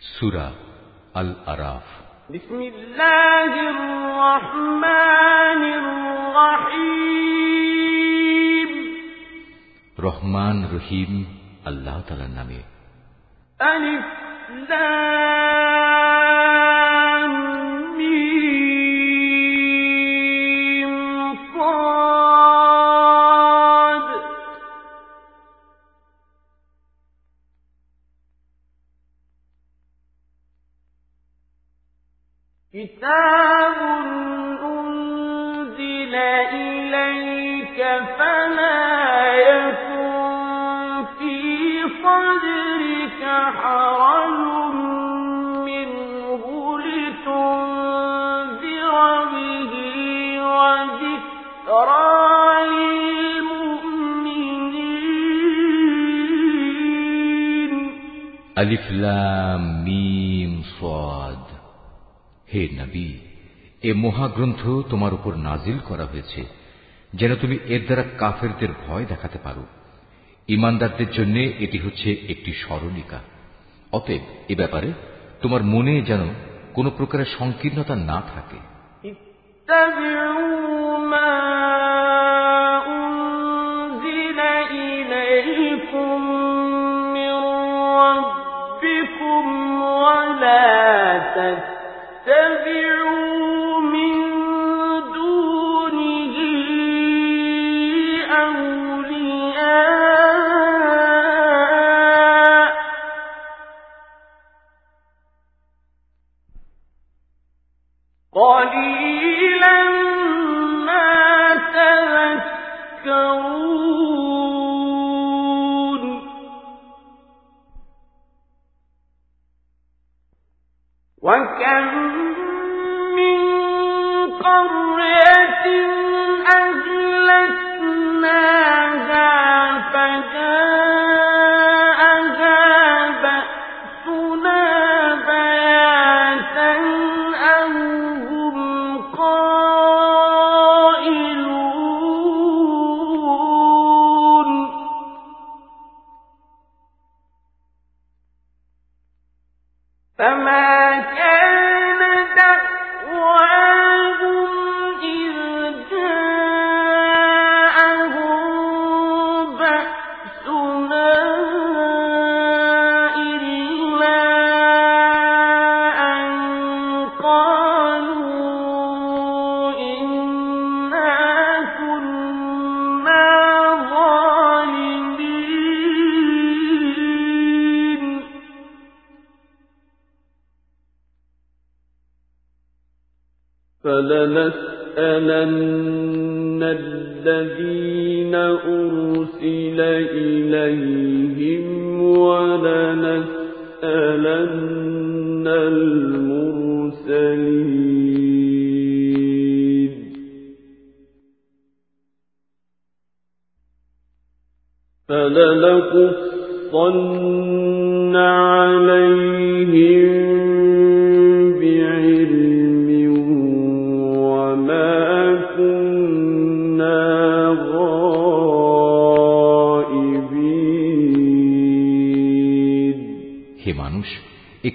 সুরা আল আরাফ بسم الله الرحمن الرحيم রহমান রহিম আল্লাহ তালার নামে ألف মিম সাদ। হে নবী, এ মহাগ্রন্থ তোমার উপর নাজিল করা হয়েছে, যেন তুমি এর দ্বারা কাফেরদের ভয় দেখাতে পারো। ইমানদারদের জন্য এটি হচ্ছে একটি স্মরণিকা। অতএব এ ব্যাপারে তোমার মনে যেন কোন প্রকারের সংকীর্ণতা না থাকে। ইত্তাবিউ تتبعوا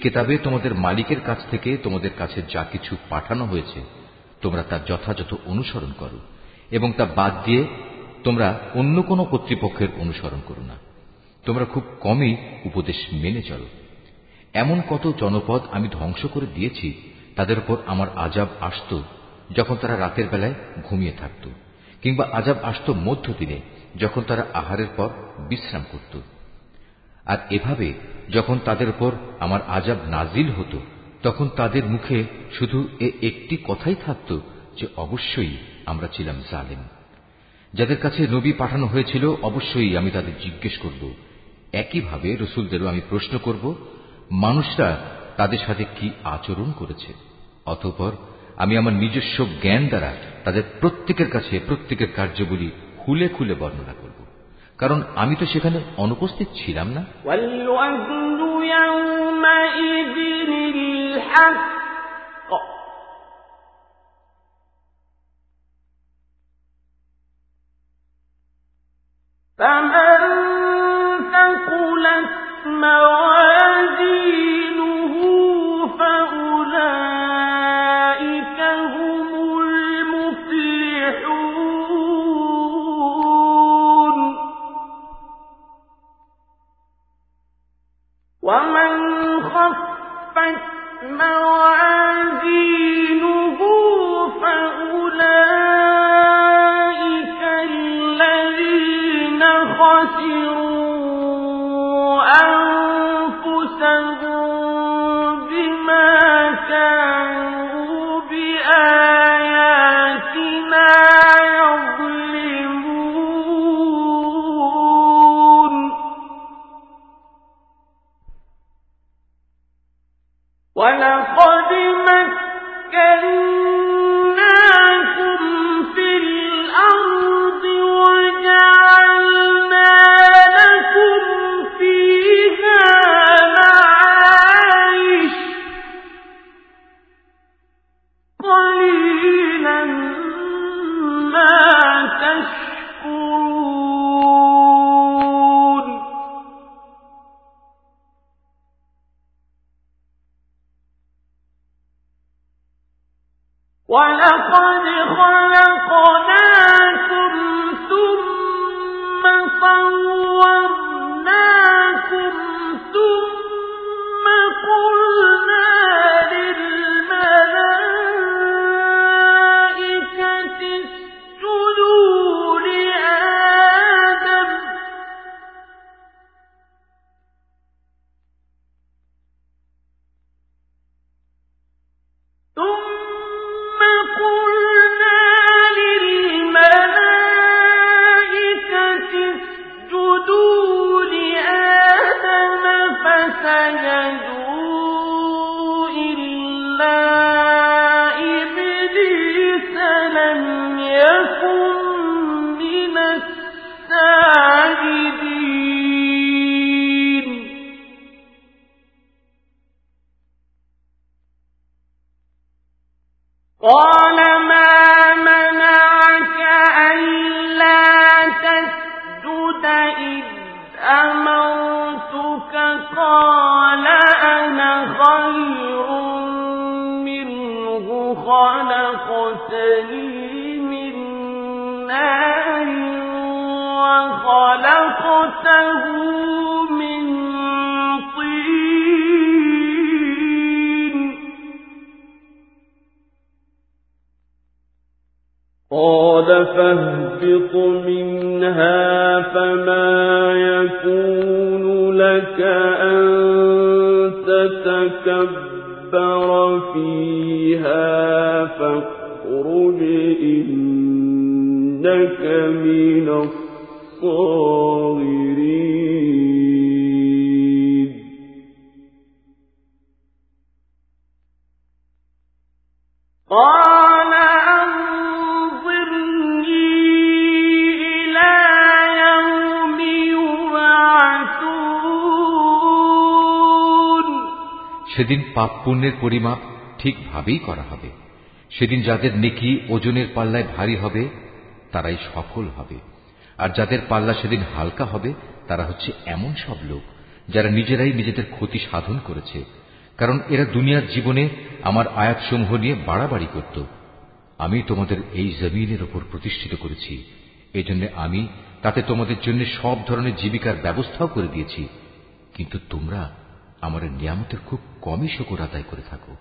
কেতাবে তোমাদের মালিকের কাছ থেকে তোমাদের কাছে যা কিছু পাঠানো হয়েছে, তোমরা তার যথাযথ অনুসরণ করো, এবং তা বাদ দিয়ে তোমরা অন্য কোনো কর্তৃপক্ষের অনুসরণ করো না। তোমরা খুব কমই উপদেশ মেনে চলো। এমন কত জনপদ আমি ধ্বংস করে দিয়েছি, তাদের উপর আমার আজাব আসত যখন তারা রাতের বেলায় ঘুমিয়ে থাকত, কিংবা আজাব আসত মধ্য দিনে যখন তারা আহারের পর বিশ্রাম করত। আর এভাবে যখন তাদের উপর আমার আজাব নাজিল হতো, তখন তাদের মুখে শুধু এ একটি কথাই থাকত যে অবশ্যই আমরা ছিলাম জালেম। যাদের কাছে নবী পাঠানো হয়েছিল, অবশ্যই আমি তাদের জিজ্ঞেস করব। একইভাবে রসুলদেরও আমি প্রশ্ন করব, মানুষরা তাদের সাথে কি আচরণ করেছে? অতঃপর আমি আমার নিজস্ব জ্ঞান দ্বারা তাদের প্রত্যেকের কাছে প্রত্যেকের কার্যবলী খুলে খুলে বর্ণনা করব। কারণ আমি তো সেখানে অনুপস্থিত ছিলাম না। পাপ পুণ্যের পরিমাপ ঠিকভাবেই করা হবে। সেদিন যাদের নেকি ওজনের পাল্লায় ভারী হবে, তারাই সফল হবে। আর যাদের পাল্লা সেদিন হালকা হবে, তারা হচ্ছে এমন সব লোক যারা নিজেরাই নিজেদের ক্ষতি সাধন করেছে। কারণ এরা দুনিয়ার জীবনে আমার আয়াতসমূহ নিয়ে বাড়াবাড়ি করত। আমি তোমাদের এই জমিনের ওপর প্রতিষ্ঠিত করেছি। এজন্য আমি তাতে তোমাদের জন্য সব ধরনের জীবিকার ব্যবস্থাও করে দিয়েছি। কিন্তু তোমরা আমার নিয়ামতের খুব কমই শকর আদায় করে থাকো।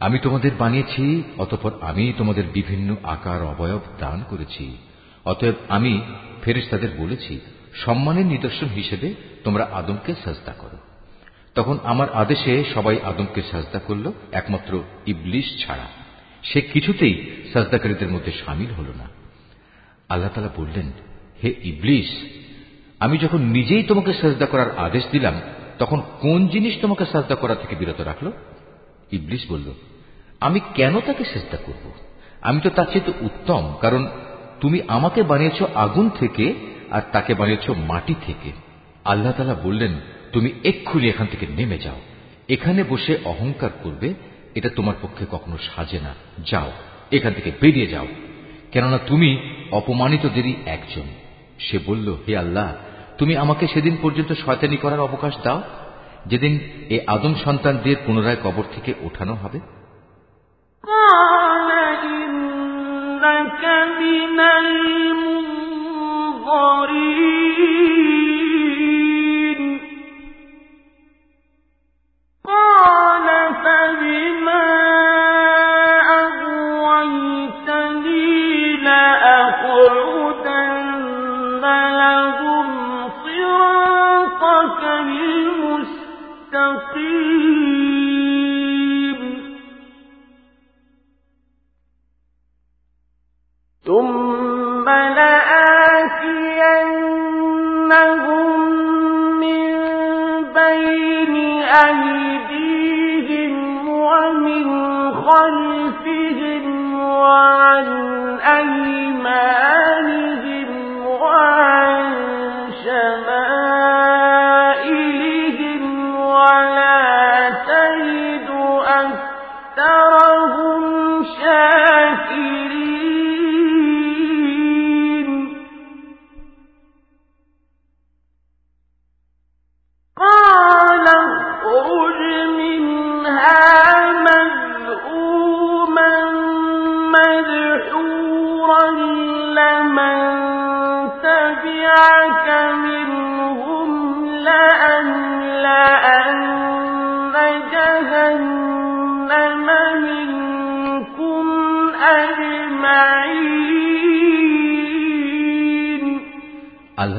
আমি তোমাদের বানিয়েছি, অতঃপর আমি তোমাদের বিভিন্ন আকার অবয়ব দান করেছি। অতএব আমি ফেরেশতাদের বলেছি, সম্মানের নিদর্শন হিসেবে তোমরা আদমকে সাজদা করো। তখন আমার আদেশে সবাই আদমকে সাজদা করল, একমাত্র ইবলিশ ছাড়া। সে কিছুতেই সাজদাকারীদের মধ্যে সামিল হল না। আল্লাহ তালা বললেন, হে ইবলিশ, আমি যখন নিজেই তোমাকে সাজদা করার আদেশ দিলাম তখন কোন জিনিস তোমাকে সাজদা করা থেকে বিরত রাখল? ইবলিশ বলল, আমি কেন তাকে চেষ্টা করব? আমি তো তার চেয়ে উত্তম, কারণ তুমি আমাকে বানিয়েছ আগুন থেকে আর তাকে বানিয়েছ মাটি থেকে। আল্লাহ তালা বললেন, তুমি এক্ষুনি এখান থেকে নেমে যাও। এখানে বসে অহংকার করবে, এটা তোমার পক্ষে কখনো সাজে না। যাও, এখান থেকে বেরিয়ে যাও। কেননা তুমি অপমানিতদেরই একজন। সে বলল, হে আল্লাহ তুমি আমাকে সেদিন পর্যন্ত শয়তানি করার অবকাশ দাও যেদিন এ আদম সন্তানদের পুনরায় কবর থেকে ওঠানো হবে قال إنك من المنظرين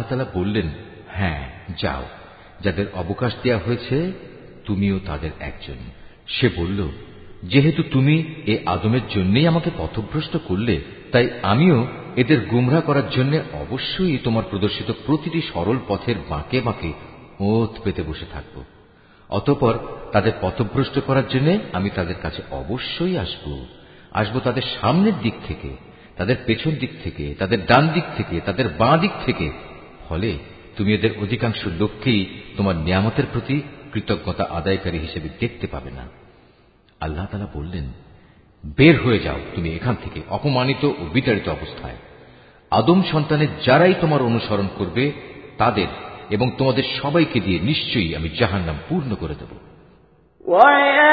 তালা বললেন হ্যাঁ যাও। যাদের অবকাশ দেয়া হয়েছে, তুমিও তাদের একজন। সে বলল, যেহেতু তুমি এ আদমের জন্যই আমাকে পথভ্রষ্ট করলে, তাই আমিও এদের গুমরা করার জন্য অবশ্যই তোমার প্রদর্শিত প্রতিটি সরল পথের বাঁকে বাঁকে ওত পেতে বসে থাকব। অতপর তাদের পথভ্রষ্ট করার জন্য আমি তাদের কাছে অবশ্যই আসব। আসব তাদের সামনের দিক থেকে, তাদের পেছন দিক থেকে, তাদের ডান দিক থেকে, তাদের বাঁ দিক থেকে ফলে তুমি এদের অধিকাংশ লোককেই তোমার নিয়ামতের প্রতি কৃতজ্ঞতা আদায়কারী হিসেবে দেখতে পাবে না আল্লাহ তালা বললেন বের হয়ে যাও তুমি এখান থেকে অপমানিত ও বিতাড়িত অবস্থায় আদম সন্তানের যারাই তোমার অনুসরণ করবে তাদের এবং তোমাদের সবাইকে দিয়ে নিশ্চয়ই আমি জাহান্নাম পূর্ণ করে দেব ويا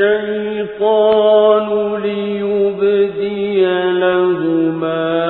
الشيطان ليبدي لهما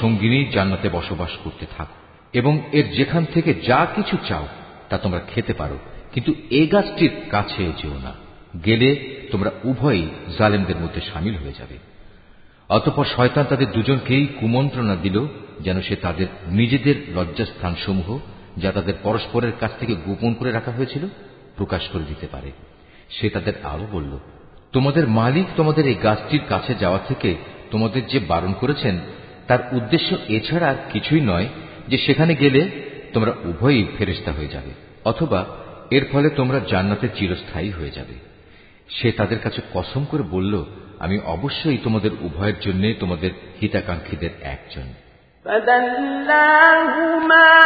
সঙ্গিনী জান্নাতে বসবাস করতে থাকো এবং এর যেখান থেকে যা কিছু চাও তা তোমরা খেতে পারো, কিন্তু এ গাছটির কাছে যেও না। গেলে তোমরা উভয়ই জালেমদের মধ্যে সামিল হয়ে যাবে। অতপর শয়তান তাদের দুজনকেই কুমন্ত্রণা দিল যেন সে তাদের নিজেদের লজ্জাস্থানসমূহ, যা তাদের পরস্পরের কাছ থেকে গোপন করে রাখা হয়েছিল, প্রকাশ করে দিতে পারে। সে তাদের আরও বলল, তোমাদের মালিক তোমাদের এই গাছটির কাছে যাওয়া থেকে তোমাদের যে বারণ করেছেন তার উদ্দেশ্য এছাড়া আর কিছুই নয় যে সেখানে গেলে তোমরা উভয়ই ফেরেস্তা হয়ে যাবে অথবা এর ফলে তোমরা জান্নাতে চিরস্থায়ী হয়ে যাবে সে তাদের কাছে কসম করে বলল আমি অবশ্যই তোমাদের উভয়ের জন্য তোমাদের হিতাকাঙ্ক্ষীদের একজন فدلاهما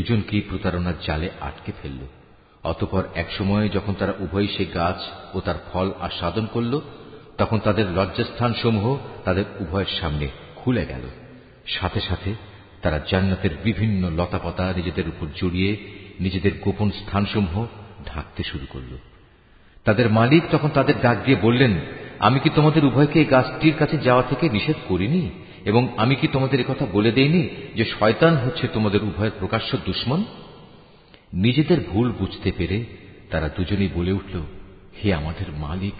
দুজনকেই প্রতারণার জালে আটকে ফেলল। অতপর এক সময়ে যখন তারা উভয় সে গাছ ও তার ফল আস্বাদন করল, তখন তাদের লজ্জাস্থান সমূহ তাদের উভয়ের সামনে খুলে গেল। সাথে সাথে তারা জান্নাতের বিভিন্ন লতাপাতা নিজেদের উপর জড়িয়ে নিজেদের গোপন স্থানসমূহ ঢাকতে শুরু করল। তাদের মালিক তখন তাদের ডাক দিয়ে বললেন, আমি কি তোমাদের উভয়কে এই গাছটির কাছে যাওয়া থেকে নিষেধ করিনি? এবং আমি কি তোমাদের কথা বলে দেইনি যে শয়তান হচ্ছে তোমাদের উভয়ের প্রকাশ্য দুশ্মন নিজেদের ভুল বুঝতে পেরে তারা দুজনেই বলে উঠল হে আমাদের মালিক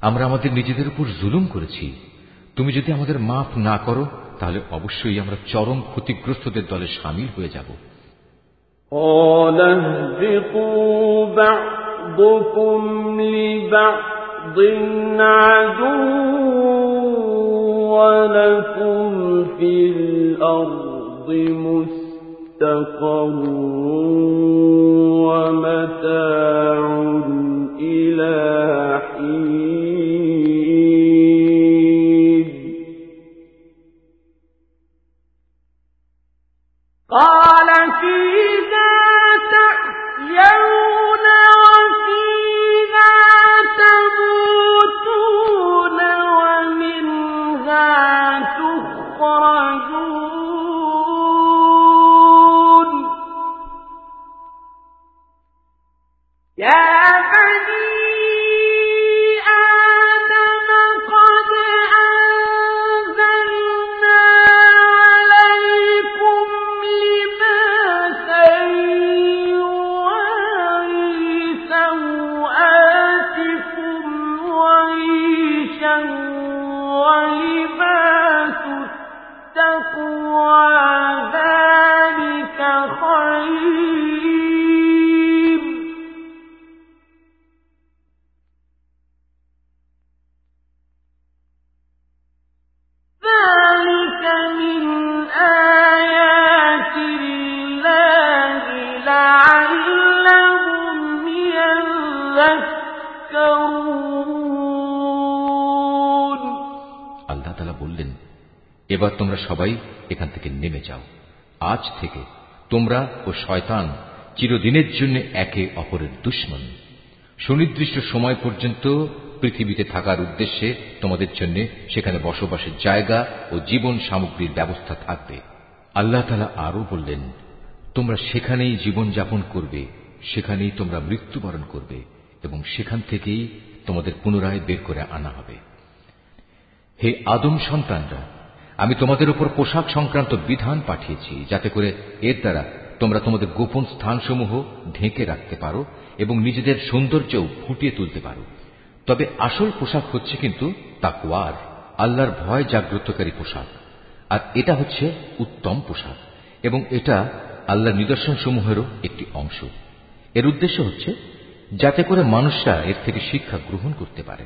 আমরা আমাদের নিজেদের উপর জুলুম করেছি তুমি যদি আমাদের মাফ না করো তাহলে অবশ্যই আমরা চরম ক্ষতিগ্রস্তদের দলে সামিল হয়ে যাব قال اهبطوا بعضكم لبعض عدو ولكم في الأرض مستقر সবাই এখান থেকে নেমে যাও। আজ থেকে তোমরা ও শয়তান চিরদিনের জন্য একে অপরের দুশ্মন। সুনির্দিষ্ট সময় পর্যন্ত পৃথিবীতে থাকার উদ্দেশ্যে তোমাদের জন্য সেখানে বসবাসের জায়গা ও জীবন সামগ্রীর ব্যবস্থা থাকবে। আল্লাহ তালা আরও বললেন, তোমরা সেখানেই জীবন যাপন করবে, সেখানেই তোমরা মৃত্যুবরণ করবে এবং সেখান থেকেই তোমাদের পুনরায় বের করে আনা হবে। হে আদম সন্তানরা আমি তোমাদের উপর পোশাক সংক্রান্ত বিধান পাঠিয়েছি, যাতে করে এর দ্বারা তোমরা তোমাদের গোপন স্থানসমূহ ঢেকে রাখতে পারো এবং নিজেদের সৌন্দর্যও ফুটিয়ে তুলতে পারো। তবে আসল পোশাক হচ্ছে কিন্তু তাকওয়ার, আল্লাহর ভয় জাগ্রতকারী পোশাক। আর এটা হচ্ছে উত্তম পোশাক এবং এটা আল্লাহর নিদর্শনসমূহেরও একটি অংশ। এর উদ্দেশ্য হচ্ছে যাতে করে মানুষরা এর থেকে শিক্ষা গ্রহণ করতে পারে।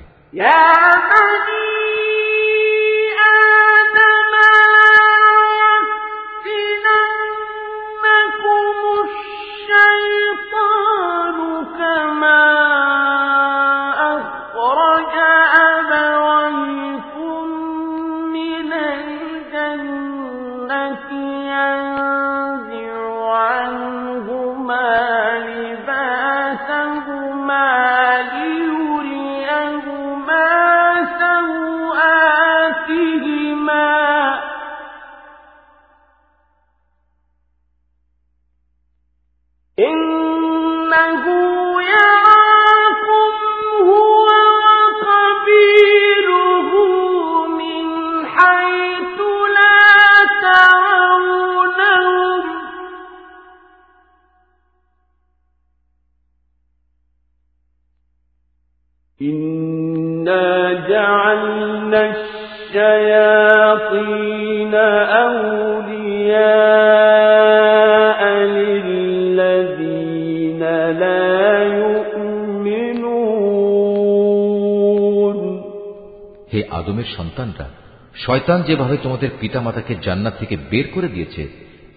আদমের সন্তানরা, শয়তান যেভাবে তোমাদের পিতামাতাকে জান্নাত থেকে বের করে দিয়েছে,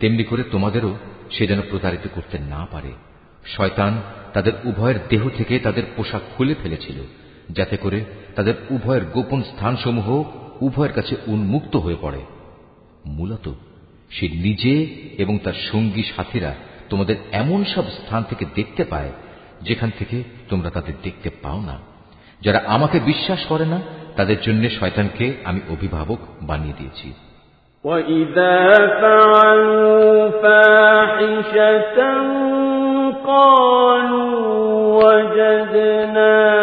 তেমনি করে তোমাদেরও সে যেন প্রতারিত করতে না পারে। শয়তান তাদের উভয়ের দেহ থেকে তাদের পোশাক খুলে ফেলেছিল, যাতে করে তাদের উভয়ের গোপন স্থানসমূহ উভয়ের কাছে উন্মুক্ত হয়ে পড়ে। মূলত সে নিজে এবং তার সঙ্গী সাথীরা তোমাদের এমন সব স্থান থেকে দেখতে পায়, যেখান থেকে তোমরা তাদের দেখতে পাও না। যারা আমাকে বিশ্বাস করে না তাদের জন্য শয়তানকে আমি অভিভাবক বানিয়ে দিয়েছি وَإِذَا فَعَلُوا فَاحِشَةً قَالُوا وَجَدْنَا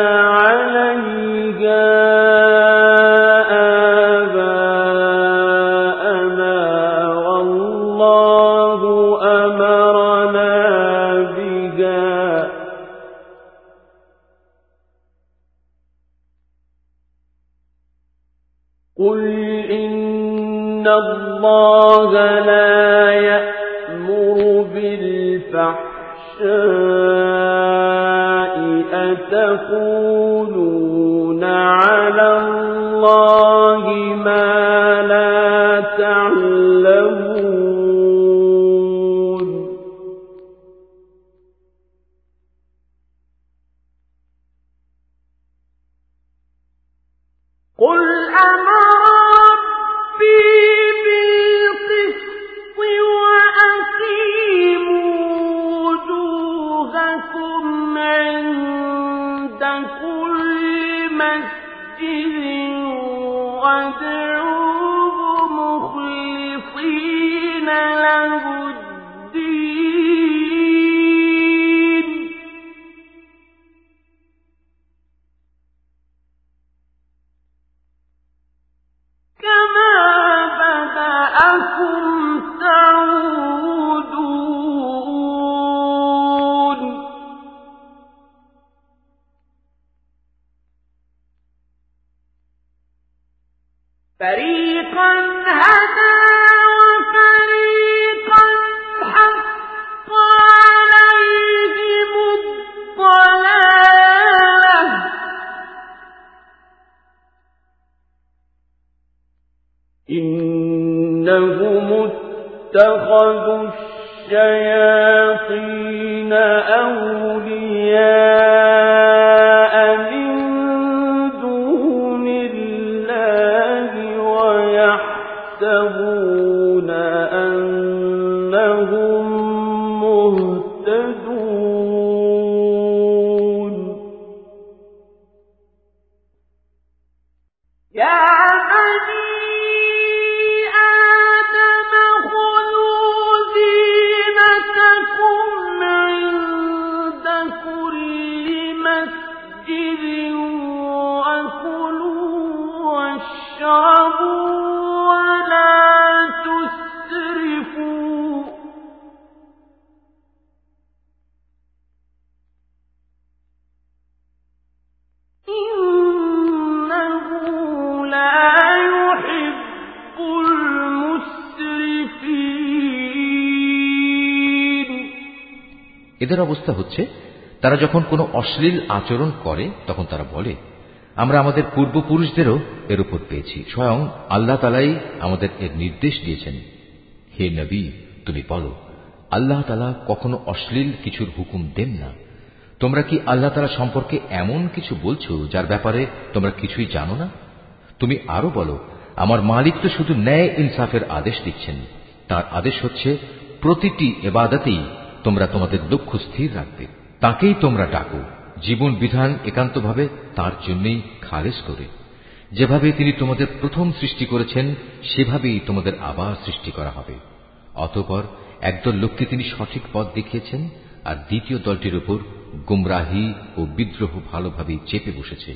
অবস্থা হচ্ছে, তারা যখন কোনো অশ্লীল আচরণ করে, তখন তারা বলে, আমরা আমাদের পূর্বপুরুষদেরও এর উপর পেয়েছি। স্বয়ং আল্লাহ তালাই আমাদের এর নির্দেশ দিয়েছেন। হে নবী, তুমি বলো, আল্লাহ তালা কখনো অশ্লীল কিছুর হুকুম দেন না? তোমরা কি আল্লাহ তালা সম্পর্কে এমন কিছু বলছো, যার ব্যাপারে তোমরা কিছুই জানো না? তুমি আরও বলো, আমার মালিক তো শুধু ন্যায় ইনসাফের আদেশ দিচ্ছেন। তার আদেশ হচ্ছে, প্রতিটি এবাদাতেই তোমরা তোমাদের লক্ষ্য স্থির রাখবে। তাকেই তোমরা ডাকো। জীবন বিধান একান্তভাবে তার জন্যই খারেজ করে। যেভাবে তিনি তোমাদের প্রথম সৃষ্টি করেছেন, সেভাবেই তোমাদের আবার সৃষ্টি করা হবে। অতপর একদল লোককে তিনি সঠিক পথ দেখিয়েছেন আর দ্বিতীয় দলটির উপর গুমরাহি ও বিদ্রোহ ভালোভাবেই চেপে বসেছে।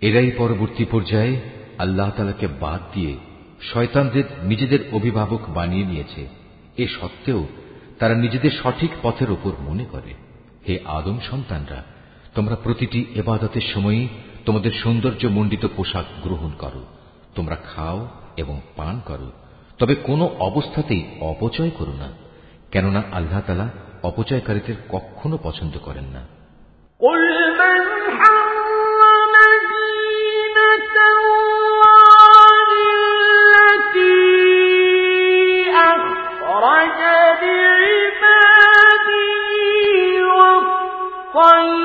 এরাই পরবর্তী পর্যায়ে আল্লাহ তালাকে বাদ দিয়ে শয়তানদের নিজেদের অভিভাবক বানিয়ে নিয়েছে। এ সত্ত্বেও তারা নিজেদের সঠিক পথের ওপর মনে করে। হে আদম সন্তানরা, তোমরা প্রতিটি এবাদতের সময়ই তোমাদের সৌন্দর্য মণ্ডিত পোশাক গ্রহণ করো। তোমরা খাও এবং পান করো। তবে কোনো অবস্থাতেই অপচয় করো না, কেননা আল্লাহ তালা অপচয়কারীদের কখনো পছন্দ করেন না। طيب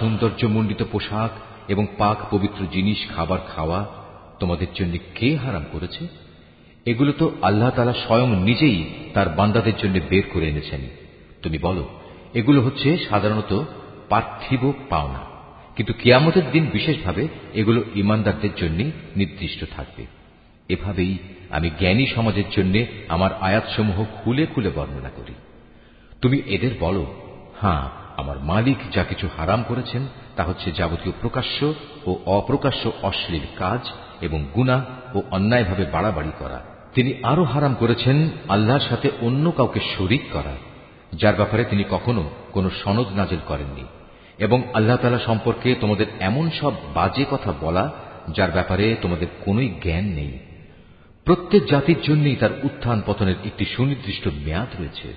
সৌন্দর্যমণ্ডিত পোশাক এবং পাক পবিত্র জিনিস, খাবার খাওয়া তোমাদের জন্য কে হারাম করেছে? এগুলো তো আল্লাহ তালা স্বয়ং নিজেই তার বান্দাদের জন্য বের করে এনেছেন। তুমি বলো, এগুলো হচ্ছে সাধারণত পার্থিব পাওনা। কিন্তু কিয়ামতের দিন বিশেষভাবে এগুলো ইমানদারদের জন্য নির্দিষ্ট থাকবে। এভাবেই আমি জ্ঞানী সমাজের জন্য আমার আয়াতসমূহ খুলে খুলে বর্ণনা করি। তুমি এদের বলো হ্যাঁ আমার মালিক যা কিছু হারাম করেছেন, তা হচ্ছে যাবতীয় প্রকাশ্য ও অপ্রকাশ্য অশ্লীল কাজ এবং গুণা ও অন্যায়ভাবে বাড়াবাড়ি করা। তিনি আরও হারাম করেছেন আল্লাহর সাথে অন্য কাউকে শরিক করা, যার ব্যাপারে তিনি কখনো কোনো সনদ নাজেল করেননি। এবং আল্লাহ তালা সম্পর্কে তোমাদের এমন সব বাজে কথা বলা, যার ব্যাপারে তোমাদের কোনোই জ্ঞান নেই। প্রত্যেক জাতির জন্যই তার উত্থান পতনের একটি সুনির্দিষ্ট মেয়াদ রয়েছে।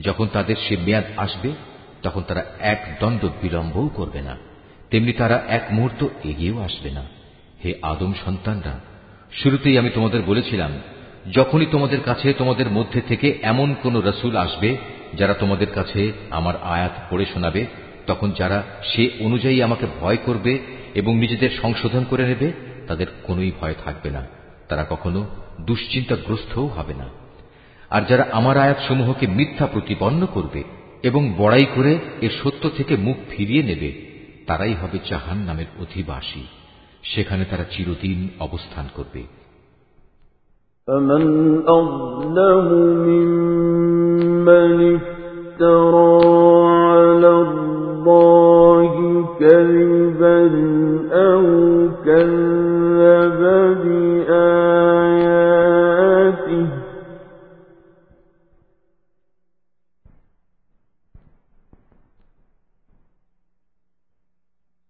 যখন তাদের সে মেয়াদ আসবে তখন তারা এক দণ্ড বিলম্বও করবে না। তেমনি তারা এক মুহূর্ত এগিয়েও আসবে না। হে আদম সন্তানরা, শুরুতেই আমি তোমাদের বলেছিলাম, যখনই তোমাদের কাছে তোমাদের মধ্যে থেকে এমন কোন রসুল আসবে যারা তোমাদের কাছে আমার আয়াত পড়ে শোনাবে, তখন যারা সে অনুযায়ী আমাকে ভয় করবে এবং নিজেদের সংশোধন করে নেবে, তাদের কোনোই ভয় থাকবে না। তারা কখনো দুশ্চিন্তাগ্রস্তও হবে না। আর যারা আমার আয়াতসমূহকে মিথ্যা প্রতিপন্ন করবে এবং বড়াই করে এর সত্য থেকে মুখ ফিরিয়ে নেবে তারাই হবে জাহান নামের অধিবাসী সেখানে তারা চিরদিন অবস্থান করবে فمن أظلم ممن افترى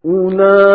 أولئك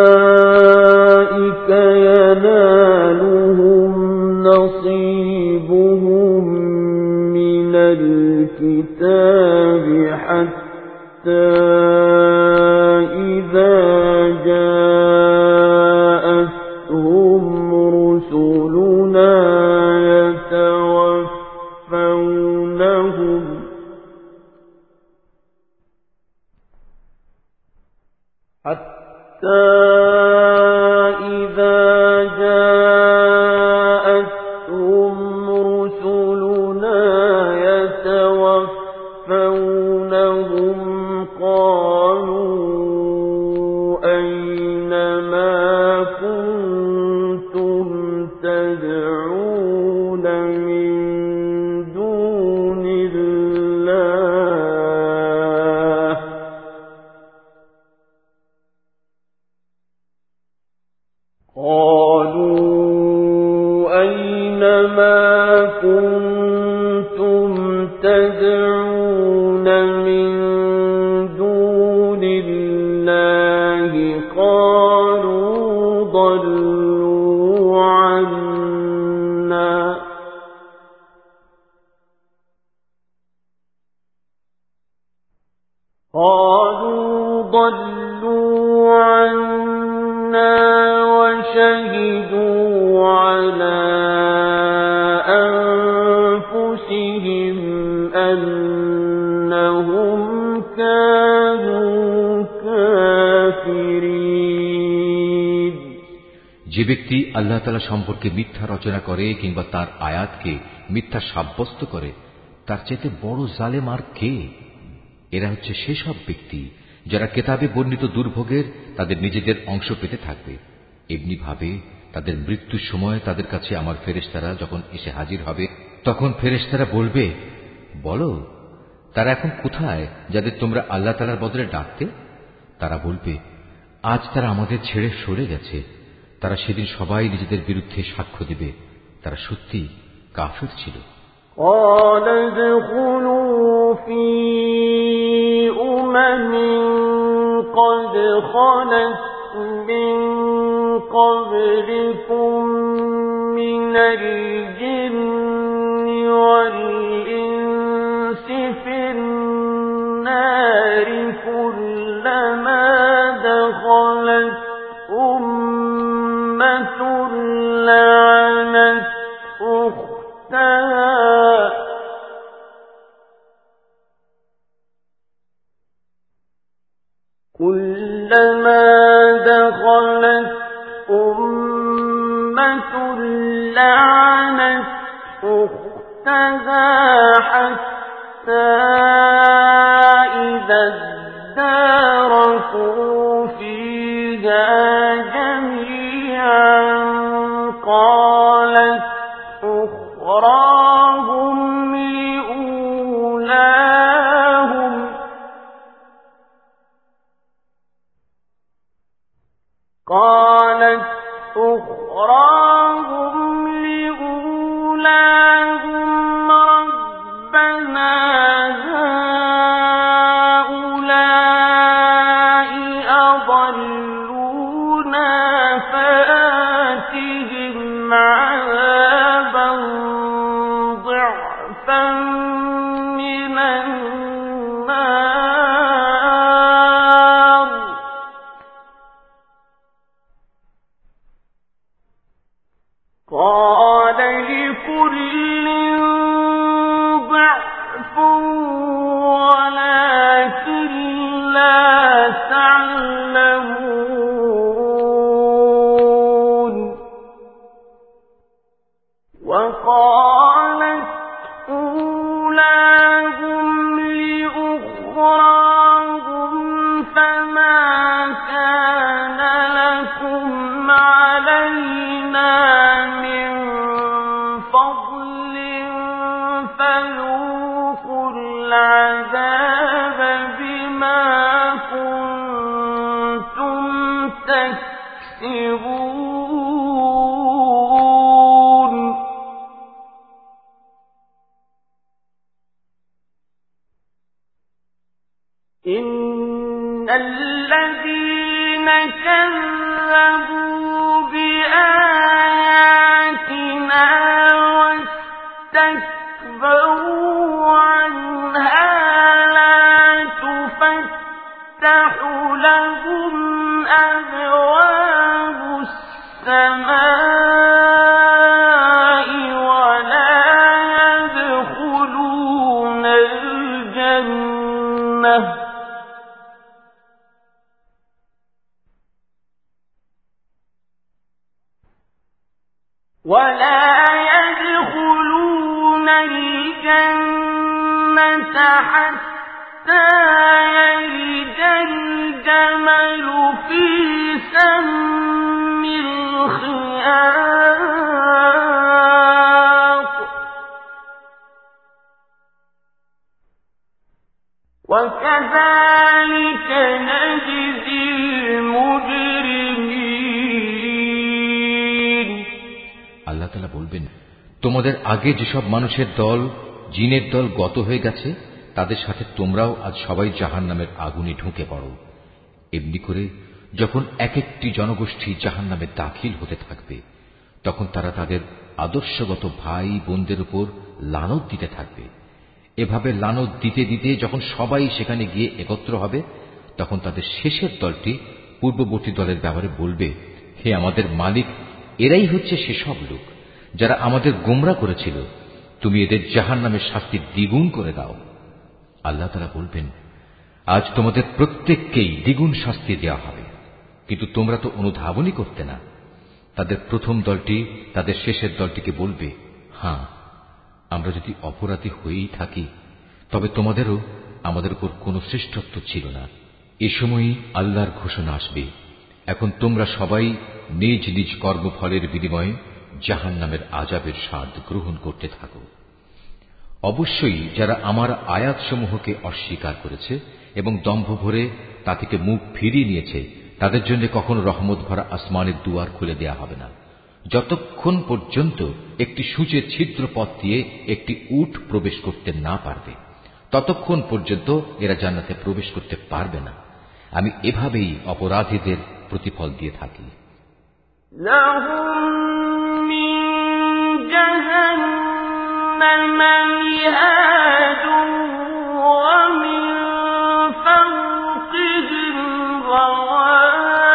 আল্লাহ তালা সম্পর্কে মিথ্যা রচনা করে কিংবা তার আয়াতকে মিথ্যা সাব্যস্ত করে, তার চেয়ে বড় জালেম আর কে? এরা হচ্ছে সেসব ব্যক্তি যারা কেতাবে বর্ণিত দুর্ভোগের তাদের নিজেদের অংশ পেতে থাকবে। এমনি ভাবে তাদের মৃত্যুর সময় তাদের কাছে আমার ফেরেশতারা যখন এসে হাজির হবে, তখন ফেরেশতারা বলবে, বলো, তারা এখন কোথায় যাদের তোমরা আল্লাহ তালার বদলে ডাকতে? তারা বলবে, আজ তারা আমাদের ছেড়ে সরে গেছে। তারা সেদিন সবাই নিজেদের বিরুদ্ধে সাক্ষ্য দেবে তারা সত্যি কাফির ছিল قال ادخلوا في أمم قد خلت من قبلكم من আগে যেসব মানুষের দল, জিনের দল গত হয়ে গেছে, তাদের সাথে তোমরাও আজ সবাই জাহান নামের আগুনে ঢুকে পড়ো। এমনি করে যখন এক একটি জনগোষ্ঠী জাহান নামে দাখিল হতে থাকবে, তখন তারা তাদের আদর্শগত ভাই বোনদের উপর লানত দিতে থাকবে। এভাবে লানত দিতে দিতে যখন সবাই সেখানে গিয়ে একত্র হবে, তখন তাদের শেষের দলটি পূর্ববর্তী দলের ব্যাপারে বলবে, হে আমাদের মালিক, এরাই হচ্ছে সেসব লোক। যারা আমাদের গোমরা করেছিল, তুমি এদের জাহান নামের শাস্তি দ্বিগুণ করে দাও। আল্লাহ তারা বলবেন, আজ তোমাদের প্রত্যেককেই দ্বিগুণ শাস্তি দেওয়া হবে। কিন্তু তোমরা তো অনুধাবনই করতে না। তাদের প্রথম দলটি তাদের শেষের দলটিকে বলবে হ্যাঁ আমরা যদি অপরাধী হয়েই থাকি, তবে তোমাদেরও আমাদের উপর কোনো শ্রেষ্ঠত্ব ছিল না। এ সময়ই আল্লাহর ঘোষণা আসবে। এখন তোমরা সবাই নিজ নিজ কর্মফলের বিনিময়ে জাহান নামের আজাবের স্বাদ গ্রহণ করতে থাকো। অবশ্যই যারা আমার আয়াতসমূহকে অস্বীকার করেছে এবং দম্ভ ভরে তা থেকে মুখ ফিরিয়ে নিয়েছে, তাদের জন্য কখনো রহমত ভরা আসমানের দুয়ার খুলে দেয়া হবে না। যতক্ষণ পর্যন্ত একটি সূচের ছিদ্র পথ দিয়ে একটি উঠ প্রবেশ করতে না পারবে, ততক্ষণ পর্যন্ত এরা জান্নাতে প্রবেশ করতে পারবে না। আমি এভাবেই অপরাধীদের প্রতিফল দিয়ে থাকি। جهنم ومن فوقهم غواش.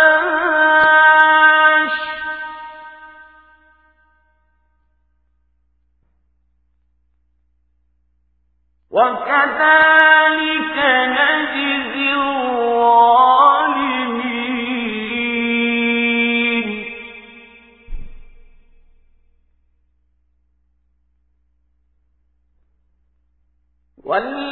وكذلك نجزي والذين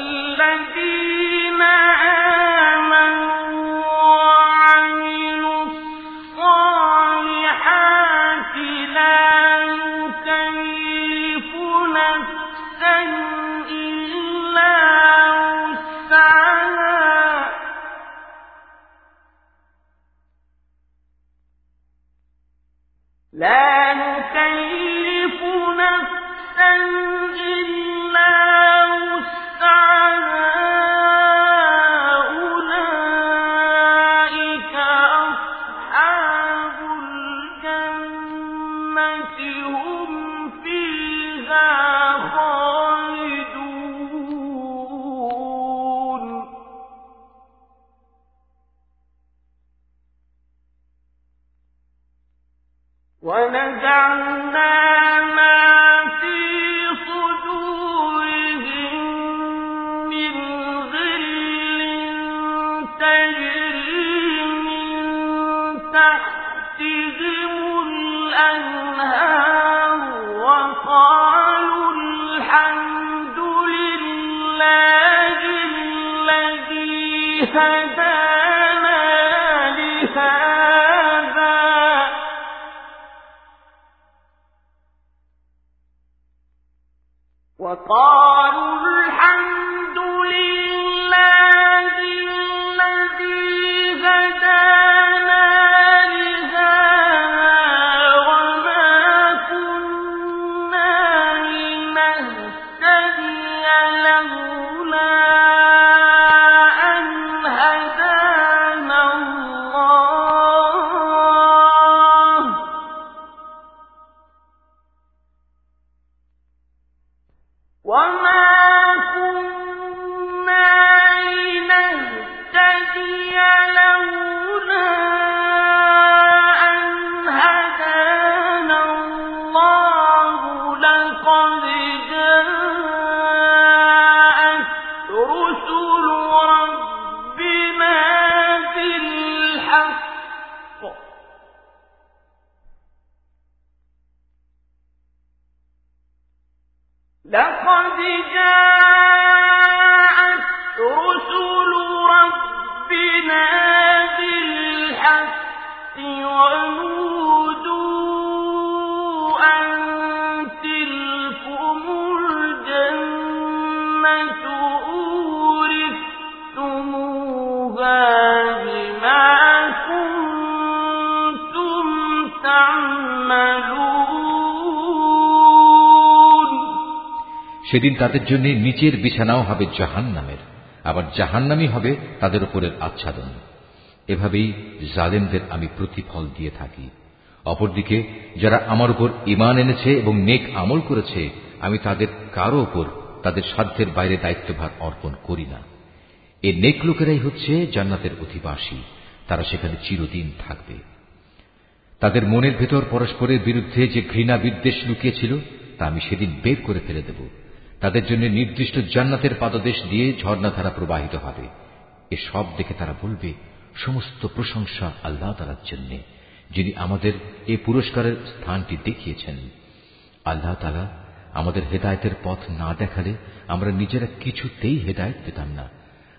وقالوا সেদিন তাদের জন্য নিচের বিছানাও হবে জাহান নামের আবার জাহান্নামি হবে তাদের উপরের আচ্ছাদন। এভাবেই জালেমদের আমি প্রতিফল দিয়ে থাকি। অপরদিকে, যারা আমার উপর ইমান এনেছে এবং নেক আমল করেছে, আমি তাদের কারও ওপর তাদের সাধ্যের বাইরে দায়িত্বভার অর্পণ করি না। এ নেক লোকেরাই হচ্ছে জান্নাতের অধিবাসী, তারা সেখানে চিরদিন থাকবে। তাদের মনের ভেতর পরস্পরের বিরুদ্ধে যে ঘৃণা বিদ্বেষ লুকিয়েছিল, তা আমি সেদিন বের করে ফেলে দেব। তাদের জন্য নির্দিষ্ট জান্নাতের পাদদেশ দিয়ে ঝর্ণাধারা প্রবাহিত হবে। এ সব দেখে তারা বলবে, সমস্ত প্রশংসা আল্লাহ তালার জন্য, যিনি আমাদের এই পুরস্কারের স্থানটি দেখিয়েছেন। আল্লাহ তালা আমাদের হেদায়তের পথ না দেখালে আমরা নিজেরা কিছুতেই হেদায়ত পেতাম না।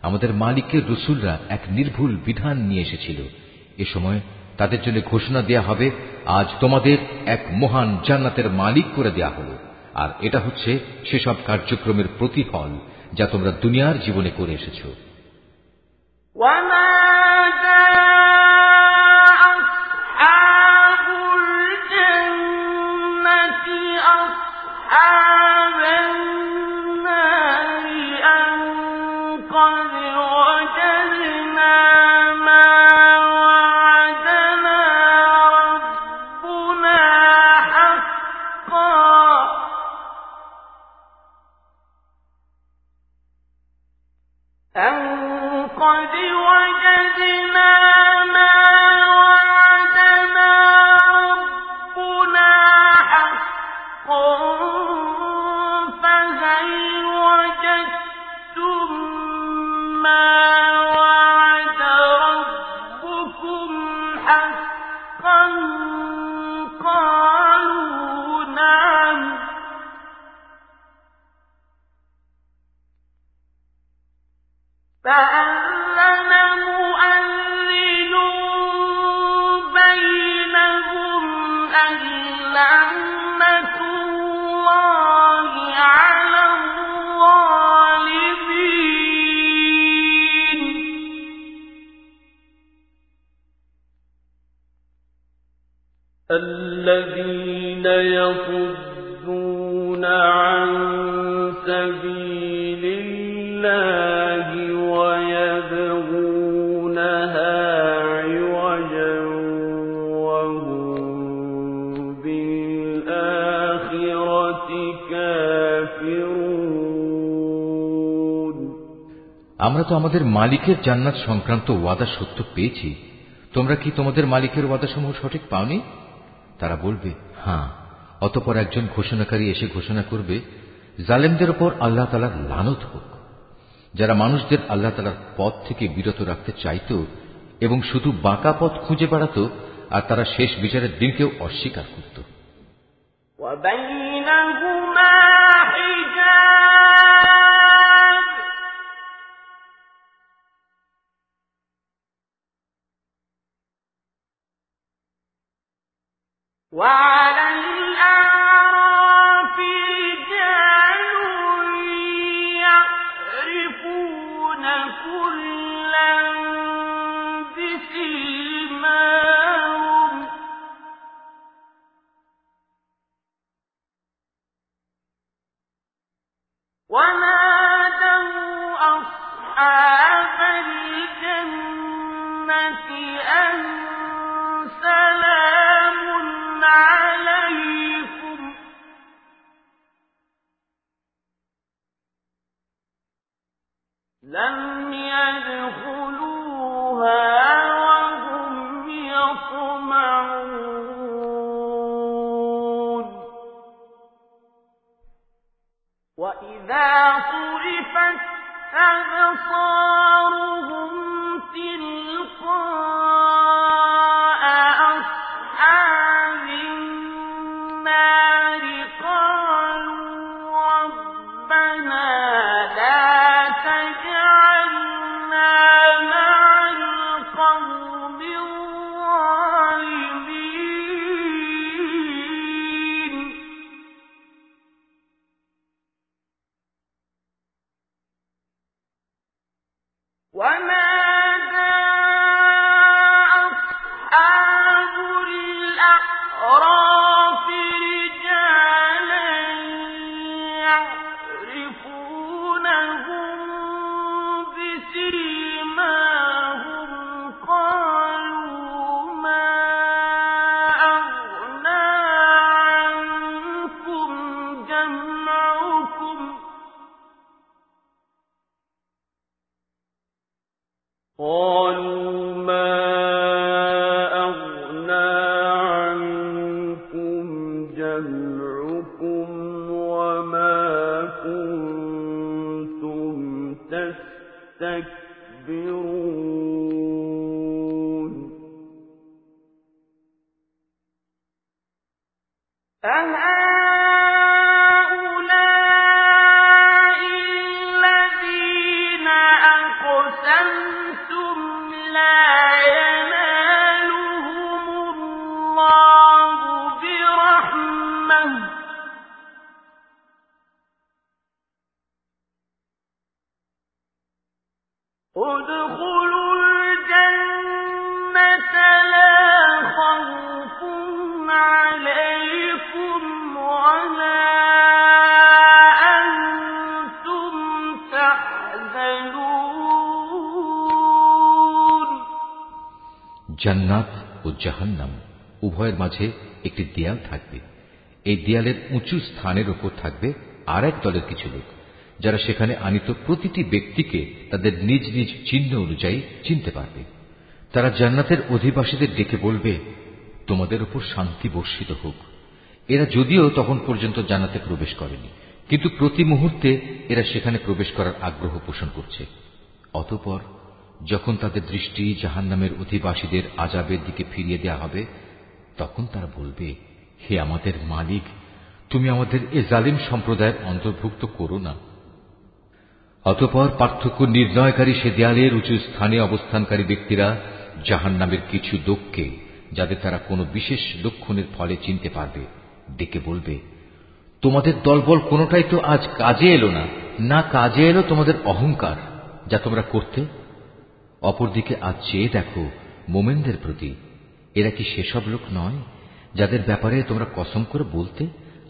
আমাদের মালিকের রসুলরা এক নির্ভুল বিধান নিয়ে এসেছিল। এ সময় তাদের জন্য ঘোষণা দেয়া হবে, আজ তোমাদের এক মহান জান্নাতের মালিক করে দেয়া হলো। আর এটা হচ্ছে সেসব কার্যক্রমের প্রতিফল যা তোমরা দুনিয়ার জীবনে করে এসেছ। ওয়ামা আমরা তো আমাদের মালিকের জান্নাত সংক্রান্ত ওয়াদা সত্য পেয়েছি। তোমরা কি তোমাদের মালিকের ওয়াদাসমূহ সঠিক পাওনি? তারা বলবে হ্যাঁ। অতপর একজন ঘোষণাকারী এসে ঘোষণা করবে, জালেমদের ওপর আল্লাহ তালার লানত হোক। যারা মানুষদের আল্লাহ তালার পথ থেকে বিরত রাখতে চাইত এবং শুধু বাঁকা পথ খুঁজে বেড়াত, আর তারা শেষ বিচারের দিনকেও অস্বীকার করত। Wow. জাহান্নাম, উভয়ের মাঝে একটি দেয়াল থাকবে। এই দেয়ালের উঁচু স্থানের ওপর থাকবে আর এক দলের কিছু লোক, যারা সেখানে আনিত প্রতিটি ব্যক্তিকে তাদের নিজ নিজ চিহ্ন অনুযায়ী চিনতে পারবে। তারা জান্নাতের অধিবাসীদের ডেকে বলবে, তোমাদের উপর শান্তি বর্ষিত হোক। এরা যদিও তখন পর্যন্ত জান্নাতে প্রবেশ করেনি, কিন্তু প্রতি মুহূর্তে এরা সেখানে প্রবেশ করার আগ্রহ পোষণ করছে। অতঃপর যখন তাদের দৃষ্টি জাহান্নামের অধিবাসীদের আজাবের দিকে ফিরিয়ে দেয়া হবে, তখন তারা বলবে, হে আমাদের মালিক, তুমি আমাদের এ জালিম সম্প্রদায়ের অন্তর্ভুক্ত করো না। অতপর পার্থক্য নির্ণয়কারী সে দেয়ালের উঁচু স্থানে অবস্থানকারী ব্যক্তিরা জাহান নামের কিছু লোককে, যাদের তারা কোনো বিশেষ লক্ষণের ফলে চিনতে পারবে, ডেকে বলবে, তোমাদের দলবল কোনোটাই তো আজ কাজে এলো না। না কাজে এলো তোমাদের অহংকার, যা তোমরা করতে অপরদিকে আজ চেয়ে দেখো মোমেনদের প্রতি। এরা কি সেসব লোক নয়, যাদের ব্যাপারে তোমরা কসম করে বলতে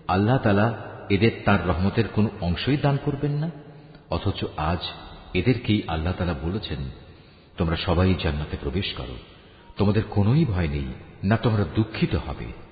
আল্লাহ তালা এদের তার রহমতের কোনো অংশই দান করবেন না? অথচ আজ এদেরকেই আল্লাহ তালা বলেছেন, তোমরা সবাই জান্নাতে প্রবেশ করো। তোমাদের কোনোই ভয় নেই, না তোমরা দুঃখিত হবে।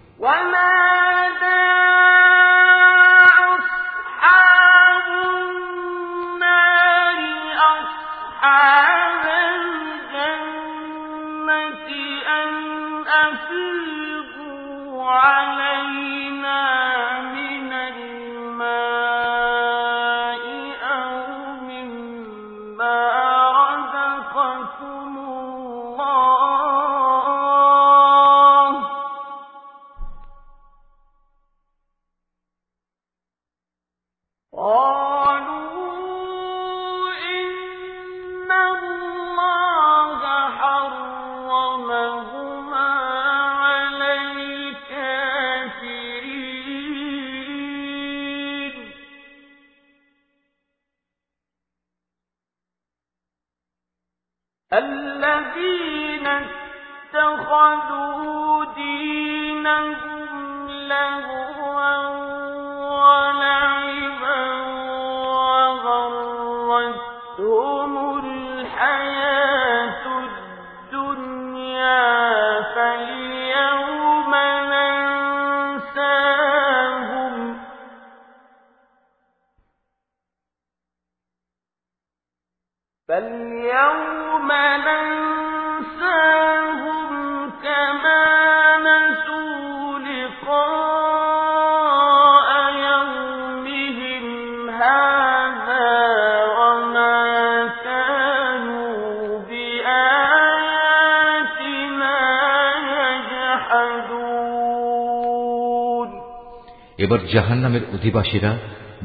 এবার জাহান্নামের অধিবাসীরা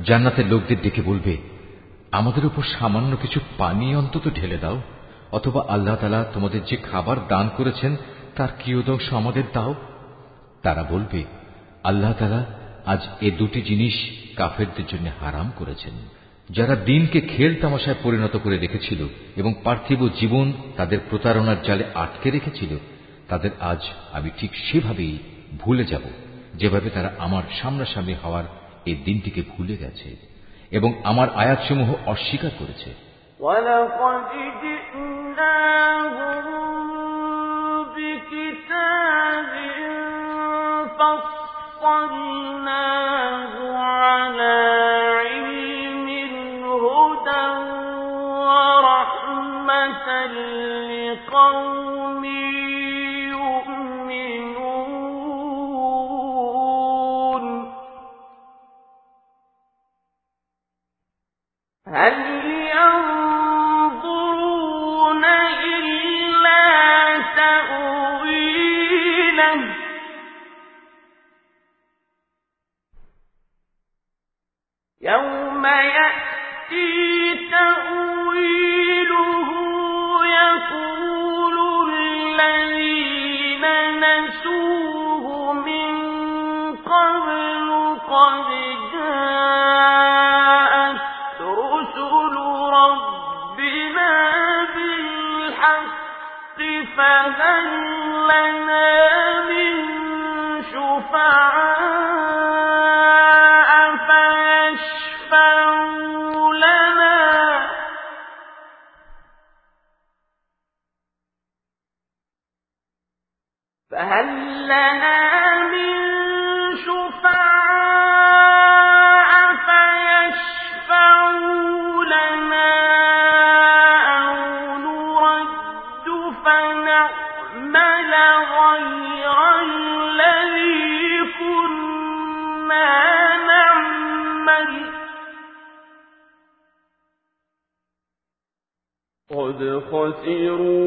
জান্নাতের লোকদের ডেকে বলবে, আমাদের উপর সামান্য কিছু পানি অন্তত ঢেলে দাও, অথবা আল্লাহ তালা তোমাদের যে খাবার দান করেছেন তার কিয়দংশ আমাদের দাও। তারা বলবে, আল্লাহ তালা আজ এ দুটি জিনিস কাফেরদের জন্য হারাম করেছেন, যারা দিনকে খেল তামাশায় পরিণত করে রেখেছিল এবং পার্থিব জীবন তাদের প্রতারণার জালে আটকে রেখেছিল, তাদের আজ আমি ঠিক সেভাবেই ভুলে যাব। যেভাবে তারা আমার সামনাসামনি হওয়ার এই দিনটিকে ভুলে গেছে এবং আমার আয়াতসমূহ অস্বীকার করেছে ولقد جئناهم بكتاب فصلناه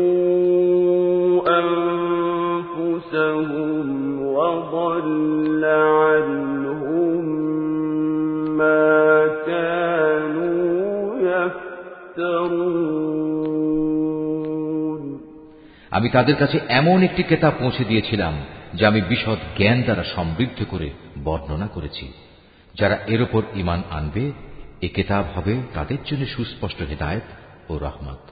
خسروا أنفسهم وضل عنهم ما كانوا يفترون আমি তাদের কাছে এমন একটি কেতাব পৌঁছে দিয়েছিলাম যা আমি বিশদ জ্ঞান দ্বারা সমৃদ্ধ করে বর্ণনা করেছি যারা এর ওপর ইমান আনবে এ কেতাব হবে তাদের জন্য সুস্পষ্ট হেদায়ত ও রহমত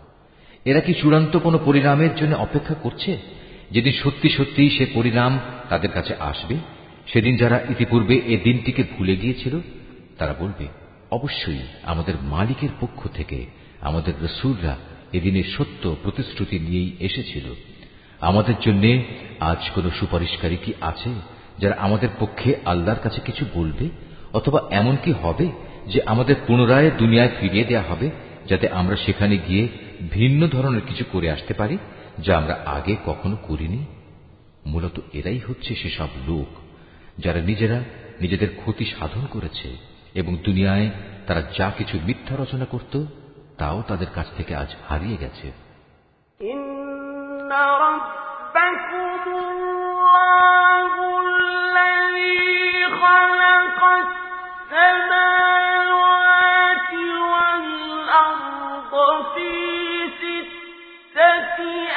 এরা কি চূড়ান্ত কোনো পরিণামের জন্য অপেক্ষা করছে? যেদিন সত্যি সত্যি সে পরিণাম তাদের কাছে আসবে, সেদিন যারা ইতিপূর্বে এ দিনটিকে ভুলে গিয়েছিল, তারা বলবে, অবশ্যই আমাদের মালিকের পক্ষ থেকে আমাদের রসুলরা এদিনের সত্য প্রতিশ্রুতি নিয়েই এসেছিল। আমাদের জন্য আজ কোন সুপারিশকারী কি আছে যারা আমাদের পক্ষে আল্লাহর কাছে কিছু বলবে? অথবা এমন কি হবে যে আমাদের পুনরায় দুনিয়ায় ফিরিয়ে দেয়া হবে যাতে আমরা সেখানে গিয়ে ভিন্ন ধরনের কিছু করে আসতে পারি যা আমরা আগে কখনো করিনি মূলত এরাই হচ্ছে সেসব লোক যারা নিজেরা নিজেদের ক্ষতি সাধন করেছে এবং দুনিয়ায় তারা যা কিছু মিথ্যা রচনা করত তাও তাদের কাছ থেকে আজ হারিয়ে গেছে خلق السماوات ستة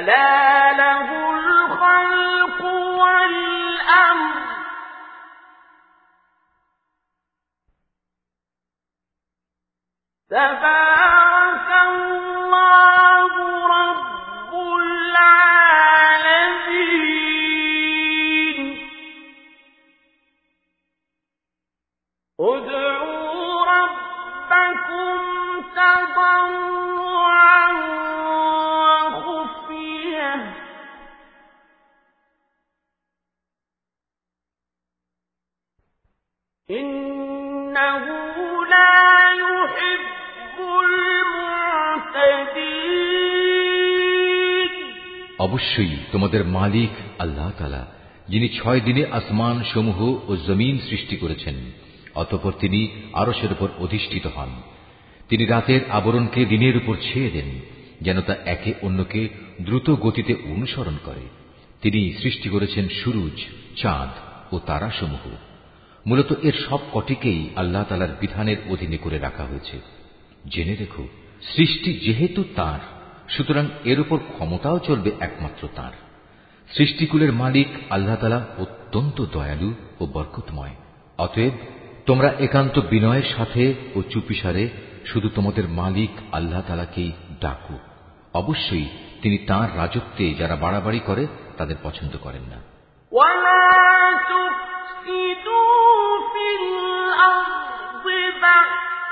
ألا له الخلق والأمر تبارك অবশ্যই তোমাদের মালিক আল্লাহ তালা যিনি ছয় দিনে আসমান সমূহ ও জমিন সৃষ্টি করেছেন, অতপর তিনি আরসের উপর অধিষ্ঠিত হন। তিনি রাতের আবরণকে দিনের উপর ছেয়ে দেন, যেন তা একে অন্যকে দ্রুত গতিতে অনুসরণ করে। তিনি সৃষ্টি করেছেন সুরুজ, চাঁদ ও তারাসমূহ। মূলত এর সব কটিকেই আল্লাহ তালার বিধানের অধীনে করে রাখা হয়েছে। জেনে রেখো, সৃষ্টি যেহেতু তার সুতরাং এর উপর ক্ষমতাও চলবে একমাত্র তার সৃষ্টিকুলের মালিক আল্লাহ তালা অত্যন্ত দয়ালু ও বরকতময় অতএব তোমরা একান্ত বিনয়ের সাথে ও চুপিসারে শুধু তোমাদের মালিক আল্লাহ তালাকেই ডাকো অবশ্যই তিনি তার রাজত্বে যারা বাড়াবাড়ি করে তাদের পছন্দ করেন না ولا تفسدوا في الأرض بعد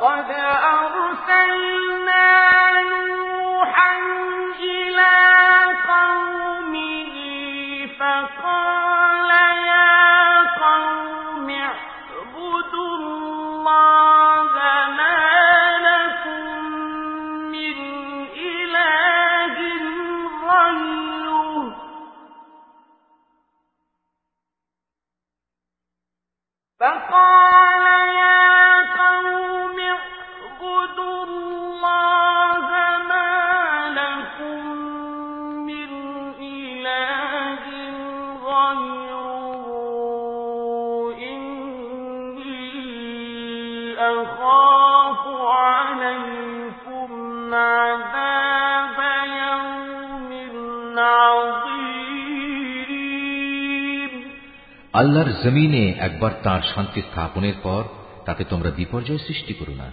وَلَقَدْ أَرْسَلْنَا আল্লাহর জমিনে একবার তার শান্তি স্থাপনের পর তাতে তোমরা বিপর্যয় সৃষ্টি করো না।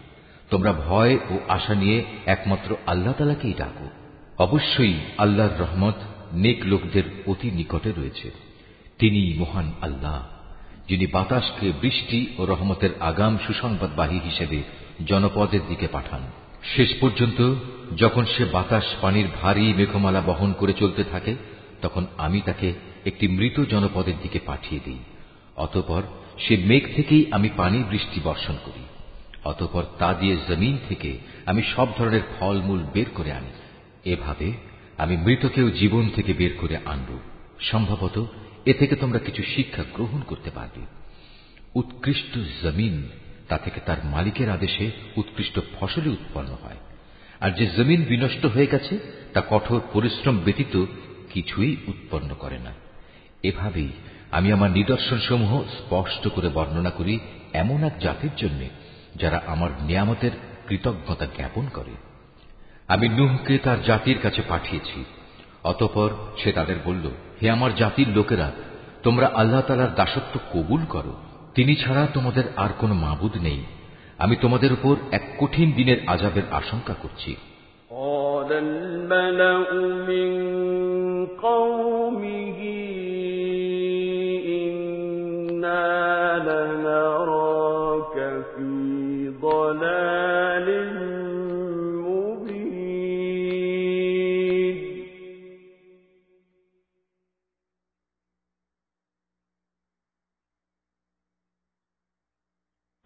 তোমরা ভয় ও আশা নিয়ে একমাত্র আল্লাহ তালাকেই ডাকো। অবশ্যই আল্লাহর রহমত নেক লোকদের অতি নিকটে রয়েছে। তিনি মহান আল্লাহ, যিনি বাতাসকে বৃষ্টি ও রহমতের আগাম সুসংবাদবাহী হিসেবে জনপদের দিকে পাঠান। শেষ পর্যন্ত যখন সে বাতাস পানির ভারী মেঘমালা বহন করে চলতে থাকে, তখন আমি তাকে একটি মৃত জনপদের দিকে পাঠিয়ে দিই। অতপর সে মেঘ থেকেই আমি পানি বৃষ্টি বর্ষণ করি। অতপর তা দিয়ে জমিন থেকে আমি সব ধরনের ফলমূল বের করে আনি। এভাবে আমি মৃতকেও জীবন থেকে বের করে আনব। সম্ভবত এ থেকে তোমরা কিছু শিক্ষা গ্রহণ করতে পারবে। উৎকৃষ্ট জমিন, তা থেকে তার মালিকের আদেশে উৎকৃষ্ট ফসলই উৎপন্ন হয়। আর যে জমিন বিনষ্ট হয়ে গেছে, তা কঠোর পরিশ্রম ব্যতীত কিছুই উৎপন্ন করে না। এভাবেই আমি আমার নিদর্শনসমূহ স্পষ্ট করে বর্ণনা করি এমন এক জাতির জন্য যারা আমার নিয়ামতের কৃতজ্ঞতা জ্ঞাপন করে আমি নুহকে তার জাতির কাছে পাঠিয়েছি অতপর সে তাদের বলল হে আমার জাতির লোকেরা তোমরা আল্লাহ তালার দাসত্ব কবুল করো তিনি ছাড়া তোমাদের আর কোনো মাবুদ নেই আমি তোমাদের উপর এক কঠিন দিনের আজাবের আশঙ্কা করছি قال الملأ من قومه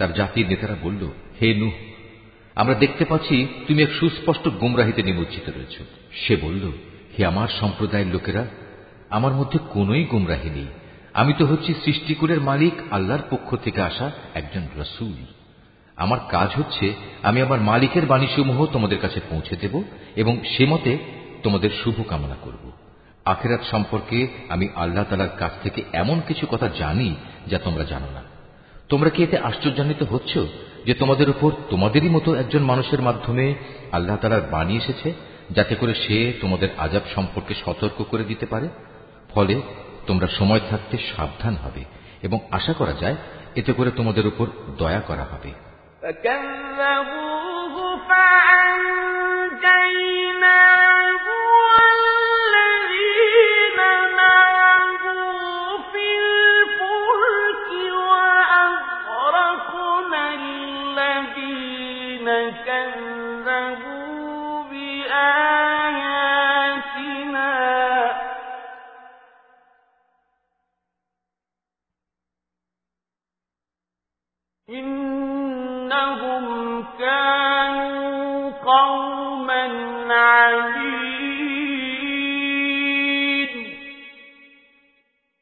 তার জাতির নেতারা বলল, হে নুহ, আমরা দেখতে পাচ্ছি তুমি এক সুস্পষ্ট গুমরাহিতে নিমজ্জিত রয়েছ। সে বলল, হে আমার সম্প্রদায়ের লোকেরা, আমার মধ্যে কোনই গুমরাহি নেই। আমি তো হচ্ছি সৃষ্টিকুলের মালিক, আল্লাহর পক্ষ থেকে আসা একজন রসুল। আমার কাজ হচ্ছে, আমি আমার মালিকের বাণীসমূহ তোমাদের কাছে পৌঁছে দেব এবং সে মতে তোমাদের শুভ কামনা করব। আখেরাত সম্পর্কে আমি আল্লাহ তালার কাছ থেকে এমন কিছু কথা জানি যা তোমরা জানো না। তোমরা কি এতে আশ্চর্যান্বিত হচ্ছ যে তোমাদের উপর তোমাদেরই মতো একজন মানুষের মাধ্যমে আল্লাহ তালার বাণী এসেছে যাতে করে সে তোমাদের আজাব সম্পর্কে সতর্ক করে দিতে পারে ফলে তোমরা সময় থাকতে সাবধান হবে এবং আশা করা যায় এতে করে তোমাদের উপর দয়া করা হবে فكذبوه فأنجيناه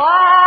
قال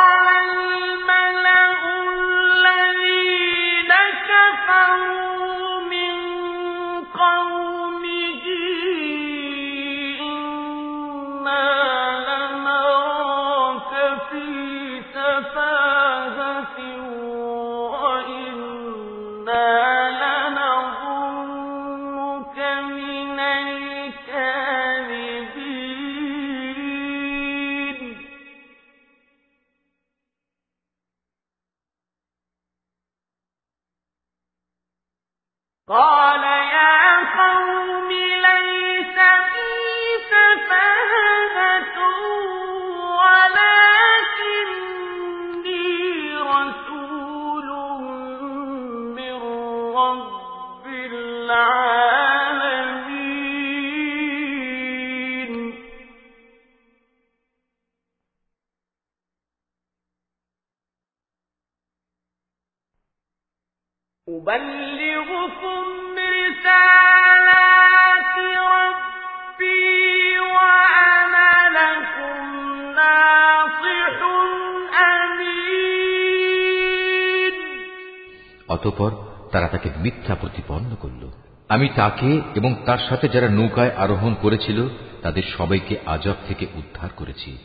অতপর তারা তাকে মিথ্যা প্রতিপন্ন করল। আমি তাকে এবং তার সাথে যারা নৌকায় আরোহণ করেছিল, তাদের সবাইকে আজাব থেকে উদ্ধার করেছি।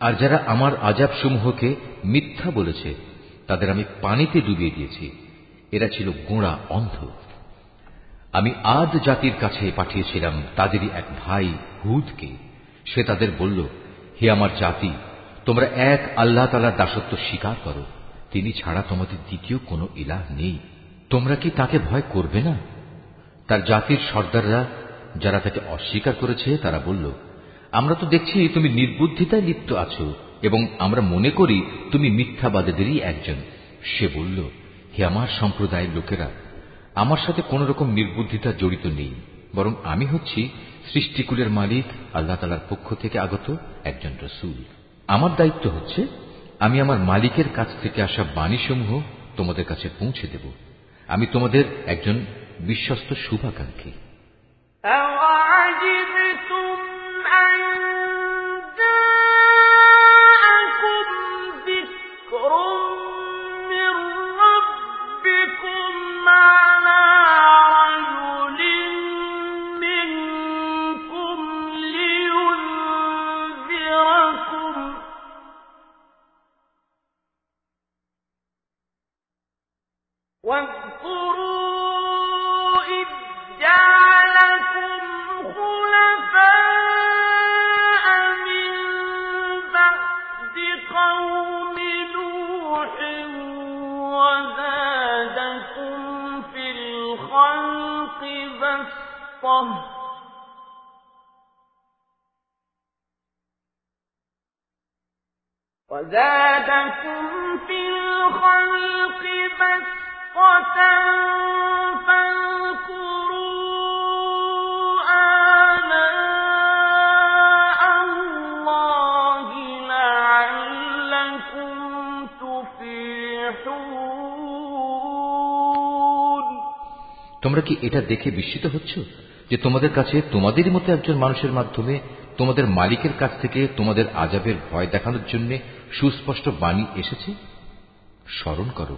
আর যারা আমার আজাব সমূহকে মিথ্যা বলেছে, তাদের আমি পানিতে ডুবিয়ে দিয়েছি। এরা ছিল গোঁড়া অন্ধ। আমি আদ জাতির কাছে পাঠিয়েছিলাম তাদেরই এক ভাই হুদকে। সে তাদের বলল, হে আমার জাতি, তোমরা এক আল্লাহ তালার দাসত্ব স্বীকার করো। তিনি ছাড়া তোমাদের দ্বিতীয় কোনো ইলাহ নেই। তোমরা কি তাকে ভয় করবে না? তার জাতির সর্দাররা যারা তাকে অস্বীকার করেছে, তারা বলল, আমরা তো দেখছি তুমি নির্বুদ্ধিতায় লিপ্ত আছো এবং আমরা মনে করি তুমি মিথ্যাবাদেদেরই একজন। সে বলল, হে আমার সম্প্রদায়ের লোকেরা, আমার সাথে কোন রকম নির্বুদ্ধিতা জড়িত নেই, বরং আমি হচ্ছি সৃষ্টিকুলের মালিক, আল্লাহ তালার পক্ষ থেকে আগত একজন রসুল। আমার দায়িত্ব হচ্ছে আমি আমার মালিকের কাছ থেকে আসা বাণীসমূহ তোমাদের কাছে পৌঁছে দেব আমি তোমাদের একজন বিশ্বস্ত শুভাকাঙ্ক্ষী أَوَعَجِبْتُمْ أَن بسطة وزادكم في الخلق بسطة فاذكروا آلاء الله لعلكم تفلحون তোমরা কি এটা দেখে বিস্মিত হচ্ছ যে তোমাদের কাছে তোমাদেরই মতো একজন মানুষের মাধ্যমে তোমাদের মালিকের কাছ থেকে তোমাদের আজাবের ভয় দেখানোর জন্য সুস্পষ্ট বাণী এসেছে স্মরণ করো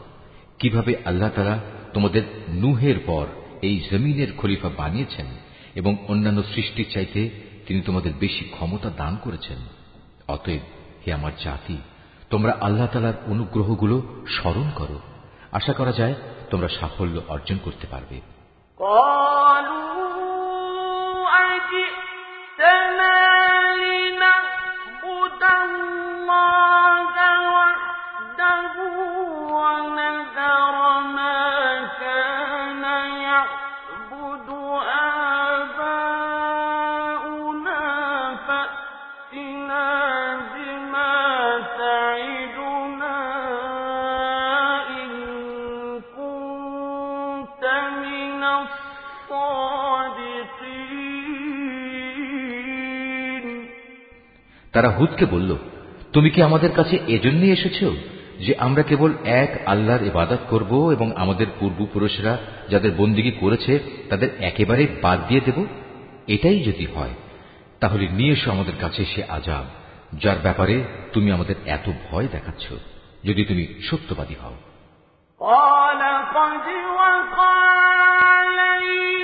কিভাবে আল্লাহ তারা তোমাদের নুহের পর এই জমিনের খলিফা বানিয়েছেন এবং অন্যান্য সৃষ্টির চাইতে তিনি তোমাদের বেশি ক্ষমতা দান করেছেন অতএব হে আমার জাতি তোমরা আল্লাহ তালার অনুগ্রহগুলো স্মরণ করো আশা করা যায় তোমরা সাফল্য অর্জন করতে পারবে قالوا ونذر ما তারা হুদকে বলল তুমি কি আমাদের কাছে এজন্যই এসেছ যে আমরা কেবল এক আল্লাহর ইবাদত করব এবং আমাদের পূর্বপুরুষরা যাদের বন্দিগি করেছে তাদের একেবারে বাদ দিয়ে দেব এটাই যদি হয় তাহলে নিয়ে এসো আমাদের কাছে সে আজাব যার ব্যাপারে তুমি আমাদের এত ভয় দেখাচ্ছ যদি তুমি সত্যবাদী হও قال قد وقع عليكم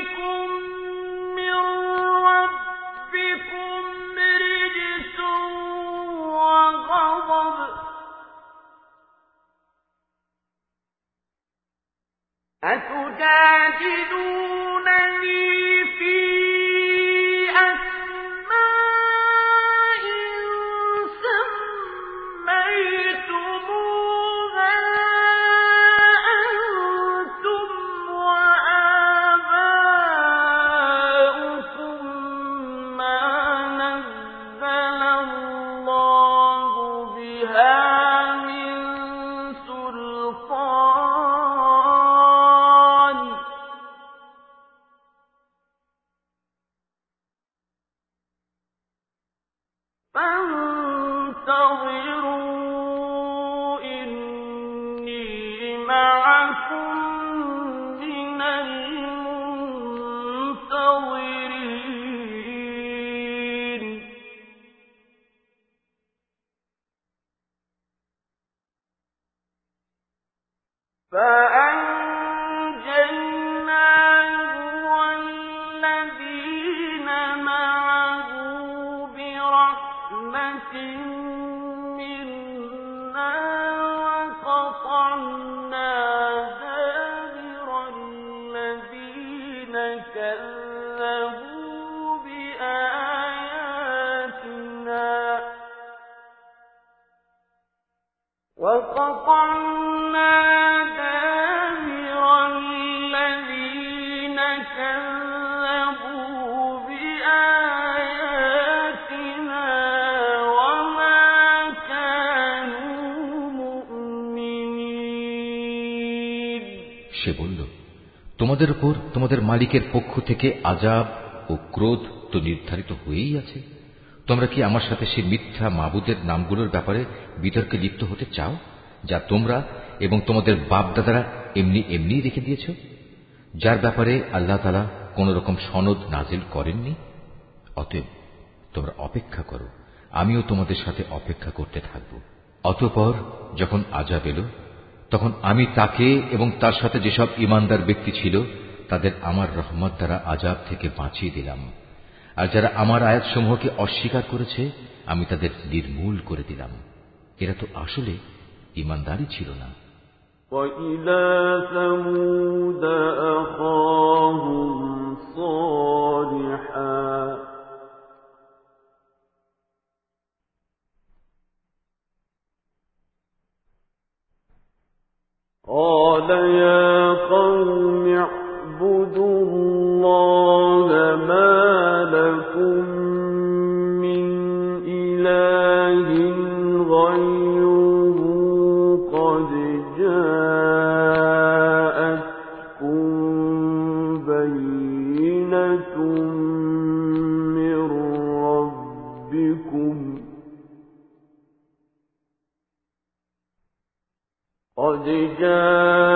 أتجادلونني في তোমাদের উপর তোমাদের মালিকের পক্ষ থেকে আজাব ও ক্রোধ তো নির্ধারিত হয়েই আছে। তোমরা কি আমার সাথে সে মিথ্যা মাবুদের নামগুলোর ব্যাপারে বিতর্কে লিপ্ত হতে চাও, যা তোমরা এবং তোমাদের বাপদাদারা এমনি এমনি রেখে দিয়েছ? যার ব্যাপারে আল্লাহ তালা কোন রকম সনদ নাজিল করেননি? অতএব তোমরা অপেক্ষা করো, আমিও তোমাদের সাথে অপেক্ষা করতে থাকব। অতঃপর যখন আজাব এলো তখন আমি তাকে এবং তার সাথে যেসব ইমানদার ব্যক্তি ছিল তাদের আমার রহমত দ্বারা আজাব থেকে বাঁচিয়ে দিলাম আর যারা আমার আয়াতসমূহকে অস্বীকার করেছে আমি তাদের নির্মূল করে দিলাম এরা তো আসলে ইমানদারই ছিল না وإلى ثمود أخاهم صالحا قال يا قوم اعبدوا الله جاء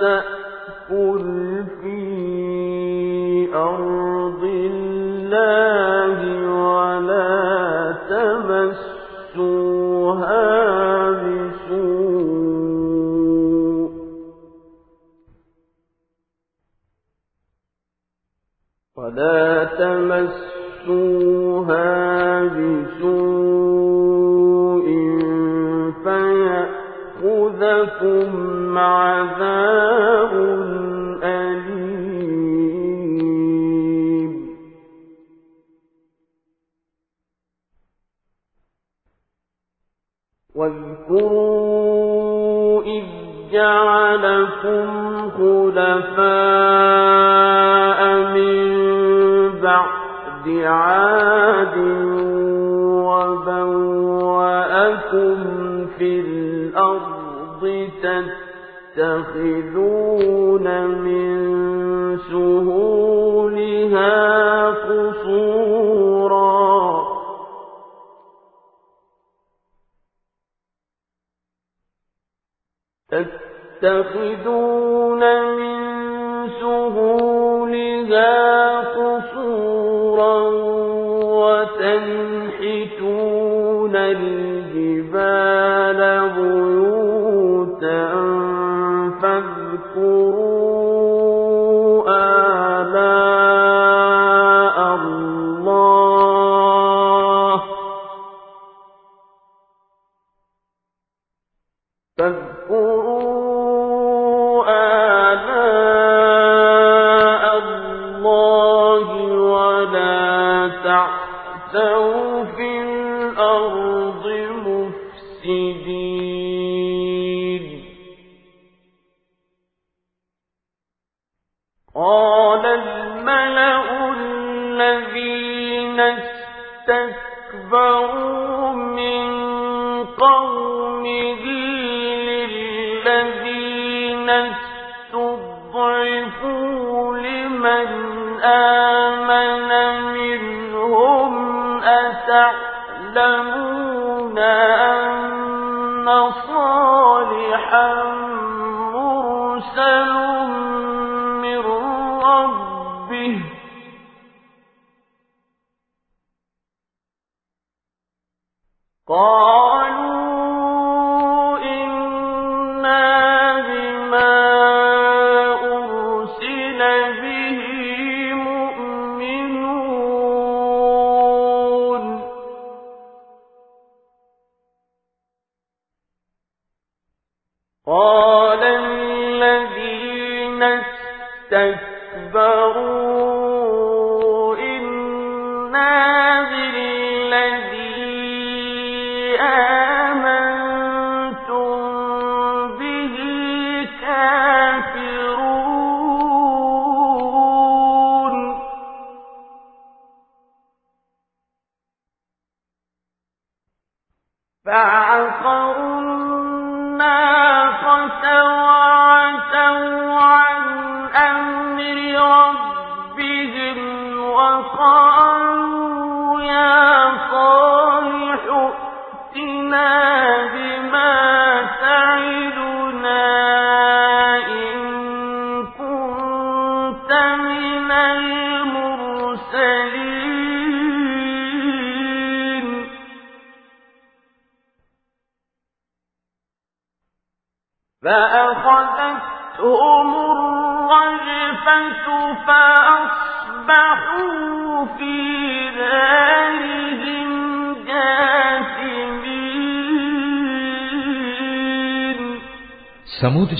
تأكل في أرض الله ولا تمسها بسوء. ولا تمسوها بسوء فيأخذكم عذاب أليم. واذكروا إذ جعلكم خلفاء من بعد عاد وبوأكم في الأرض تتبعون يتخذون من سهولها قصورا. تتخذون من سهولها قصورا وتنحتون الجبال بيوتا. الْمَكْرُورُ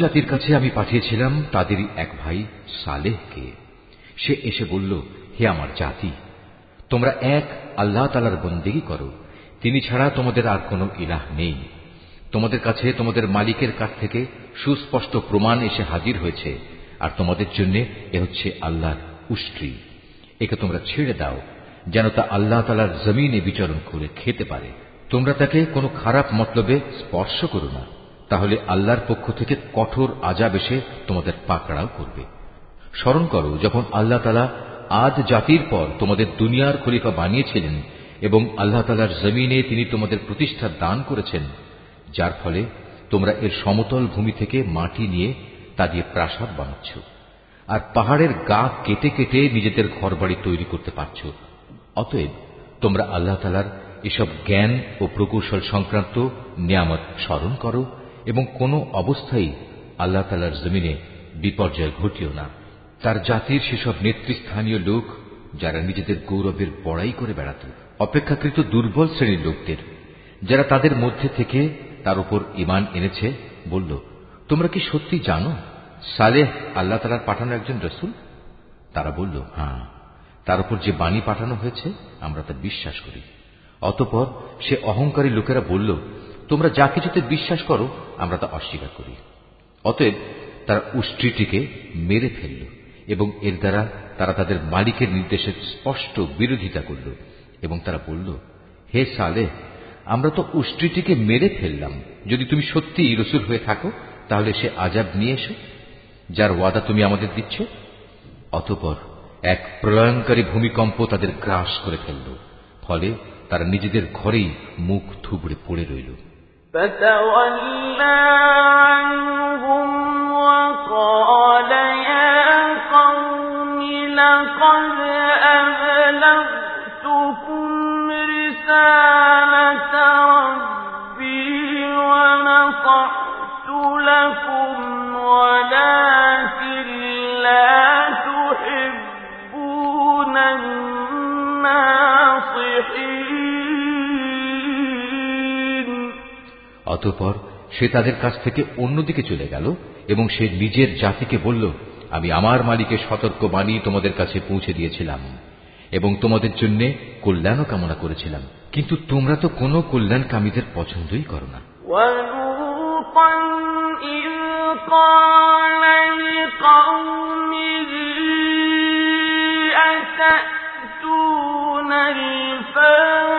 জাতির কাছে আমি পাঠিয়েছিলাম তাদেরই এক ভাই সালেহকে। সে এসে বলল, হে আমার জাতি, তোমরা এক আল্লাহ তালার বন্দেগী করো। তিনি ছাড়া তোমাদের আর কোনো ইলাহ নেই। তোমাদের কাছে তোমাদের মালিকের কাছ থেকে সুস্পষ্ট প্রমাণ এসে হাজির হয়েছে, আর তোমাদের জন্য এ হচ্ছে আল্লাহর উষ্ট্রি। একে তোমরা ছেড়ে দাও, যেন তা আল্লাহ তালার জমিনে বিচরণ করে খেতে পারে। তোমরা তাকে কোনো খারাপ মতলবে স্পর্শ করো না। তাহলে আল্লাহর পক্ষ থেকে কঠোর আজাব এসে তোমাদের পাকড়াও করবে। স্মরণ করো, যখন আল্লাহ তালা আজ জাতির পর তোমাদের দুনিয়ার খলিফা বানিয়েছিলেন এবং আল্লাহ তালার জমিনে তিনি তোমাদের প্রতিষ্ঠা দান করেছেন, যার ফলে তোমরা এর সমতল ভূমি থেকে মাটি নিয়ে তা দিয়ে প্রাসাদ বানাচ্ছ আর পাহাড়ের গা কেটে কেটে নিজেদের ঘরবাড়ি তৈরি করতে পারছ। অতএব তোমরা আল্লাহ তালার এসব জ্ঞান ও প্রকৌশল সংক্রান্ত নিয়ামত স্মরণ করো এবং কোনো অবস্থায় আল্লাহ তালার জমিনে বিপর্যয় ঘটিও না। তার জাতির সেসব নেতৃস্থানীয় লোক, যারা নিজেদের গৌরবের বড়াই করে বেড়াত, অপেক্ষাকৃত দুর্বল শ্রেণির লোকদের, যারা তাদের মধ্যে থেকে তার উপর ইমান এনেছে, বলল, তোমরা কি সত্যি জানো সালেহ আল্লাহ তালার পাঠানো একজন রসুল? তারা বলল হ্যাঁ তার উপর যে বাণী পাঠানো হয়েছে, আমরা তা বিশ্বাস করি। অতপর সে অহংকারী লোকেরা বলল তোমরা যা কিছুতে বিশ্বাস করো, আমরা তা অস্বীকার করি। অতএব তারা উষ্ট্রিটিকে মেরে ফেলল এবং এর দ্বারা তারা তাদের মালিকের নির্দেশের স্পষ্ট বিরোধিতা করল এবং তারা বলল, হে সালে আমরা তো উষ্ট্রিটিকে মেরে ফেললাম। যদি তুমি সত্যি রসুল হয়ে থাকো, তাহলে সে আজাব নিয়ে এসো, যার ওয়াদা তুমি আমাদের দিচ্ছ। অতপর এক প্রলয়ঙ্কারী ভূমিকম্প তাদের গ্রাস করে ফেলল, ফলে তারা নিজেদের ঘরেই মুখ থুবড়ে পড়ে রইল। فتولى عنهم وقال অতঃপর সে তাদের কাছ থেকে অন্যদিকে চলে গেল এবং সে নিজের জাতিকে বলল আমি আমার মালিকের সতর্ক বাণী তোমাদের কাছে পৌঁছে দিয়েছিলাম এবং তোমাদের জন্য কল্যাণও কামনা করেছিলাম কিন্তু তোমরা তো কোনো কল্যাণকামীদের পছন্দই করো না ولوطا إذ قال لقومه أتأتون الفاحشة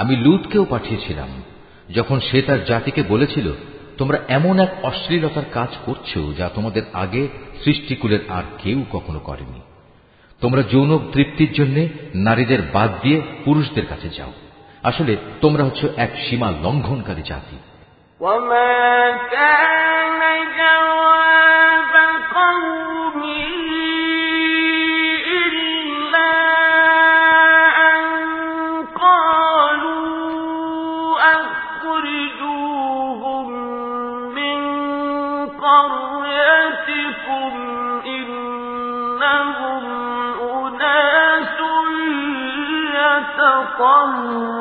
আমি লুতকেও পাঠিয়েছিলাম যখন সে তার জাতিকে বলেছিল তোমরা এমন এক অশ্লীলতার কাজ করছো যা তোমাদের আগে সৃষ্টিকুলের আর কেউ কখনো করেনি তোমরা যৌন তৃপ্তির জন্য নারীদের বাদ দিয়ে পুরুষদের কাছে যাও আসলে তোমরা হচ্ছে এক সীমা লঙ্ঘনকারী জাতি وما كان جواب يتطهرون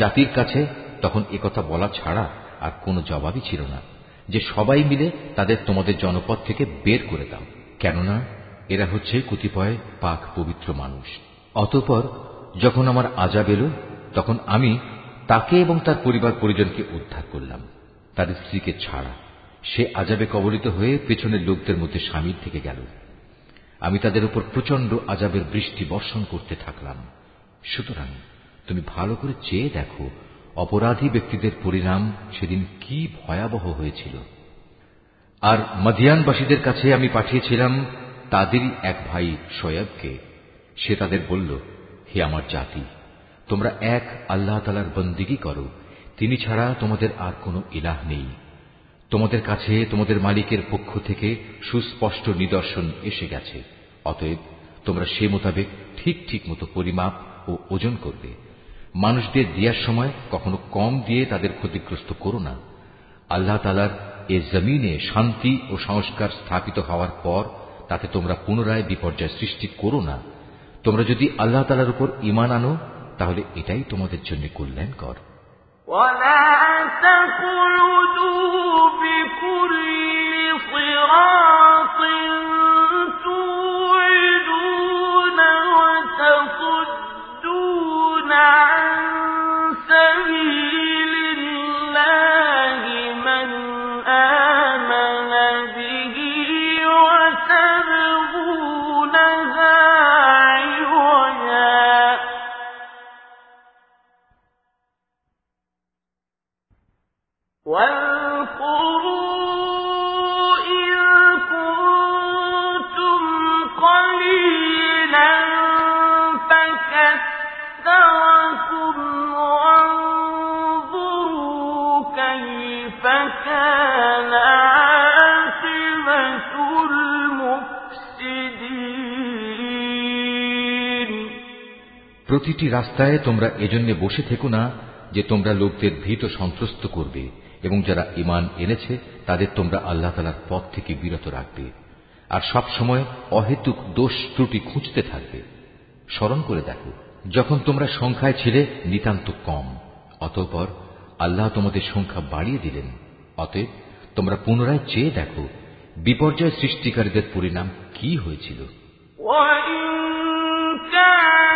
জাতির কাছে তখন একথা বলা ছাড়া আর কোনো জবাবই ছিল না। যে সবাই মিলে তাদের তোমাদের জনপদ থেকে বের করে দাও। কেননা এরা হচ্ছে কতিপয় পাক পবিত্র মানুষ। অতঃপর যখন আমার আজাব এলো, তখন আমি তাকে এবং তার পরিবার পরিজনকে উদ্ধার করলাম। তার স্ত্রীকে ছাড়া। সে আজাবে কবলিত হয়ে পেছনের লোকদের মধ্যে সামিল থেকে গেল। আমি তাদের উপর প্রচণ্ড আজাবের বৃষ্টি বর্ষণ করতে থাকলাম। সুতরাং তুমি ভালো করে চেয়ে দেখো, অপরাধী ব্যক্তিদের পরিণাম সেদিন কি ভয়াবহ হয়েছিল। আর মদিয়ানবাসীদের কাছে আমি পাঠিয়েছিলাম তাদেরই এক ভাই শোয়েবকে সে তাদের বলল, হে আমার জাতি, তোমরা এক আল্লাহ তালার বন্দিগি করো। তিনি ছাড়া তোমাদের আর কোনো ইলাহ নেই। তোমাদের কাছে তোমাদের মালিকের পক্ষ থেকে সুস্পষ্ট নিদর্শন এসে গেছে। অতএব তোমরা সে মোতাবেক ঠিক ঠিক মতো পরিমাপ ও ওজন করবে। মানুষদের দেওয়ার সময় কখনো কম দিয়ে তাদের ক্ষতিগ্রস্ত করো না আল্লাহ তালার এ জমিনে শান্তি ও সংস্কার স্থাপিত হওয়ার পর তাতে তোমরা পুনরায় বিপর্যয় সৃষ্টি করো না তোমরা যদি আল্লাহ তালার উপর ইমান আনো তাহলে এটাই তোমাদের জন্য কল্যাণকর ولا تقعدوا بكل صراط প্রতিটি রাস্তায় তোমরা এজন্য বসে থেকো না যে তোমরা লোকদের ভীত সন্ত্রস্ত করবে এবং যারা ইমান এনেছে, তাদের তোমরা আল্লাহ তালার পথ থেকে বিরত রাখবে। আর সব সময় অহেতুক দোষ ত্রুটি খুঁজতে থাকবে। স্মরণ করে দেখো, যখন তোমরা সংখ্যায় ছিলে, নিতান্ত কম। অতঃপর আল্লাহ তোমাদের সংখ্যা বাড়িয়ে দিলেন। অতএব তোমরা পুনরায় চেয়ে দেখো, বিপর্যয় সৃষ্টিকারীদের পরিণাম কি হয়েছিল।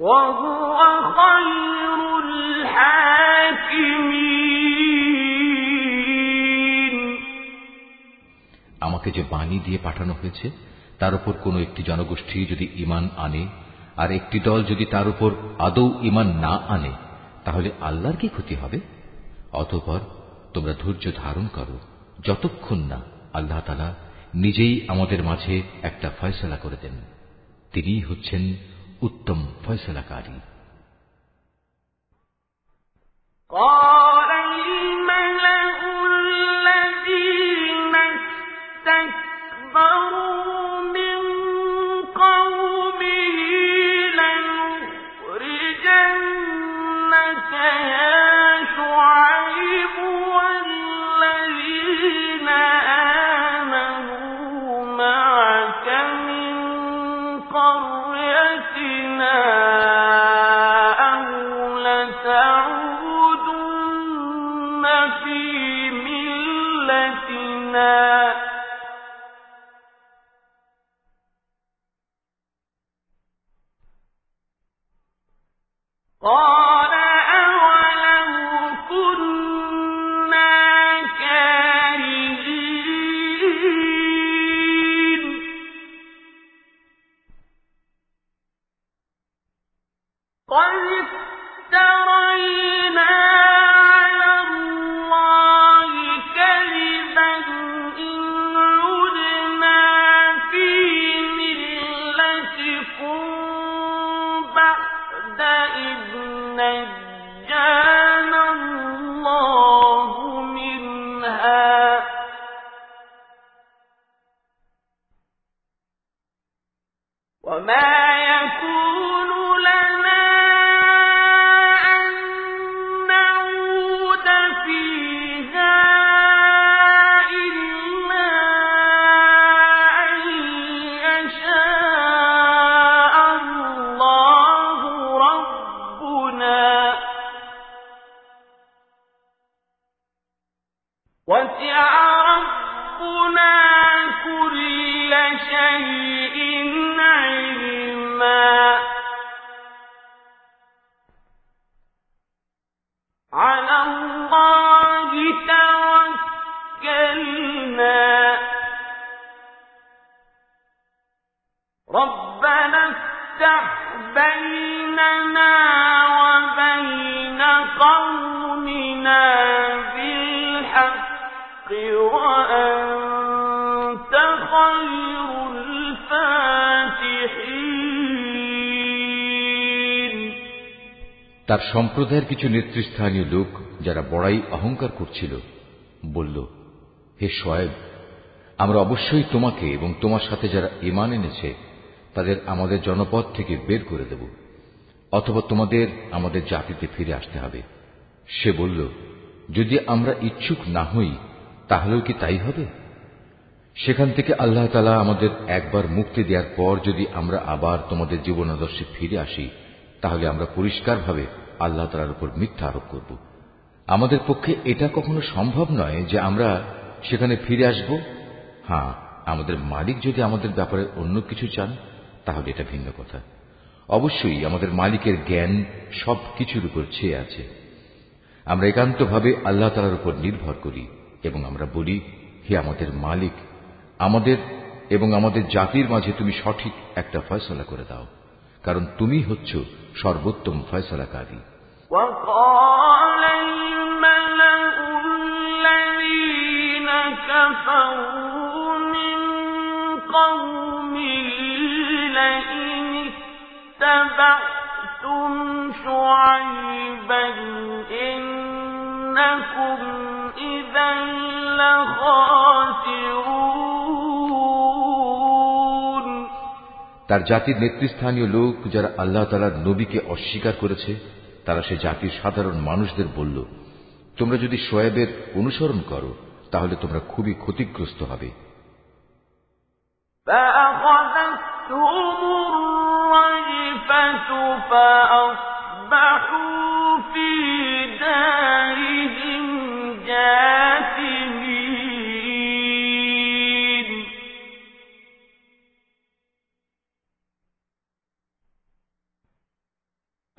وَهُوَ خَيْرُ الْحَاكِمِينَ আমাকে যে বাণী দিয়ে পাঠানো হয়েছে তার উপর কোন একটি জনগোষ্ঠী যদি ইমান আনে আর একটি দল যদি তার উপর আদৌ ইমান না আনে তাহলে আল্লাহর কি ক্ষতি হবে অতঃপর তোমরা ধৈর্য ধারণ করো যতক্ষণ না আল্লাহ তালা নিজেই আমাদের মাঝে একটা ফয়সলা করে দেন তিনি হচ্ছেন उत्तम फैसलाकारी قال الملأ الذين استكبروا তার সম্প্রদায়ের কিছু নেতৃস্থানীয় লোক যারা বড়াই অহংকার করছিল, বলল, হে শোয়েব আমরা অবশ্যই তোমাকে এবং তোমার সাথে যারা ইমান এনেছে, তাদের আমাদের জনপদ থেকে বের করে দেব, অথবা তোমাদের আমাদের জাতিতে ফিরে আসতে হবে। সে বলল, যদি আমরা ইচ্ছুক না হই, তাহলেও কি তাই হবে? সেখান থেকে আল্লাহ তালা আমাদের একবার মুক্তি দেওয়ার পর যদি আমরা আবার তোমাদের জীবনাদর্শে ফিরে আসি, তাহলে আমরা পরিষ্কারভাবে আল্লাহ তালার উপর মিথ্যা আরোপ করব। আমাদের পক্ষে এটা কখনো সম্ভব নয় যে আমরা সেখানে ফিরে আসব। হ্যাঁ আমাদের মালিক যদি আমাদের ব্যাপারে অন্য কিছু চান, তাহলে এটা ভিন্ন কথা। অবশ্যই আমাদের মালিকের জ্ঞান সব কিছুর উপর ছেয়ে আছে। আমরা একান্তভাবে আল্লাহ তালার উপর নির্ভর করি এবং আমরা বলি, হে আমাদের মালিক, আমাদের এবং আমাদের জাতির মাঝে তুমি সঠিক একটা ফয়সলা করে দাও। কারণ তুমি হচ্ছ সর্বোত্তম ফয়সলাকারী وقال الملأ الذين كفروا من قومه لئن اتبعتم شعيبا إنكم إذا لخاسرون তার জাতির নেতৃস্থানীয় লোক যারা আল্লাহ তালার নবীকে অস্বীকার করেছে তারা সে জাতির সাধারণ মানুষদের বলল তোমরা যদি শোয়েবের অনুসরণ করো তাহলে তোমরা খুবই ক্ষতিগ্রস্ত হবে فأصبحوا في دارهم جاثمين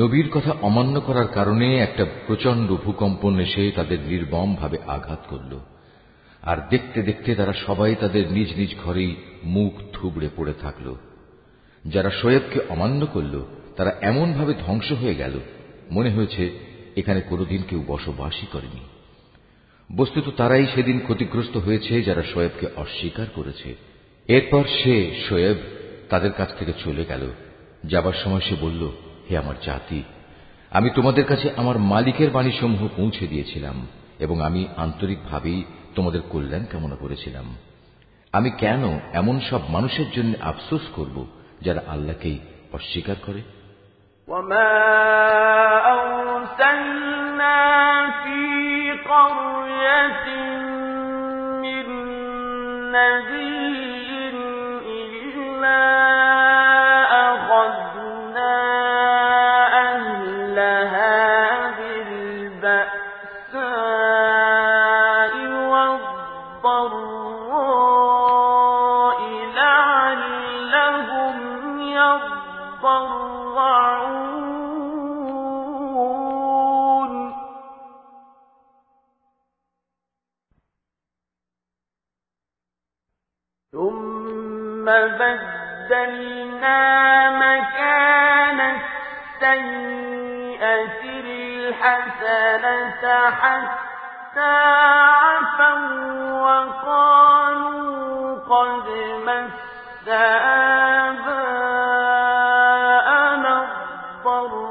নবীর কথা অমান্য করার কারণে একটা প্রচণ্ড ভূকম্পন এসে তাদের নির্বম ভাবে আঘাত করল। আর দেখতে দেখতে তারা সবাই তাদের নিজ নিজ ঘরেই মুখ থুবড়ে পড়ে থাকল। যারা শোয়েবকে অমান্য করল, তারা এমনভাবে ধ্বংস হয়ে গেল, মনে হয়েছে এখানে কোনোদিন কেউ বসবাসই করেনি। বস্তুত তারাই সেদিন ক্ষতিগ্রস্ত হয়েছে যারা শোয়েবকে অস্বীকার করেছে। এরপর সে শোয়েব তাদের কাছ থেকে চলে গেল। যাবার সময় সে বলল হে আমার জাতি আমি তোমাদের কাছে আমার মালিকের বাণীসমূহ পৌঁছে দিয়েছিলাম এবং আমি আন্তরিকভাবেই তোমাদের কল্যাণ কামনা করেছিলাম আমি কেন এমন সব মানুষের জন্য আফসোস করব যারা আল্লাহকেই অস্বীকার করে وما أرسلنا في قرية من نذير إلا بدلنا مكان السيئة الحسنة حتى عفوا وقالوا قد مس آباءنا الضراء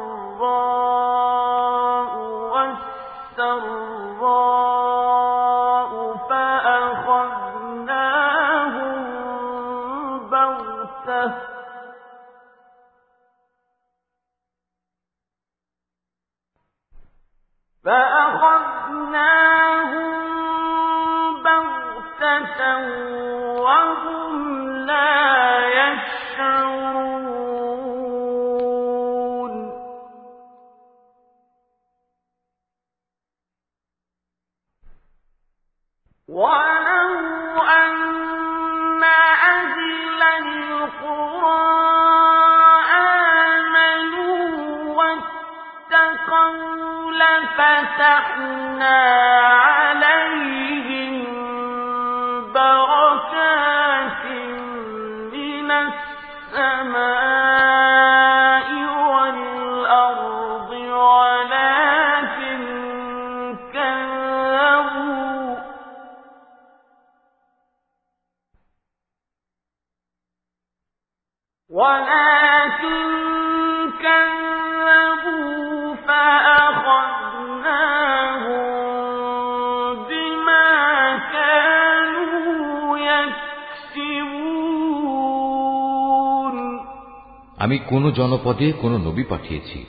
আমি কোন জনপদে কোন নবী পাঠিয়েছি,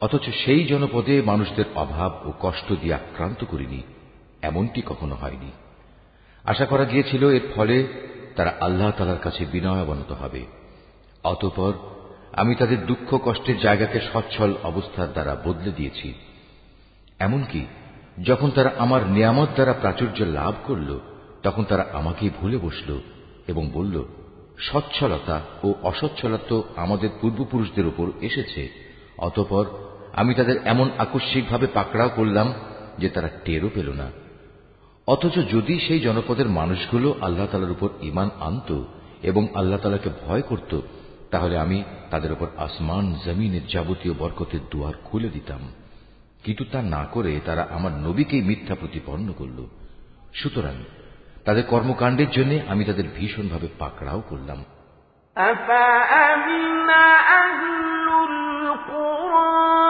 অথচ সেই জনপদে মানুষদের অভাব ও কষ্ট দিয়ে আক্রান্ত করিনি, এমনটি কখনো হয়নি। আশা করা গিয়েছিল এর ফলে তারা আল্লাহ তালার কাছে বিনয় অবনত হবে। অতপর আমি তাদের দুঃখ কষ্টের জায়গাকে সচ্ছল অবস্থার দ্বারা বদলে দিয়েছি। এমনকি যখন তারা আমার নিয়ামত দ্বারা প্রাচুর্য লাভ করল, তখন তারা আমাকেই ভুলে বসল এবং বলল সচ্ছলতা ও অসচ্ছলতা আমাদের পূর্বপুরুষদের উপর এসেছে। অতপর আমি তাদের এমন আকস্মিকভাবে পাকড়াও করলাম যে তারা টেরও পেল না। অথচ যদি সেই জনপদের মানুষগুলো আল্লাহ তালার উপর ইমান আনত এবং আল্লাহ তালাকে ভয় করত, তাহলে আমি তাদের উপর আসমান, জমিনের যাবতীয় বরকতের দুয়ার খুলে দিতাম। কিন্তু তা না করে তারা আমার নবীকেই মিথ্যা প্রতিপন্ন করল। সুতরাং তাদের কর্মকাণ্ডের জন্য আমি তাদের ভীষণভাবে পাকড়াও করলাম أفأمن أهل القرى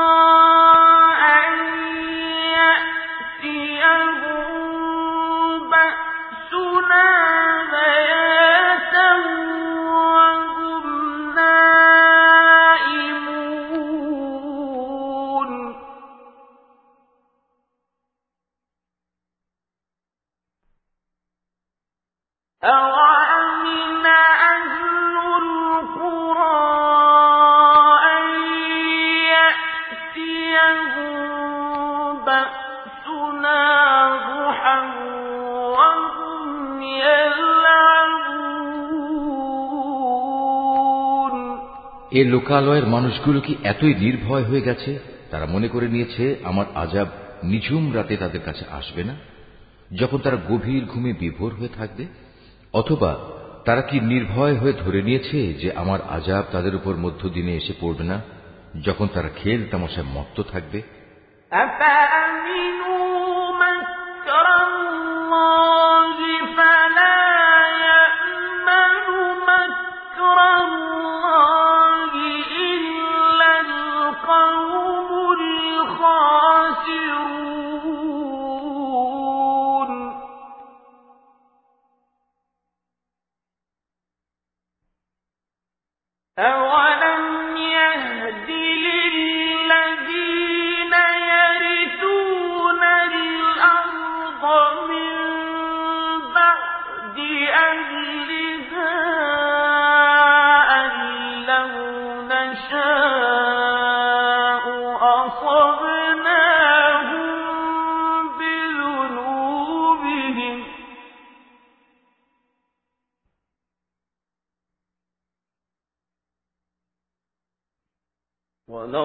এ লোকালয়ের মানুষগুলো কি এতই নির্ভয় হয়ে গেছে? তারা মনে করে নিয়েছে, আমার আজাব নিঝুম রাতে তাদের কাছে আসবে না? যখন তারা গভীর ঘুমে বিভোর হয়ে থাকবে? অথবা তারা কি নির্ভয় হয়ে ধরে নিয়েছে যে আমার আজাব তাদের উপর মধ্য দিনে এসে পড়বে না, যখন তারা খেল তামাশায় মত্ত থাকবে? أو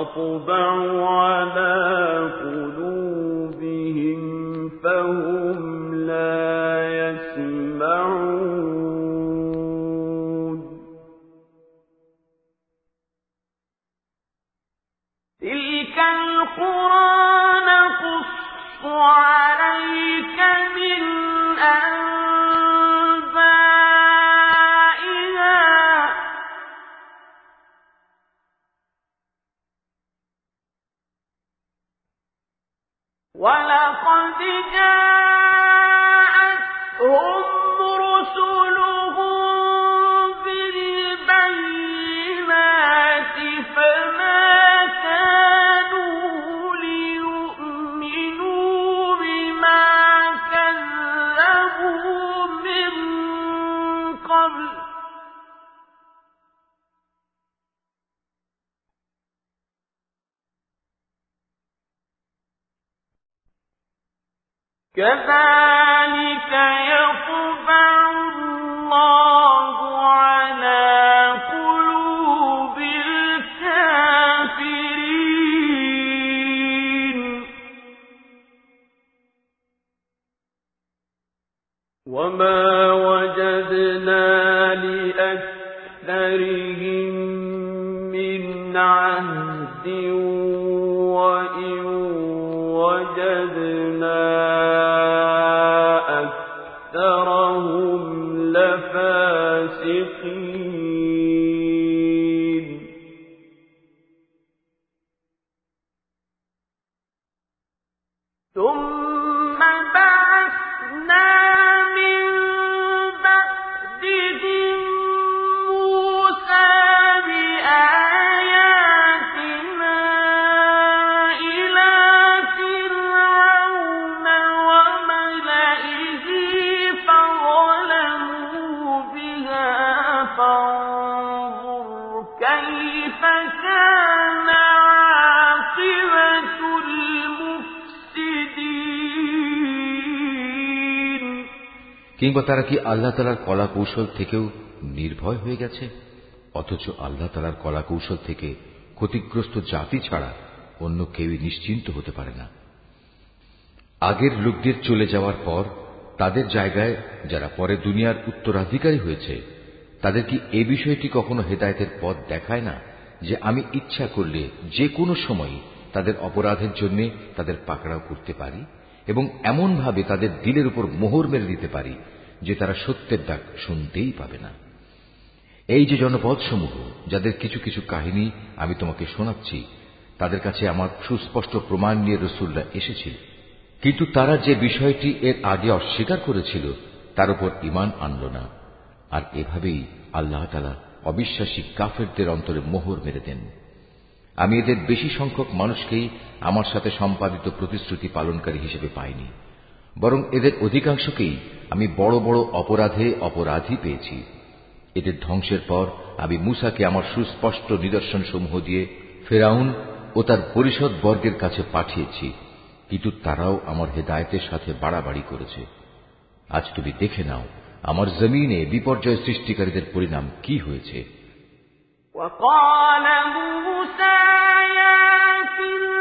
تطبع على كذلك يطبع الله على قلوب الكافرين. وما وجدنا لأكثرهم من عهد কিংবা তারা কি আল্লাহ তালার কলা কৌশল থেকেও নির্ভয় হয়ে গেছে? অথচ আল্লাহ তালার কলা কৌশল থেকে ক্ষতিগ্রস্ত জাতি ছাড়া অন্য কেউই নিশ্চিন্ত হতে পারে না। আগের লোকদের চলে যাওয়ার পর তাদের জায়গায় যারা পরে দুনিয়ার উত্তরাধিকারী হয়েছে, তাদের কি এ বিষয়টি কখনো হেদায়তের পথ দেখায় না যে আমি ইচ্ছা করলে যে কোনো সময় তাদের অপরাধের জন্য তাদের পাকড়াও করতে পারি এবং এমনভাবে তাদের দিলের উপর মোহর মেরে দিতে পারি যে তারা সত্যের ডাক শুনতেই পাবে না। এই যে জনপদ সমূহ যাদের কিছু কিছু কাহিনী আমি তোমাকে শোনাচ্ছি, তাদের কাছে আমার সুস্পষ্ট প্রমাণ নিয়ে রসুল্লাহ এসেছিল। কিন্তু তারা যে বিষয়টি এর আগে অস্বীকার করেছিল, তার উপর ইমান আনল না। আর এভাবেই আল্লাহ তালা অবিশ্বাসী কাফেরদের অন্তরে মোহর মেরে দেন। আমি এদের বেশি সংখ্যক মানুষকেই আমার সাথে সম্পাদিত প্রতিশ্রুতি পালনকারী হিসেবে পাইনি। বরং এদের অধিকাংশকেই আমি বড় বড় অপরাধে অপরাধী পেয়েছি এদের ধ্বংসের পর আমি মুসাকে আমার সুস্পষ্ট নিদর্শন সমূহ দিয়ে ফেরাউন ও তার পরিষদ বর্গের কাছে পাঠিয়েছি কিন্তু তারাও আমার হেদায়তের সাথে বাড়াবাড়ি করেছে আজ তুমি দেখে নাও আমার জমিনে বিপর্যয় সৃষ্টিকারীদের পরিণাম কি হয়েছে وقال موسى يا فرعون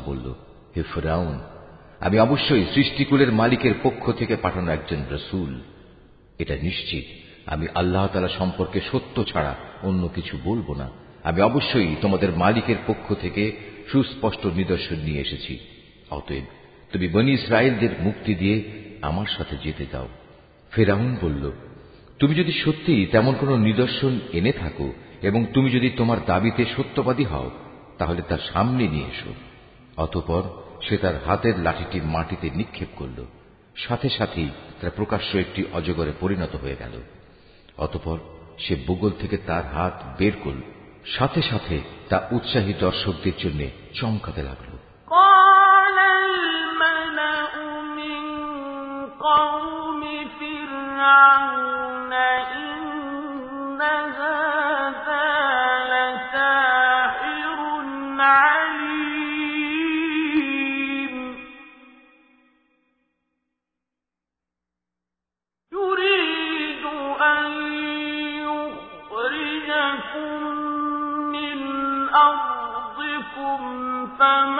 মুসা বলল, হে ফেরাউন, আমি অবশ্যই সৃষ্টিকুলের মালিকের পক্ষ থেকে পাঠানো একজন রসুল। এটা নিশ্চিত, আমি আল্লাহ তালা সম্পর্কে সত্য ছাড়া অন্য কিছু বলব না। আমি অবশ্যই তোমাদের মালিকের পক্ষ থেকে সুস্পষ্ট নিদর্শন নিয়ে এসেছি। অতএব তুমি বনি ইসরায়েলদের মুক্তি দিয়ে আমার সাথে যেতে দাও। ফেরাউন বলল, তুমি যদি সত্যি তেমন কোনো নিদর্শন এনে থাকো এবং তুমি যদি তোমার দাবিতে সত্যবাদী হও, তাহলে তার সামনে নিয়ে এসো। অতপর সে তার হাতের লাঠিটি মাটিতে নিক্ষেপ করল সাথে সাথেই তার প্রকাশ্য একটি অজগরে পরিণত হয়ে গেল অতপর সে বুগল থেকে তার হাত বের করল সাথে সাথে তা উৎসাহী দর্শকদের জন্য চমকাতে লাগলো قال الملأ من قوم فرعون أرضكم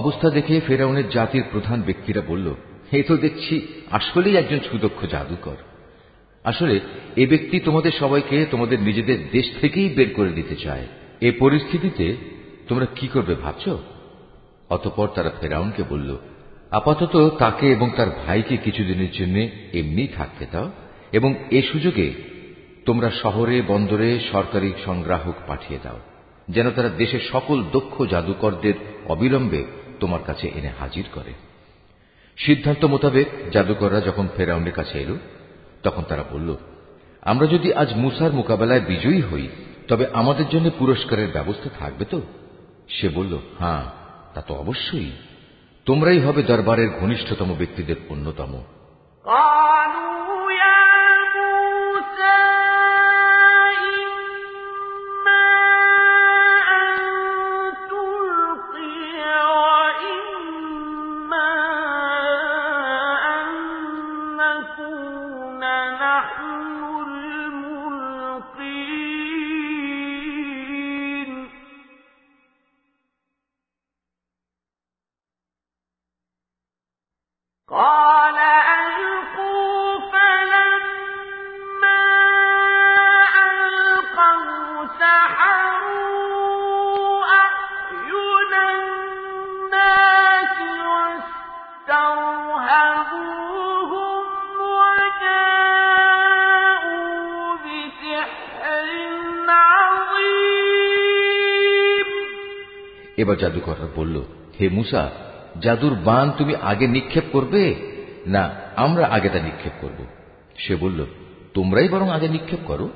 অবস্থা দেখে ফেরাউনের জাতির প্রধান ব্যক্তিরা বলল এই তো দেখছি, আসলেই একজন সুদক্ষ জাদুকর। আসলে, এ ব্যক্তি তোমাদের সবাইকে তোমাদের নিজেদের দেশ থেকেই বের করে দিতে চায়। এ পরিস্থিতিতে তোমরা কি করবে ভাবছ? অতপর তারা ফেরাউনকে বলল, আপাতত তাকে এবং তার ভাইকে কিছুদিনের জন্য এমনি থাকতে দাও এবং এ সুযোগে তোমরা শহরে, বন্দরে সরকারি সংগ্রাহক পাঠিয়ে দাও, যেন তারা দেশের সকল দক্ষ জাদুকরদের অবিলম্বে তোমার কাছে এনে হাজির করে। সিদ্ধান্ত মোতাবেক জাদুকররা যখন ফেরাউনের কাছে এলো, তখন তারা বলল, আমরা যদি আজ মুসার মোকাবেলায় বিজয়ী হই, তবে আমাদের জন্য পুরস্কারের ব্যবস্থা থাকবে তো? সে বলল হ্যাঁ তা তো অবশ্যই। তোমরাই হবে দরবারের ঘনিষ্ঠতম ব্যক্তিদের অন্যতম। এবার জাদুকররা বলল, হে মুসা, জাদুর বান তুমি আগে নিক্ষেপ করবে? না, আমরা আগে তা নিক্ষেপ করব। সে বলল, তোমরাই বরং আগে নিক্ষেপ করো।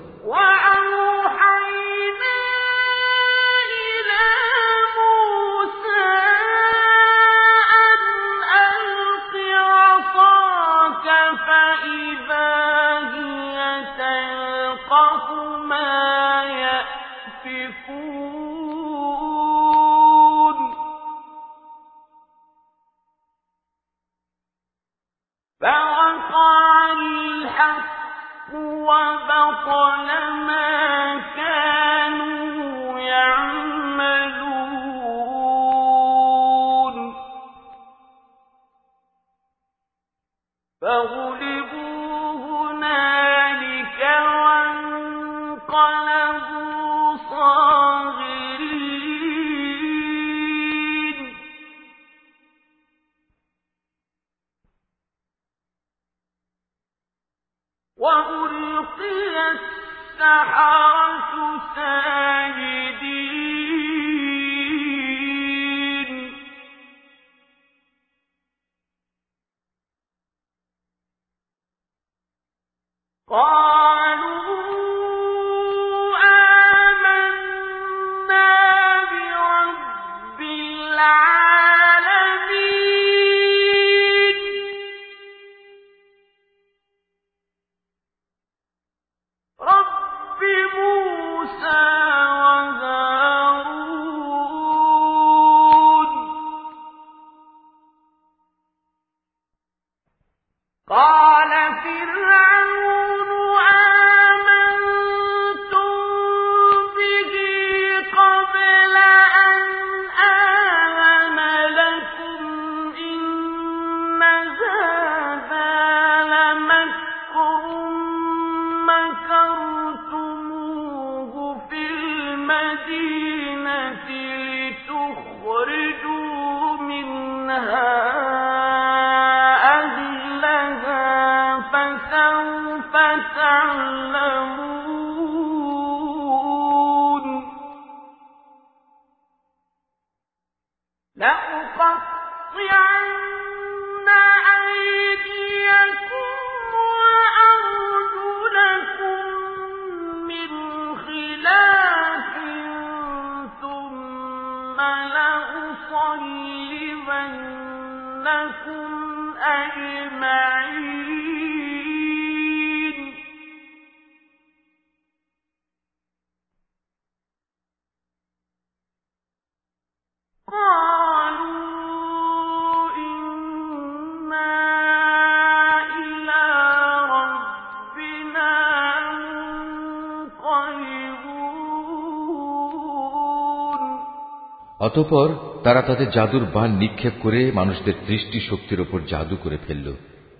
অতপর তারা তাদের জাদুর বান নিক্ষেপ করে মানুষদের দৃষ্টি শক্তির ওপর জাদু করে ফেলল।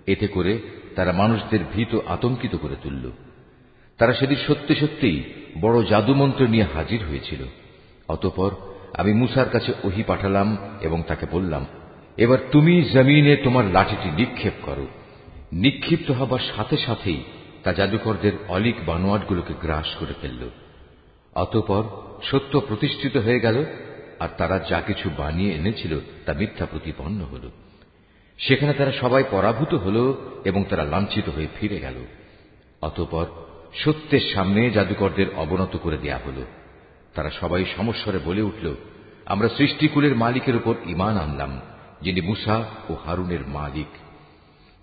এতে করে তারা মানুষদের ভীত আতঙ্কিত করে তুলল। তারা সেদিন সত্যি সত্যিই বড় জাদুমন্ত্র নিয়ে হাজির হয়েছিল। অতপর আমি মুসার কাছে ওহি পাঠালাম এবং তাকে বললাম, এবার তুমি জমিনে তোমার লাঠিটি নিক্ষেপ করো। নিক্ষিপ্ত হবার সাথে সাথেই তা জাদুকরদের অলিক বানোয়াটগুলোকে গ্রাস করে ফেলল। অতপর সত্য প্রতিষ্ঠিত হয়ে গেল আর তারা যা কিছু বানিয়ে এনেছিল তা মিথ্যা প্রতিপন্ন হল। সেখানে তারা সবাই পরাভূত হল এবং তারা লাঞ্ছিত হয়ে ফিরে গেল। অতপর সত্যের সামনে জাদুকরদের অবনত করে দেয়া হল। তারা সবাই সমস্বরে বলে উঠল, আমরা সৃষ্টিকুলের মালিকের উপর ইমান আনলাম, যিনি মুসা ও হারুনের মালিক।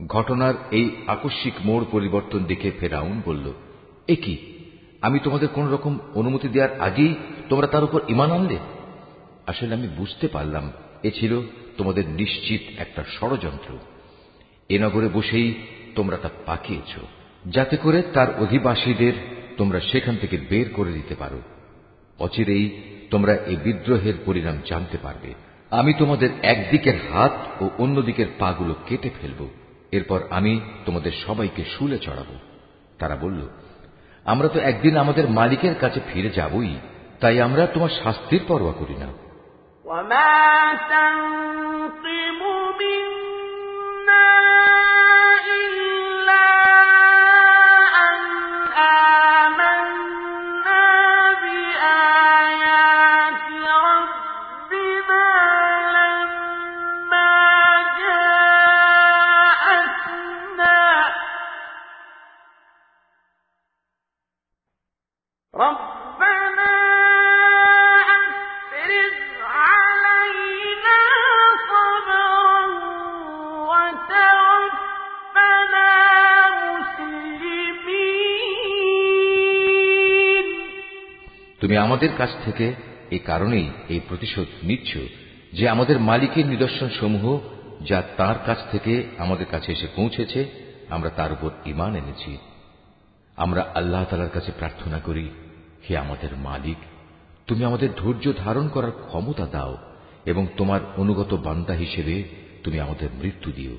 ঘটনার এই আকস্মিক মোড় পরিবর্তন দেখে ফেরাউন বলল, এ কি? আমি তোমাদের কোন রকম অনুমতি দেওয়ার আগেই তোমরা তার উপর ইমান আনলে? আসলে আমি বুঝতে পারলাম, এ ছিল তোমাদের নিশ্চিত একটা ষড়যন্ত্র। এ নগরে বসেই তোমরা তা পাকিয়েছ, যাতে করে তার অধিবাসীদের তোমরা সেখান থেকে বের করে দিতে পারো। অচিরেই তোমরা এই বিদ্রোহের পরিণাম জানতে পারবে। আমি তোমাদের একদিকের হাত ও অন্যদিকের পাগুলো কেটে ফেলব। এরপর আমি তোমাদের সবাইকে শুলে চড়াব। তারা বলল, আমরা তো একদিন আমাদের মালিকের কাছে ফিরে যাবই, তাই আমরা তোমার শাস্তির পরোয়া করি না। وما تنقم منا তুমি আমাদের কাছ থেকে এই কারণেই এই প্রতিশোধ নিচ্ছ যে আমাদের মালিকের নিদর্শন সমূহ যা তার কাছ থেকে আমাদের কাছে এসে পৌঁছেছে, আমরা তার উপর ইমান এনেছি। আমরা আল্লাহ তালার কাছে প্রার্থনা করি, হে আমাদের মালিক, তুমি আমাদের ধৈর্য ধারণ করার ক্ষমতা দাও এবং তোমার অনুগত বান্দা হিসেবে তুমি আমাদের মৃত্যু দিও।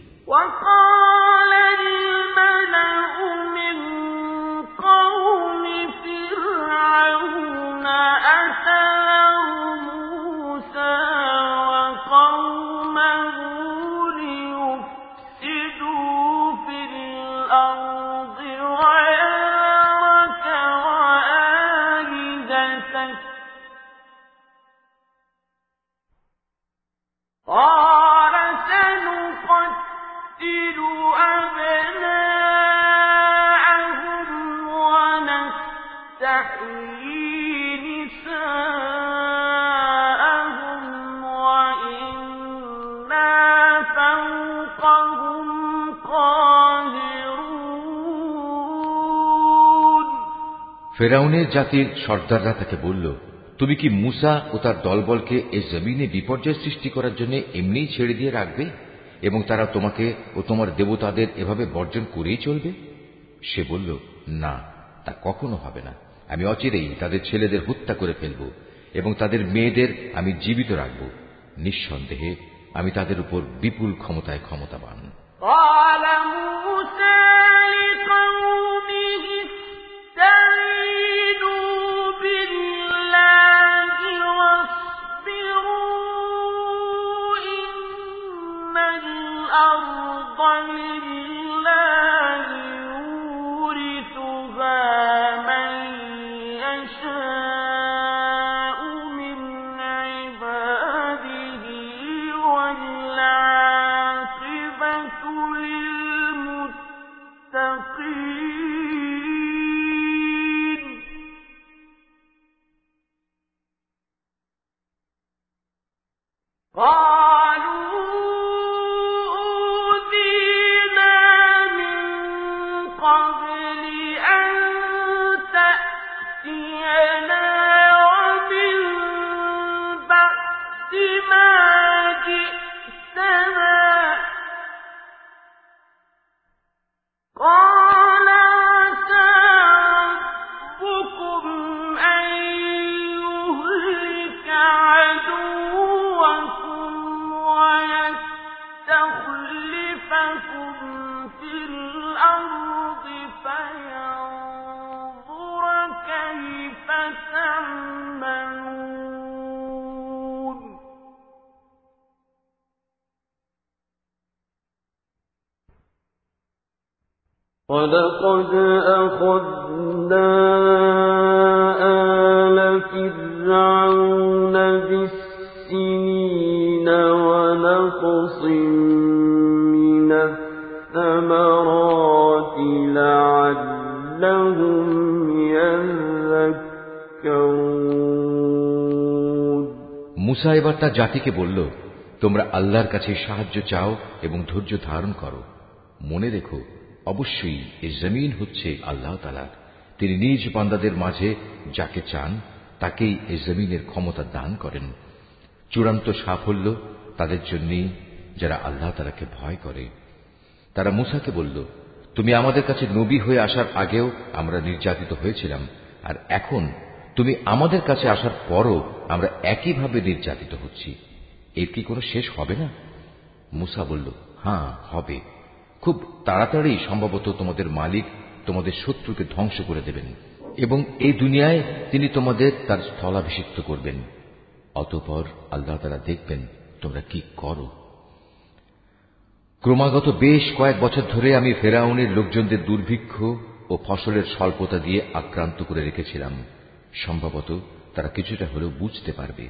ফেরাউনের জাতির সর্দাররা তাকে বলল তুমি কি মুসা ও তার দলবলকে এ জমিনে বিপর্যয় সৃষ্টি করার জন্য এমনিই ছেড়ে দিয়ে রাখবে এবং তারা তোমাকে ও তোমার দেবতাদের এভাবে বর্জন করেই চলবে সে বলল না তা কখনো হবে না আমি অচিরেই তাদের ছেলেদের হত্যা করে ফেলব এবং তাদের মেয়েদের আমি জীবিত রাখব নিঃসন্দেহে আমি তাদের উপর বিপুল ক্ষমতায় ক্ষমতাবান قال موسى لقومه قالوا ولقد أخذنا آل فرعون بالسنين ونقص من الثمرات لعلهم يذكرون মুসা এবার তার জাতিকে বলল তোমরা আল্লাহর কাছে সাহায্য চাও এবং ধৈর্য ধারণ করো মনে রেখো অবশ্যই এ জমিন হচ্ছে আল্লাহ তালার তিনি নিজ বান্দাদের মাঝে যাকে চান, তাকেই এ জমিনের ক্ষমতা দান করেন। চূড়ান্ত সাফল্য তাদের জন্যই যারা আল্লাহ তালাকে ভয় করে। তারা মুসাকে বলল, তুমি আমাদের কাছে নবী হয়ে আসার আগেও আমরা নির্যাতিত হয়েছিলাম, আর এখন তুমি আমাদের কাছে আসার পরও আমরা একইভাবে নির্যাতিত হচ্ছি। এর কি কোনো শেষ হবে না? মুসা বলল হ্যাঁ হবে। খুব তাড়াতাড়ি সম্ভবত তোমাদের মালিক তোমাদের শত্রুকে ধ্বংস করে দেবেন এবং এই দুনিয়ায় তিনি তোমাদের তার স্থলাভিষিক্ত করবেন অতপর আল্লাহ তারা দেখবেন তোমরা কি করো ক্রমাগত বেশ কয়েক বছর ধরে আমি ফেরাউনের লোকজনদের দুর্ভিক্ষ ও ফসলের স্বল্পতা দিয়ে আক্রান্ত করে রেখেছিলাম সম্ভবত তারা কিছুটা হলেও বুঝতে পারবে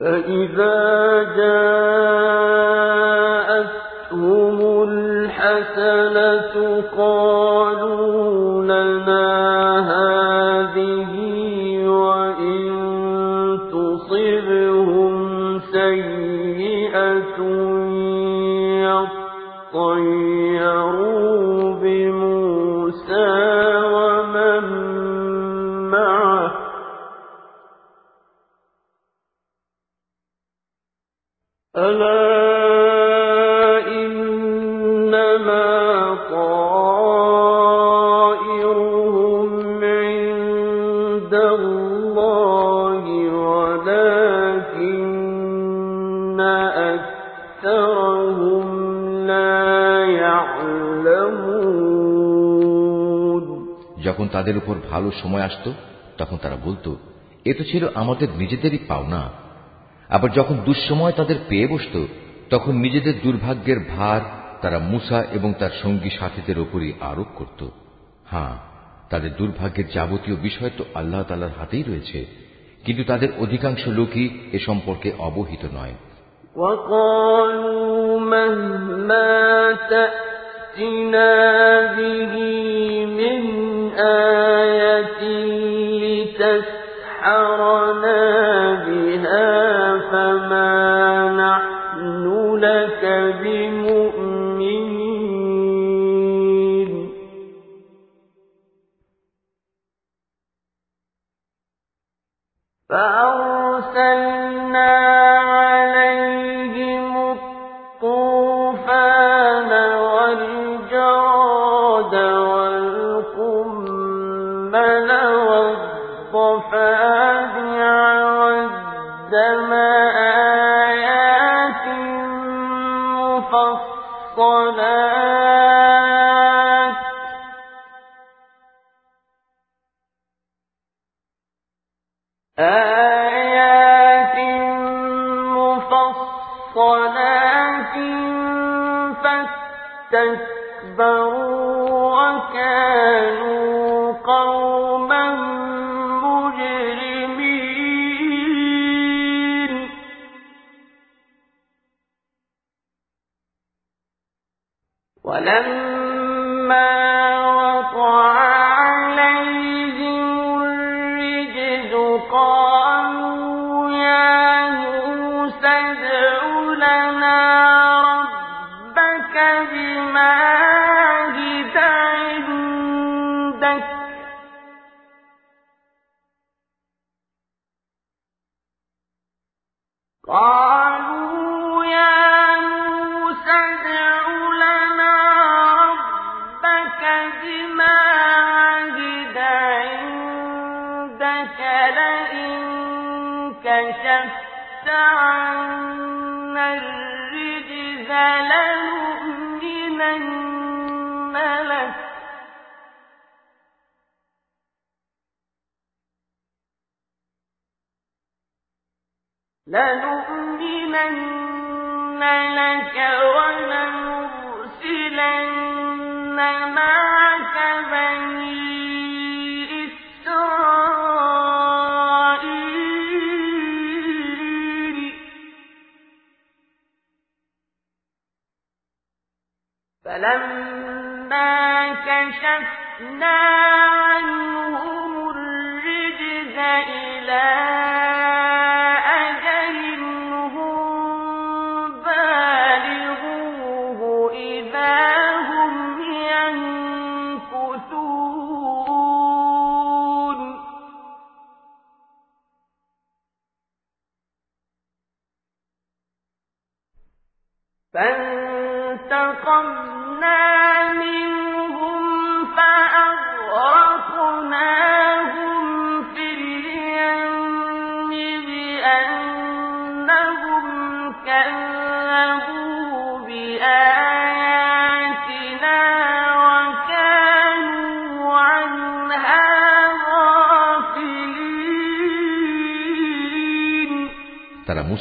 فإذا جاءتهم الحسنة قال যখন তাদের উপর ভালো সময় আসত, তখন তারা বলতো, এ তো ছিল আমাদের নিজেদেরই পাওনা। আবার যখন দুঃসময় তাদের পেয়ে বসত, তখন নিজেদের দুর্ভাগ্যের ভার তারা মুসা এবং তার সঙ্গী সাথীদের ওপরই আরোপ করত হ্যাঁ তাদের দুর্ভাগ্যের যাবতীয় বিষয় তো আল্লাহ তালার হাতেই রয়েছে কিন্তু তাদের অধিকাংশ লোকই এ সম্পর্কে অবহিত নয় وقالوا مهما تأتنا به من آية لتسحرنا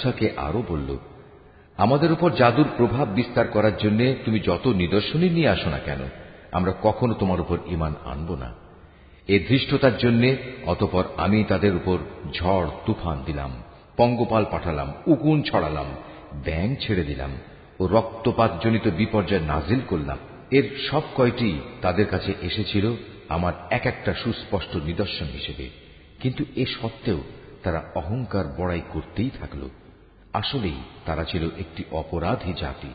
মুসাকে আরও বলল, আমাদের উপর জাদুর প্রভাব বিস্তার করার জন্য তুমি যত নিদর্শনই নিয়ে আসো না কেন, আমরা কখনো তোমার উপর ইমান আনব না। এ ধৃষ্টতার জন্য অতপর আমি তাদের উপর ঝড়, তুফান দিলাম, পঙ্গপাল পাঠালাম, উকুন ছড়ালাম ব্যাং ছেড়ে দিলাম ও রক্তপাতজনিত বিপর্যয় নাজিল করলাম। এর সব কয়টি তাদের কাছে এসেছিল আমার এক একটা সুস্পষ্ট নিদর্শন হিসেবে। কিন্তু এ সত্ত্বেও তারা অহংকার বড়াই করতেই থাকল। আসলেই তারা ছিল একটি অপরাধী জাতি।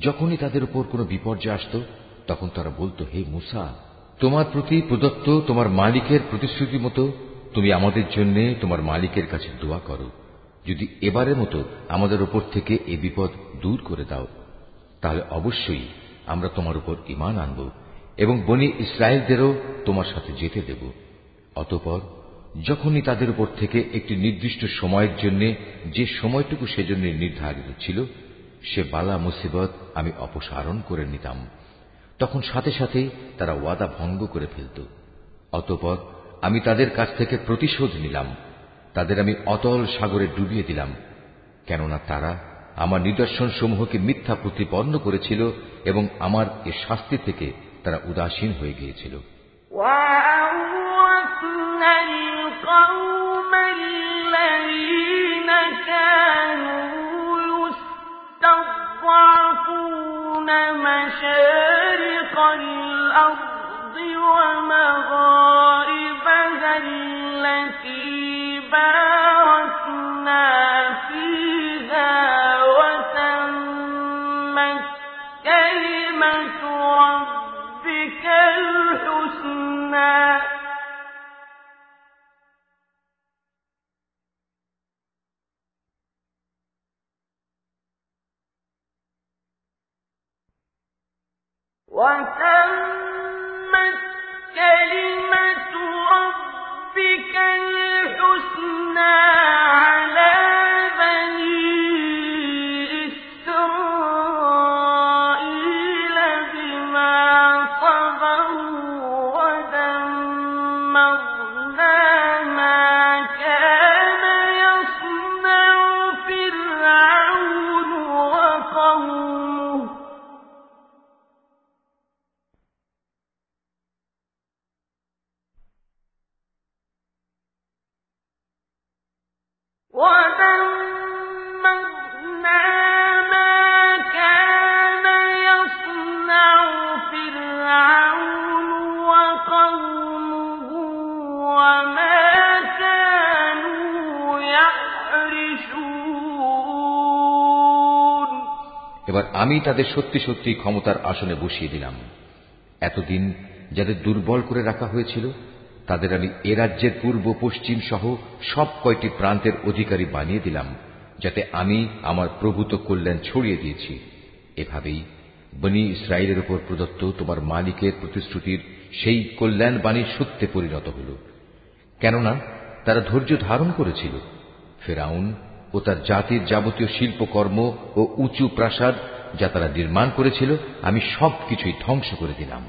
যখনই তাদের উপর কোনো বিপর্যয় আসত, তখন তারা বলতো, হে মুসা, তোমার প্রতি প্রদত্ত তোমার মালিকের প্রতিশ্রুতি মতো তুমি আমাদের জন্য তোমার মালিকের কাছে দোয়া করো। যদি এবারের মতো আমাদের উপর থেকে এ বিপদ দূর করে দাও, তাহলে অবশ্যই আমরা তোমার উপর ইমান আনব এবং বনি ইসরায়েলদেরও তোমার সাথে যেতে দেব। অতপর যখনই তাদের উপর থেকে একটি নির্দিষ্ট সময়ের জন্য যে সময়টুকু সেজন্য নির্ধারিত ছিল, সে বালা মুসিবত আমি অপসারণ করে নিতাম। তখন সাথে সাথে তারা ওয়াদা ভঙ্গ করে ফেলত। অতপর আমি তাদের কাছ থেকে প্রতিশোধ নিলাম। তাদের আমি অতল সাগরে ডুবিয়ে দিলাম, কেননা তারা আমার নিদর্শন সমূহকে মিথ্যা প্রতিপন্ন করেছিল এবং আমার এ শাস্তি থেকে তারা উদাসীন হয়ে গিয়েছিল। ومغارب আমি তাদের সত্যি সত্যি ক্ষমতার আসনে বসিয়ে দিলাম। এতদিন যাদের দুর্বল করে রাখা হয়েছিল, তাদের আমি এ রাজ্যের পূর্ব, পশ্চিম সহ সব কয়টি প্রান্তের অধিকারী বানিয়ে দিলাম, যাতে আমি আমার প্রভূত কল্যাণ ছড়িয়ে দিয়েছি। এভাবেই বনি ইসরায়েলের উপর প্রদত্ত তোমার মালিকের প্রতিশ্রুতির সেই কল্যাণ বাণী সত্যে পরিণত হল। কেননা তারা ধৈর্য ধারণ করেছিল। ফেরাউন ও তার জাতির যাবতীয় শিল্পকর্ম ও উঁচু প্রাসাদ যা তারা নির্মাণ করেছিল আমি সব কিছুই ধ্বংস করে দিলাম।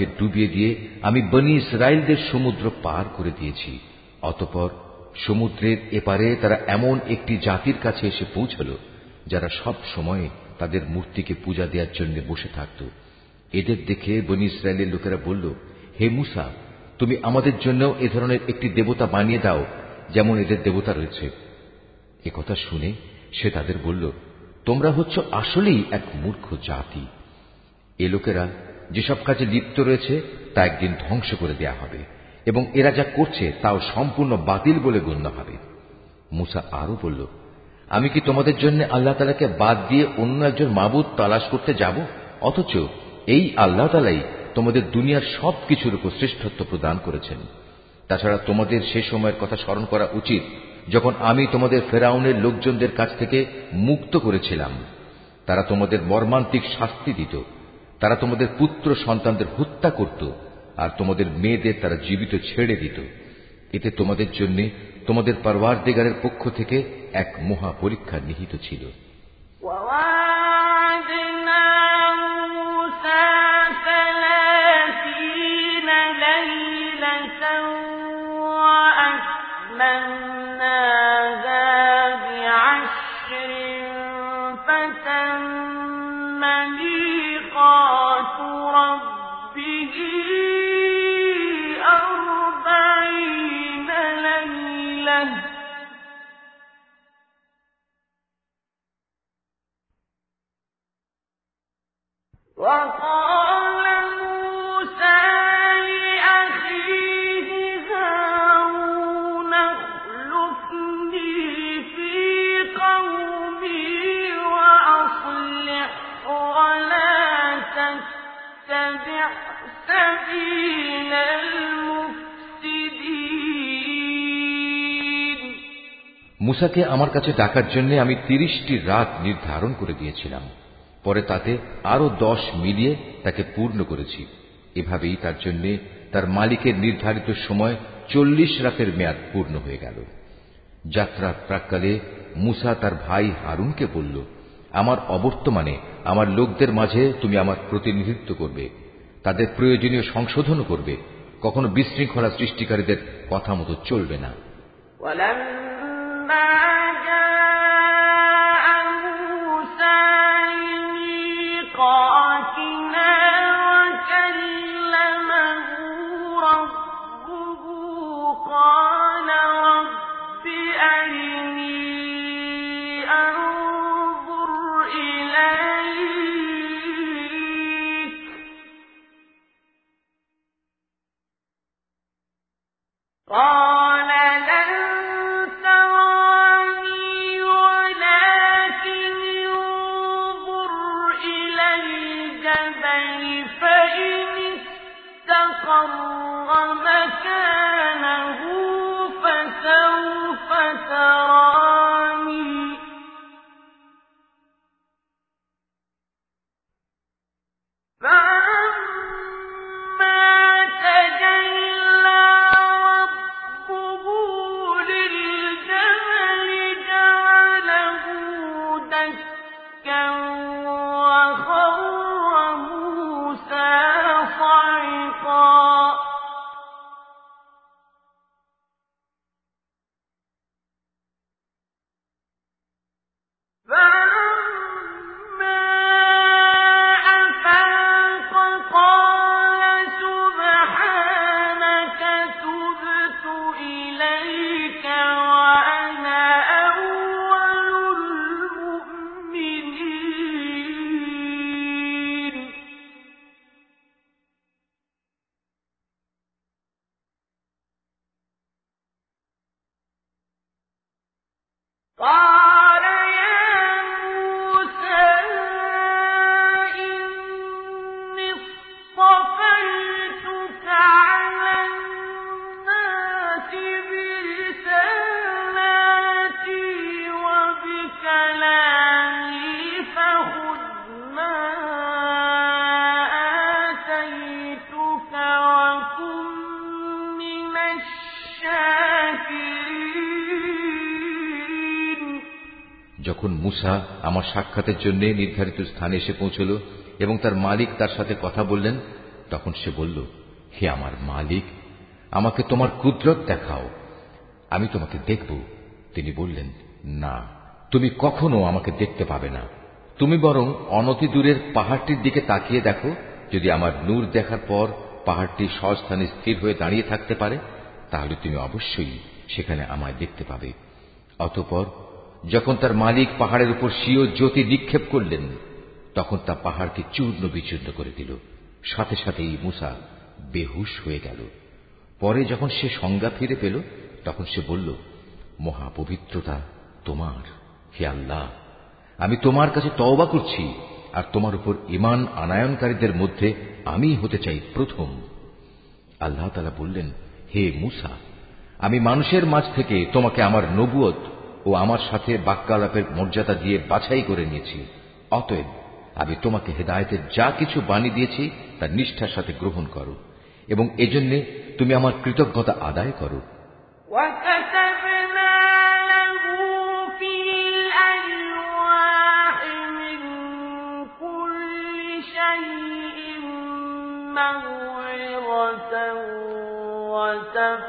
ফেরাউনকে ডুবিয়ে দিয়ে আমি বনি ইসরায়েলদের সমুদ্র পার করে দিয়েছি। অতপর সমুদ্রের এপারে তারা এমন একটি জাতির কাছে এসে পৌঁছল, যারা সব সময় তাদের মূর্তিকে পূজা দেওয়ার জন্য বসে থাকত। এদের দেখে বনি ইসরায়েলের লোকেরা বলল, হে মুসা, তুমি আমাদের জন্য এ ধরনের একটি দেবতা বানিয়ে দাও, যেমন এদের দেবতা রয়েছে। একথা শুনে সে তাদের বলল, তোমরা হচ্ছ আসলেই এক মূর্খ জাতি। এ লোকেরা যেসব কাজে লিপ্ত রয়েছে, তা একদিন ধ্বংস করে দেয়া হবে। এবং এরা যা করছে, তাও সম্পূর্ণ বাতিল বলে গণ্য হবে। মুসা আরও বলল, আমি কি তোমাদের জন্য আল্লাহ তালাকে বাদ দিয়ে অন্য একজন মাবুদ তালাশ করতে যাব? অথচ এই আল্লাহ তালাই তোমাদের দুনিয়ার সব কিছুর উপর শ্রেষ্ঠত্ব প্রদান করেছেন। তাছাড়া তোমাদের সে সময়ের কথা স্মরণ করা উচিত, যখন আমি তোমাদের ফেরাউনের লোকজনদের কাছ থেকে মুক্ত করেছিলাম। তারা তোমাদের মর্মান্তিক শাস্তি দিত। তারা তোমাদের পুত্র সন্তানদের হত্যা করত, আর তোমাদের মেয়েদের তারা জীবিত ছেড়ে দিত। এতে তোমাদের জন্য তোমাদের পারওয়ার দিগারের পক্ষ থেকে এক মহা পরীক্ষা নিহিত ছিল। and মুসাকে আমার কাছে ডাকার জন্য আমি তিরিশটি রাত নির্ধারণ করে দিয়েছিলাম। পরে তাতে আরও দশ মিলিয়ে তাকে পূর্ণ করেছি। এভাবেই তার জন্য তার মালিকের নির্ধারিত সময় চল্লিশ রাতের মেয়াদ পূর্ণ হয়ে গেল। যাত্রার প্রাককালে মুসা তার ভাই হারুনকে বলল, আমার অবর্তমানে আমার লোকদের মাঝে তুমি আমার প্রতিনিধিত্ব করবে। তাদের প্রয়োজনীয় সংশোধনও করবে। কখনো বিশৃঙ্খলা সৃষ্টিকারীদের কথা মতো চলবে না। মুসা আমার সাক্ষাতের জন্য নির্ধারিত স্থানে এসে পৌঁছল এবং তার মালিক তার সাথে কথা বললেন। তখন সে বলল, হে আমার মালিক, আমাকে তোমার কুদরত দেখাও। আমি তোমাকে দেখব। তিনি বললেন, না, তুমি কখনো আমাকে দেখতে পাবে না। তুমি বরং অনতি দূরের পাহাড়টির দিকে তাকিয়ে দেখো, যদি আমার নূর দেখার পর পাহাড়টি স্বস্থানে স্থির হয়ে দাঁড়িয়ে থাকতে পারে, তাহলে তুমি অবশ্যই সেখানে আমায় দেখতে পাবে। অতঃপর যখন তার মালিক পাহাড়ের উপর স্বীয় জ্যোতি নিক্ষেপ করলেন, তখন তা পাহাড়কে চূর্ণ বিচূর্ণ করে দিল। সাথে সাথেই মুসা বেহুশ হয়ে গেল। পরে যখন সে সংজ্ঞা ফিরে পেল, তখন সে বলল, মহাপবিত্রতা তোমার, হে আল্লাহ! আমি তোমার কাছে তওবা করছি, আর তোমার উপর ইমান আনায়নকারীদের মধ্যে আমি হতে চাই প্রথম। আল্লাহ তালা বললেন, হে মুসা, আমি মানুষের মাঝ থেকে তোমাকে আমার নবুয়ত ও আমার সাথে বাক্যালাপের মর্যাদা দিয়ে বাছাই করে নিয়েছি অতএব আমি তোমাকে হেদায়তের যা কিছু বাণী দিয়েছি তা নিষ্ঠার সাথে গ্রহণ করো এবং এজন্যে তুমি আমার কৃতজ্ঞতা আদায় করো وكتبنا له في الألواح من كل شيء موعظة وتفصيلا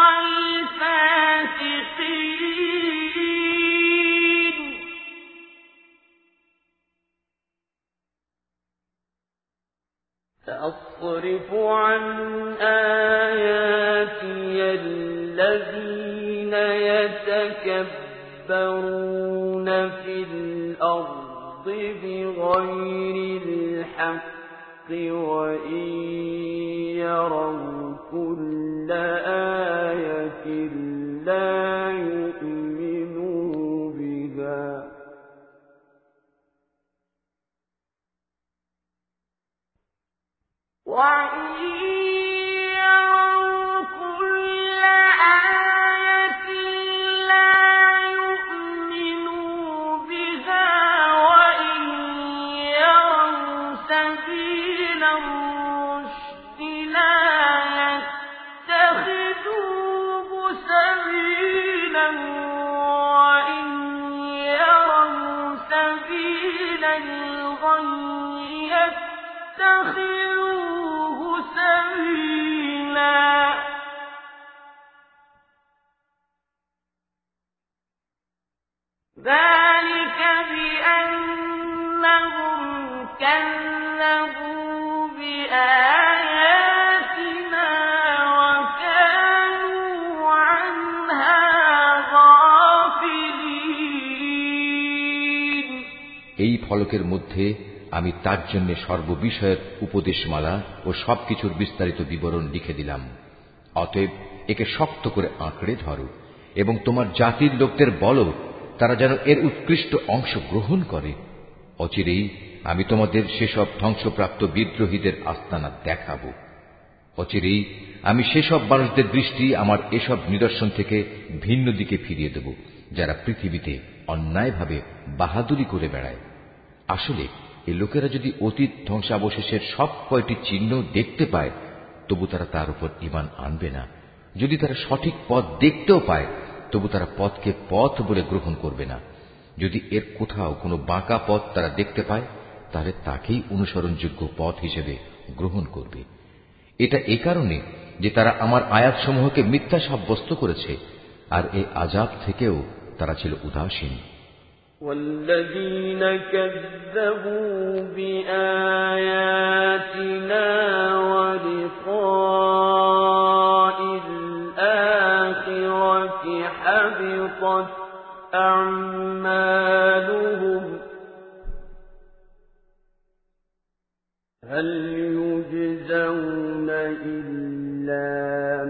سأصرف عن آياتي الذين يتكبرون في الأرض بغير الحق وإن يروا كل آية لا Why ذلك بأنهم كذبوا بآياتنا وكانوا عنها غافلين এই ফলকের মধ্যে আমি তার জন্য সর্ববিষয়ের উপদেশমালা ও সবকিছুর বিস্তারিত বিবরণ লিখে দিলাম অতএব একে শক্ত করে আঁকড়ে ধরো এবং তোমার জাতির লোকদের বলো তারা যেন এর উৎকৃষ্ট অংশ গ্রহণ করে। অচিরেই আমি তোমাদের সেসব ধ্বংসপ্রাপ্ত বিদ্রোহীদের আস্তানা দেখাব। অচিরেই আমি সেসব মানুষদের দৃষ্টি আমার এসব নিদর্শন থেকে ভিন্ন দিকে ফিরিয়ে দেব, যারা পৃথিবীতে অন্যায়ভাবে বাহাদুরি করে বেড়ায়। আসলে এ লোকেরা যদি অতীত ধ্বংসাবশেষের সব কয়টি চিহ্ন দেখতে পায়, তবু তারা তার উপর ইমান আনবে না। যদি তারা সঠিক পথ দেখতেও পায় তবু তারা পথকে পথ বলে গ্রহণ করবে না যদি এর কোথাও কোনো বাঁকা পথ তারা দেখতে পায় তাহলে তাকেই অনুসরণযোগ্য পথ হিসেবে গ্রহণ করবে এটা এ কারণে যে তারা আমার আয়াতসমূহকে মিথ্যা সাব্যস্ত করেছে আর এই আজাব থেকেও তারা ছিল উদাসীন والذين كذبوا بآياتنا ولقاء حبطت أعمالهم. هل يجزون إلا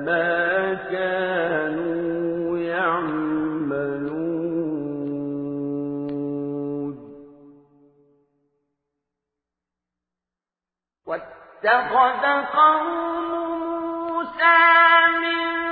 ما كانوا يعملون؟ واتخذ قوم موسى من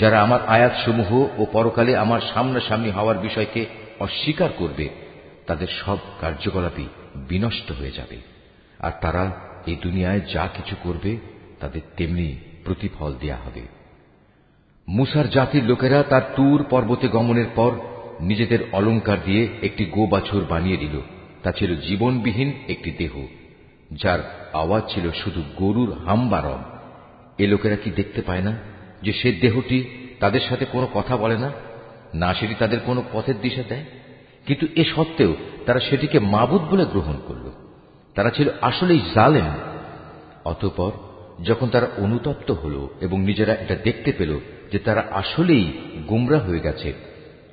যারা আমার আয়াতসমূহ ও পরকালে আমার সামনাসামনি হওয়ার বিষয়কে অস্বীকার করবে, তাদের সব কার্যকলাপই বিনষ্ট হয়ে যাবে। আর তারা এই দুনিয়ায় যা কিছু করবে, তাদের তেমনি প্রতিফল দেয়া হবে। মুসার জাতির লোকেরা তার তুর পর্বতে গমনের পর নিজেদের অলঙ্কার দিয়ে একটি গো বাছুর বানিয়ে দিল। তা ছিল জীবনবিহীন একটি দেহ, যার আওয়াজ ছিল শুধু গরুর হাম্বারম। এ লোকেরা কি দেখতে পায় না? যে সে দেহটি তাদের সাথে কোনো কথা বলে না না সেটি তাদের কোনো পথের দিশা দেয়। কিন্তু এ সত্ত্বেও তারা সেটিকে মাবুদ বলে গ্রহণ করল। তারা ছিল আসলেই জালেম। অতঃপর যখন তারা অনুতপ্ত হল এবং নিজেরা এটা দেখতে পেল যে তারা আসলেই গুমরা হয়ে গেছে,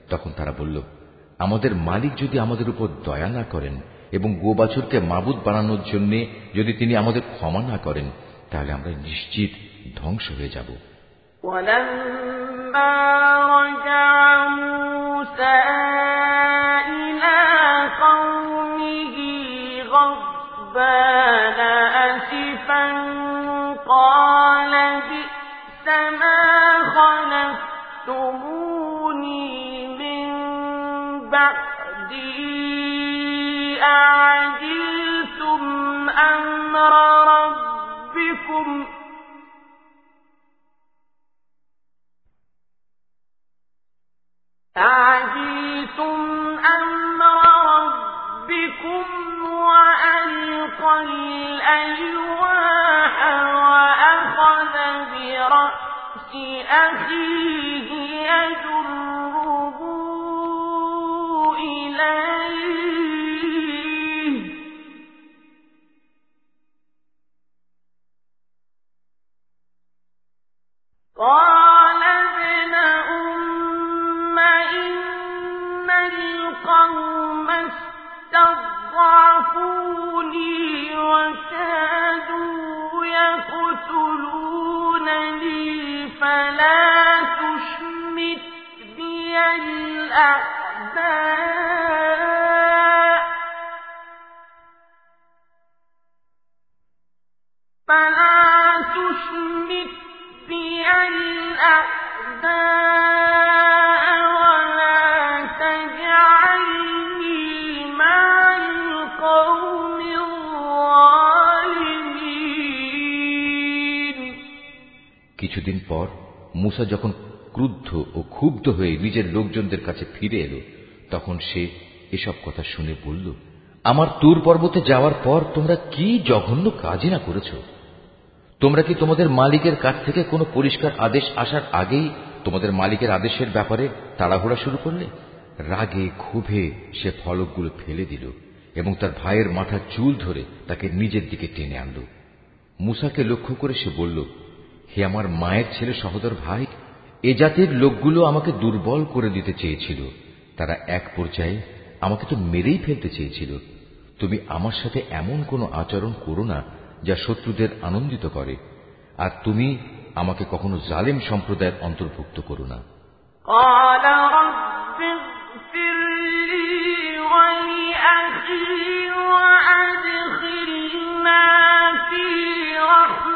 তখন তারা বলল, আমাদের মালিক যদি আমাদের উপর দয়া না করেন এবং গোবাছুরকে মাবুদ বানানোর জন্য যদি তিনি আমাদের ক্ষমা না করেন, তাহলে আমরা নিশ্চিত ধ্বংস হয়ে যাব। ولما رجع موسى إلى قومه غضبان أسفا قال بئس ما خلفتموني من بعدي. عجيتم أمر ربكم وألقى الألواح وأخذ برأس أخيه يجره إليه. القوم استضعفوني وكادوا يقتلونني فلا تشمت بي الأعداء فلا تشمت بي الأعداء কিছুদিন পর মুসা যখন ক্রুদ্ধ ও ক্ষুব্ধ হয়ে নিজের লোকজনদের কাছে ফিরে এলো, তখন সে এসব কথা শুনে বলল, আমার তুর পর্বতে যাওয়ার পর তোমরা কি জঘন্য কাজই না করেছ? তোমরা কি তোমাদের মালিকের কাছ থেকে কোনো পরিষ্কার আদেশ আসার আগেই তোমাদের মালিকের আদেশের ব্যাপারে তাড়াহুড়া শুরু করলে? রাগে, ক্ষোভে সে ফলকগুলো ফেলে দিল এবং তার ভাইয়ের মাথার চুল ধরে তাকে নিজের দিকে টেনে আনল। মুসাকে লক্ষ্য করে সে বলল হে আমার মায়ের ছেলে সহোদর ভাই এ জাতির লোকগুলো আমাকে দুর্বল করে দিতে চেয়েছিল তারা এক পর্যায়ে আমাকে তো মেরেই ফেলতে চেয়েছিল তুমি আমার সাথে এমন কোনো আচরণ করো না যা শত্রুদের আনন্দিত করে আর তুমি আমাকে কখনো জালেম সম্প্রদায়ের অন্তর্ভুক্ত করো না قال رب اغفر لي ولأخي وأدخلنا في رحمتك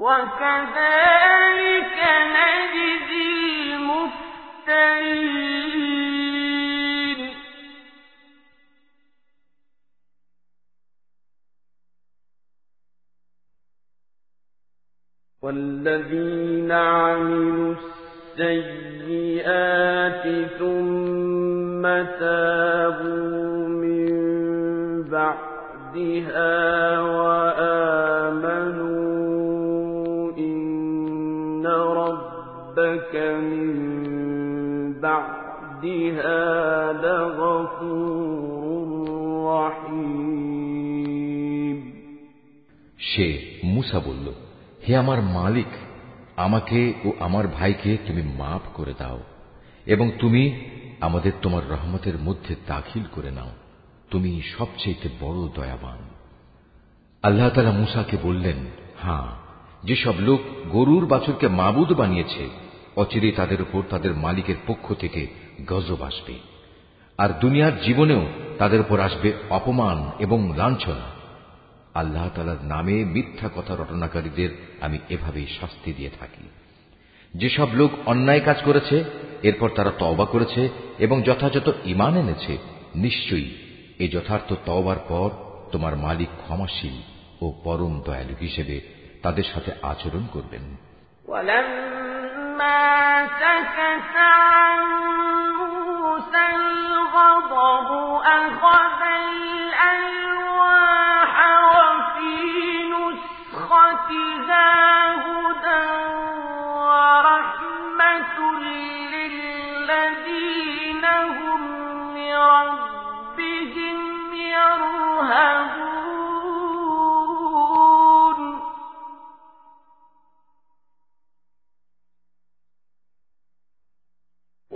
وكذلك نجزي المفترين. والذين عملوا السيئات ثم تابوا من بعدها بعدها لغفور رحيم সে মুসা বলল হে আমার মালিক আমাকে ও আমার ভাইকে তুমি মাফ করে দাও এবং তুমি আমাদের তোমার রহমতের মধ্যে দাখিল করে নাও তুমি সবচেয়ে বড় দয়াবান আল্লাহ তালা মুসাকে বললেন হ্যাঁ যেসব লোক গরুর বাছুরকে মাবুদ বানিয়েছে অচিরেই তাদের উপর তাদের মালিকের পক্ষ থেকে গজব আসবে। আর দুনিয়ার জীবনেও তাদের উপর আসবে অপমান এবং লাঞ্ছনা। আল্লাহ তালার নামে মিথ্যা কথা রটনাকারীদের আমি এভাবেই শাস্তি দিয়ে থাকি। যেসব লোক অন্যায় কাজ করেছে, এরপর তারা তওবা করেছে এবং যথাযথ ইমান এনেছে, নিশ্চয়ই এই যথার্থ তওবার পর তোমার মালিক ক্ষমাশীল ও পরম দয়ালু হিসেবে তাদের সাথে আচরণ করবেন। ولما سكت عن موسى الغضب أخذ وفي نسختها هدى ورحمة للذين هم لربهم يرهبون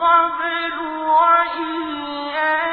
قبل وإياك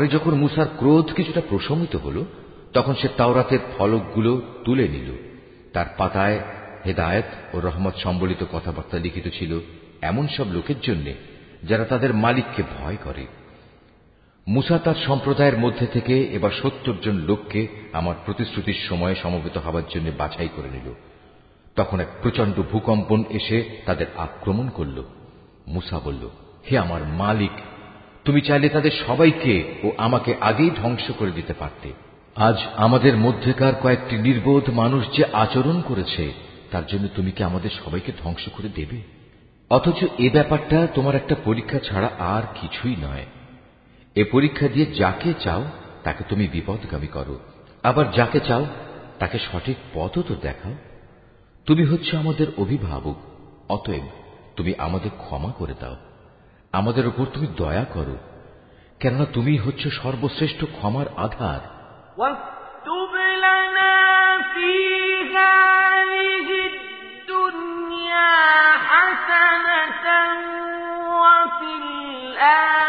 পরে যখন মুসার ক্রোধ কিছুটা প্রশমিত হল, তখন সে তাওরাতের ফলকগুলো তুলে নিল। তার পাতায় হেদায়েত ও রহমত সম্বলিত কথাবার্তা লিখিত ছিল এমন সব লোকের জন্য যারা তাদের মালিককে ভয় করে। মুসা তার সম্প্রদায়ের মধ্যে থেকে এবার সত্তর জন লোককে আমার প্রতিশ্রুতির সময়ে সমবেত হবার জন্য বাছাই করে নিল। তখন এক প্রচণ্ড ভূকম্পন এসে তাদের আক্রমণ করল। মুসা বলল, হে আমার মালিক তুমি চাইলে তাদের সবাইকে ও আমাকে আগেই ধ্বংস করে দিতে পারতে। আজ আমাদের মধ্যেকার কয়েকটি নির্বোধ মানুষ যে আচরণ করেছে, তার জন্য তুমি কি আমাদের সবাইকে ধ্বংস করে দেবে? অথচ এ ব্যাপারটা তোমার একটা পরীক্ষা ছাড়া আর কিছুই নয়। এ পরীক্ষা দিয়ে যাকে চাও, তাকে তুমি বিপদগামী করো। আবার যাকে চাও, তাকে সঠিক পথও তো দেখাও। তুমি হচ্ছে আমাদের অভিভাবক, অতএব তুমি আমাদের ক্ষমা করে দাও। আমাদের উপর তুমি দয়া করো কেননা তুমি হচ্ছে সর্বশ্রেষ্ঠ ক্ষমার আধার واكتب لنا في هذه الدنيا حسنة وفي الآخرة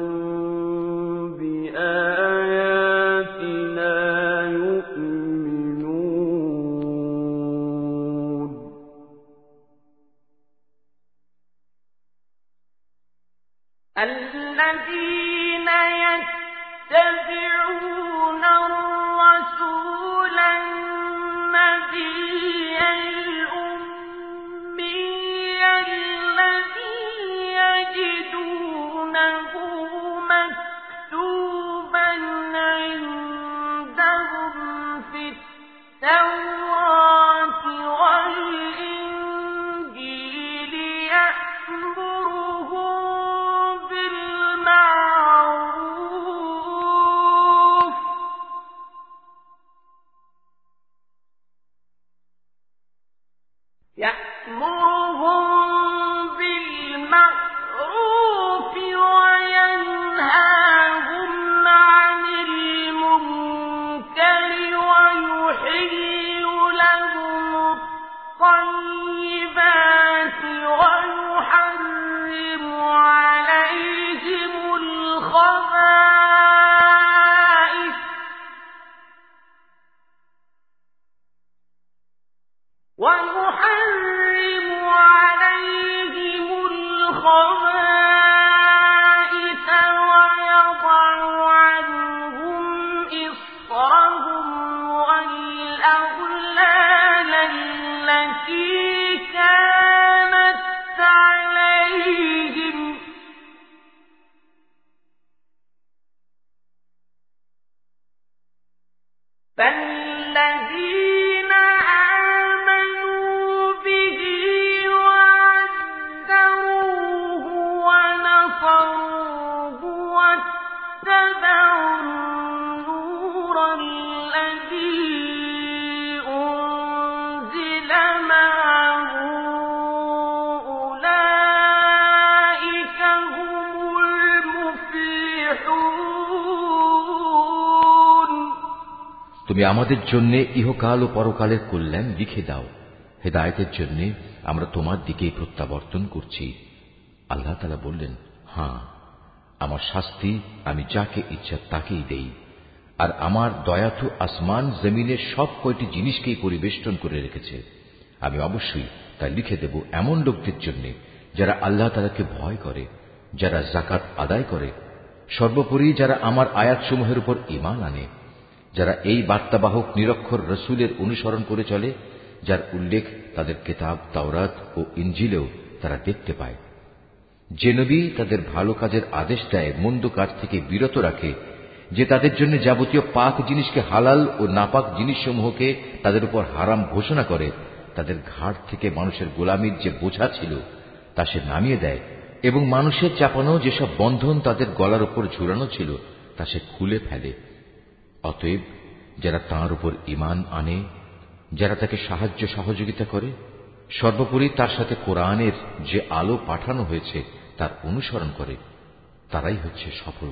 في التوراة والإنجيل তুমি আমাদের জন্য ইহকাল ও পরকালের কল্যাণ লিখে দাও। হেদায়তের জন্য আমরা তোমার দিকেই প্রত্যাবর্তন করছি। আল্লাহ তালা বললেন হাঁ আমার শাস্তি আমি যাকে ইচ্ছা তাকেই দেই। আর আমার দয়া তো আসমান জমিনের সব কয়টি জিনিসকেই পরিবেষ্টন করে রেখেছে। আমি অবশ্যই তা লিখে দেব এমন লোকদের জন্য যারা আল্লাহ তালাকে ভয় করে, যারা জাকাত আদায় করে। সর্বোপরি যারা আমার আয়াতসমূহের উপর ইমান আনে যারা এই বার্তাবাহক নিরক্ষর রসুলের অনুসরণ করে চলে, যার উল্লেখ তাদের কেতাব, তাওরাত ও ইঞ্জিলেও তারা দেখতে পায়। যে নবী তাদের ভালো কাজের আদেশ দেয়, মন্দ কাজ থেকে বিরত রাখে, যে তাদের জন্য যাবতীয় পাক জিনিসকে হালাল ও নাপাক জিনিসসমূহকে তাদের উপর হারাম ঘোষণা করে, তাদের ঘাট থেকে মানুষের গোলামির যে বোঝা ছিল, তা সে নামিয়ে দেয় এবং মানুষের চাপানো যেসব বন্ধন তাদের গলার উপর ঝুলানো ছিল, তা সে খুলে ফেলে। অতএব যারা তার উপর ইমান আনে, যারা তাকে সাহায্য সহযোগিতা করে, সর্বোপরি তার সাথে কোরআনের যে আলো পাঠানো হয়েছে তার অনুসরণ করে, তারাই হচ্ছে সফল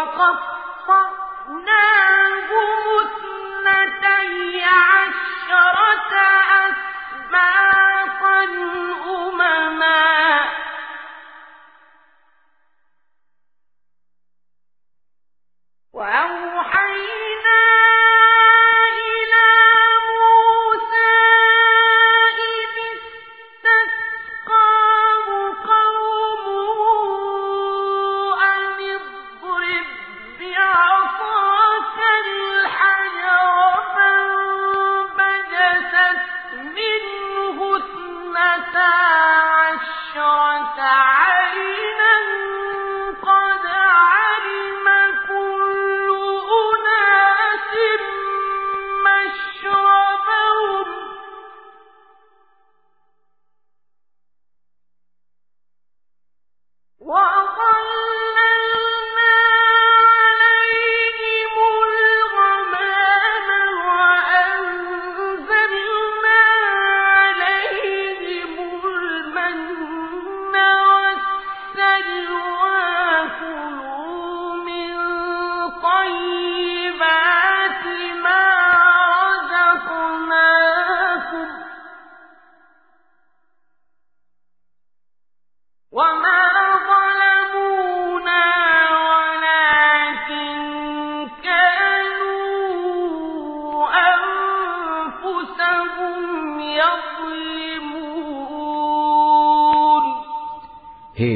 وقطعناهم اثنتي عشرة أسباطا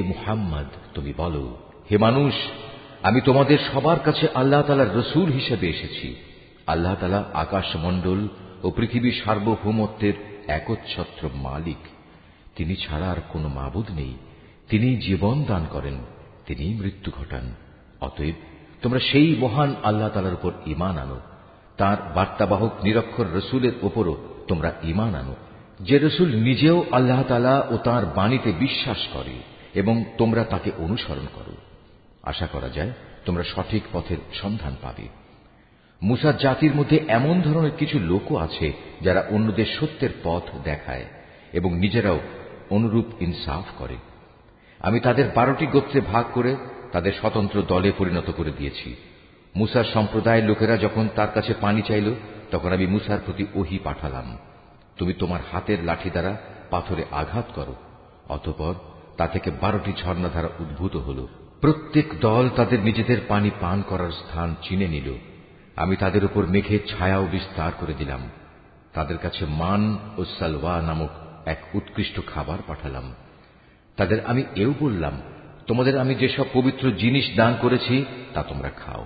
মুহাম্মদ, তুমি বলো, হে মানুষ, আমি তোমাদের সবার কাছে আল্লাহ তালার রসুল হিসেবে এসেছি। আল্লাহ তালা আকাশমণ্ডল ও পৃথিবীর সার্বভৌমত্বের একচ্ছত্র মালিক। তিনি ছাড়া আর কোনো মাবুদ নেই। তিনি জীবন দান করেন, তিনি মৃত্যু ঘটান। অতএব তোমরা সেই মহান আল্লাহ তালার উপর ইমান আনো। তার বার্তাবাহক নিরক্ষর রসুলের উপরও তোমরা ইমান আনো। যে রসুল নিজেও আল্লাহ তালা ও তার বাণীতে বিশ্বাস করে। এবং তোমরা তাকে অনুসরণ করো। আশা করা যায়, তোমরা সঠিক পথের সন্ধান পাবে। মুসার জাতির মধ্যে এমন ধরনের কিছু লোকও আছে যারা অন্যদের সত্যের পথ দেখায় এবং নিজেরাও অনুরূপ ইনসাফ করে। আমি তাদের বারোটি গোত্রে ভাগ করে তাদের স্বতন্ত্র দলে পরিণত করে দিয়েছি। মুসার সম্প্রদায়ের লোকেরা যখন তার কাছে পানি চাইল, তখন আমি মুসার প্রতি ওহি পাঠালাম। তুমি তোমার হাতের লাঠি দ্বারা পাথরে আঘাত করো, অতপর তা থেকে বারোটি ঝর্ণাধারা উদ্ভূত হল প্রত্যেক দল তাদের নিজেদের পানি পান করার স্থান চিনে নিল আমি তাদের উপর মেঘের ছায়াও বিস্তার করে দিলাম তাদের কাছে মান ও সালওয়া নামক এক উৎকৃষ্ট খাবার পাঠালাম তাদের আমি এও বললাম তোমাদের আমি যেসব পবিত্র জিনিস দান করেছি তা তোমরা খাও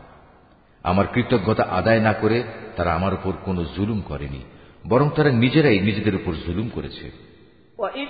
আমার কৃতজ্ঞতা আদায় না করে তারা আমার উপর কোনো জুলুম করেনি বরং তারা নিজেরাই নিজেদের উপর জুলুম করেছে وَإِذْ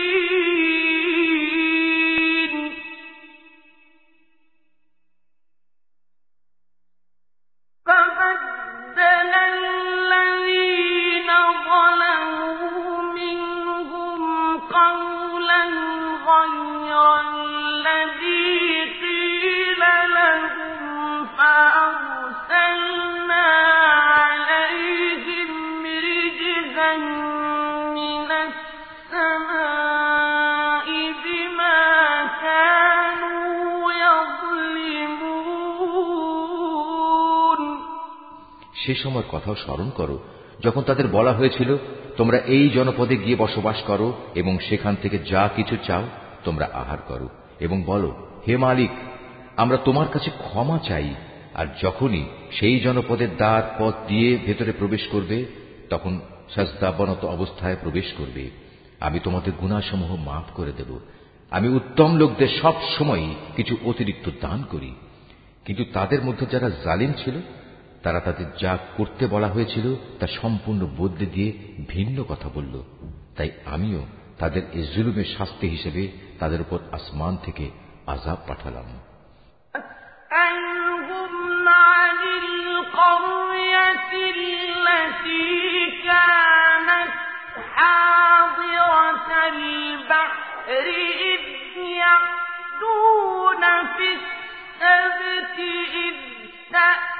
সে সময় কথাও স্মরণ করো। যখন তাদের বলা হয়েছিল, তোমরা এই জনপদে গিয়ে বসবাস করো এবং সেখান থেকে যা কিছু চাও, তোমরা আহার করো। এবং বলো, হে মালিক, আমরা তোমার কাছে ক্ষমা চাই, আর যখনই সেই জনপদের দ্বার পথ দিয়ে ভেতরে প্রবেশ করবে, তখন সাজদাবনত অবস্থায় প্রবেশ করবে। আমি তোমাদের গুণাসমূহ মাফ করে দেব। আমি উত্তম লোকদের সব সময় কিছু অতিরিক্ত দান করি। কিন্তু তাদের মধ্যে যারা জালিম ছিল তারা তাদের যা করতে বলা হয়েছিল তা সম্পূর্ণ বদলে দিয়ে ভিন্ন কথা বলল তাই আমিও তাদের এ জুলুমের শাস্তি হিসেবে তাদের উপর আসমান থেকে আজাব পাঠালাম فاسألهم عن القرية التي كانت حاضرة البحر إذ يعدون في السبت إذ تأتيهم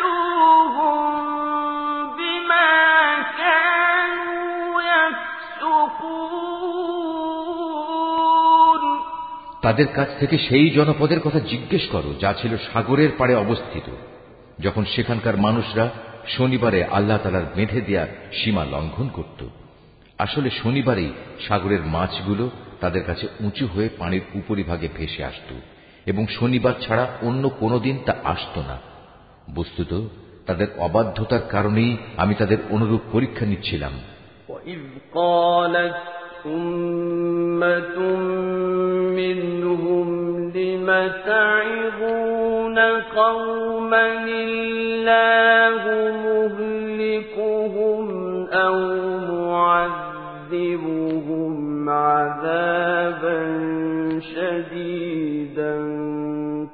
তাদের কাছ থেকে সেই জনপদের কথা জিজ্ঞেস করো যা ছিল সাগরের পাড়ে অবস্থিত যখন সেখানকার মানুষরা শনিবারে আল্লাহ তালার বেঁধে দেওয়া সীমা লঙ্ঘন করত আসলে শনিবারেই সাগরের মাছগুলো তাদের কাছে উঁচু হয়ে পানির উপরিভাগে ভেসে আসত এবং শনিবার ছাড়া অন্য কোনো দিন তা আসত না বস্তুত তাদের অবাধ্যতার কারণেই আমি তাদের অনুরূপ পরীক্ষা নিচ্ছিলাম وإذ قالت أمة منهم لم تعظون قوما الله مهلكهم أو معذبهم عذابا شديدا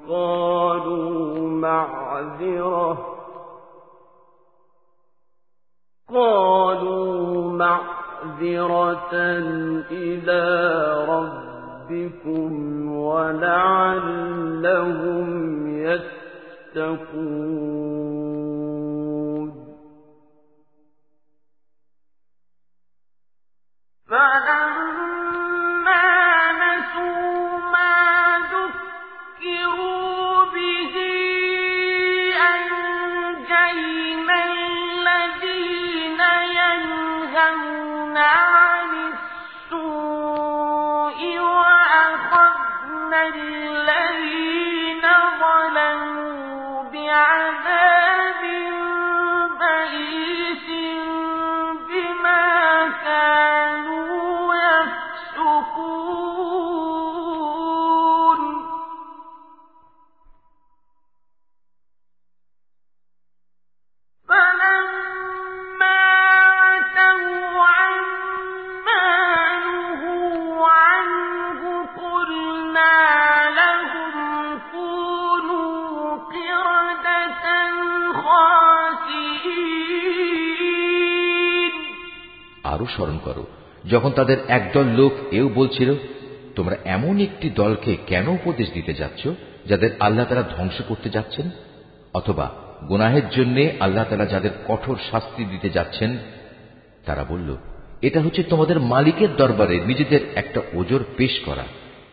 قالوا معذرة قالوا معذرة إلى ربهم رَبِّكُمْ وَلَعَلَّهُمْ يَتَّقُونَ فَلَمَّا نَسُوا আরও স্মরণ করো, যখন তাদের একদল লোক এও বলছিল, তোমরা এমন একটি দলকে কেন উপদেশ দিতে যাচ্ছ, যাদের আল্লাহ তারা ধ্বংস করতে যাচ্ছেন? অথবা গুনাহের জন্য আল্লাহ তারা যাদের কঠোর শাস্তি দিতে যাচ্ছেন? তারা বলল, এটা হচ্ছে তোমাদের মালিকের দরবারে নিজেদের একটা ওজোর পেশ করা।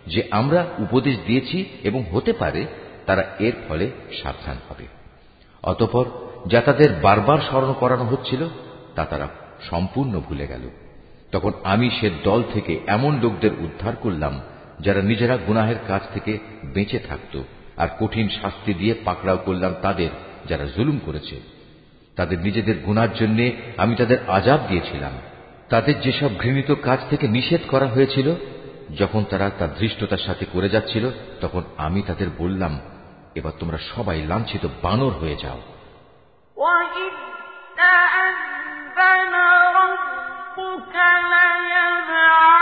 যে আমরা উপদেশ দিয়েছি এবং হতে পারে তারা এর ফলে সাবধান হবে। অতপর যা তাদের বারবার স্মরণ করানো হচ্ছিল, তা তারা সম্পূর্ণ ভুলে গেল। তখন আমি সে দল থেকে এমন লোকদের উদ্ধার করলাম, যারা নিজেরা গুনাহের কাজ থেকে বেঁচে থাকত আর কঠিন শাস্তি দিয়ে পাকড়াও করলাম তাদের যারা জুলুম করেছে। তাদের নিজেদের গুনার জন্য আমি তাদের আজাব দিয়েছিলাম। তাদের যেসব ঘৃণিত কাজ থেকে নিষেধ করা হয়েছিল, যখন তারা তার ধৃষ্টতার সাথে করে যাচ্ছিল, তখন আমি তাদের বললাম, এবার তোমরা সবাই লাঞ্ছিত বানর হয়ে যাও। رَبُّكَ لَيَبْعَثَنَّ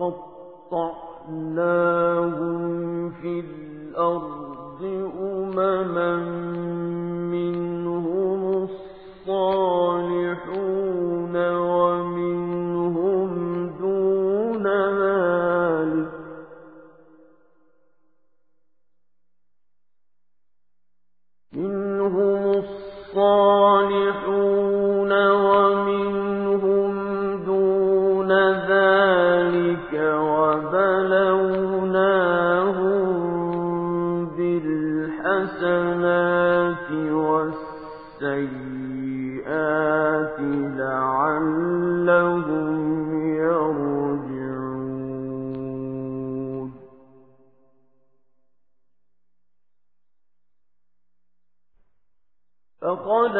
وَقَطَّعْنَاهُمْ فِي الْأَرْضِ أُمَمًا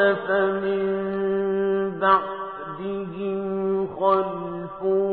فَخَلَفَ مِن بَعْدِهِمْ خَلْفٌ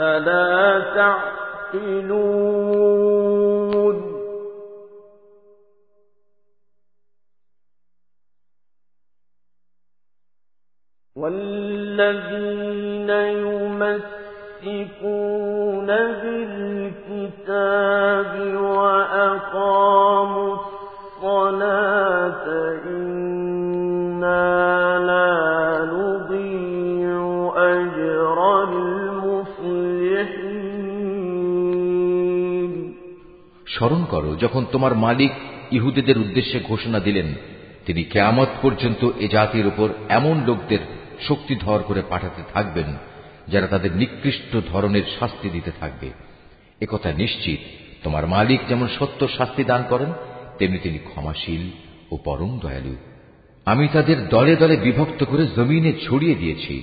فلا تعقلون স্মরণ করো, যখন তোমার মালিক ইহুদিদের উদ্দেশ্যে ঘোষণা দিলেন, তিনি কেয়ামত পর্যন্ত এ জাতির উপর এমন লোকদের শক্তিধর করে পাঠাতে থাকবেন, যারা তাদের নিকৃষ্ট ধরনের শাস্তি দিতে থাকবে। একথা নিশ্চিত, তোমার মালিক যেমন সত্য শাস্তি দান করেন, তেমনি তিনি ক্ষমাশীল ও পরম দয়ালু। আমি তাদের দলে দলে বিভক্ত করে জমিনে ছড়িয়ে দিয়েছি।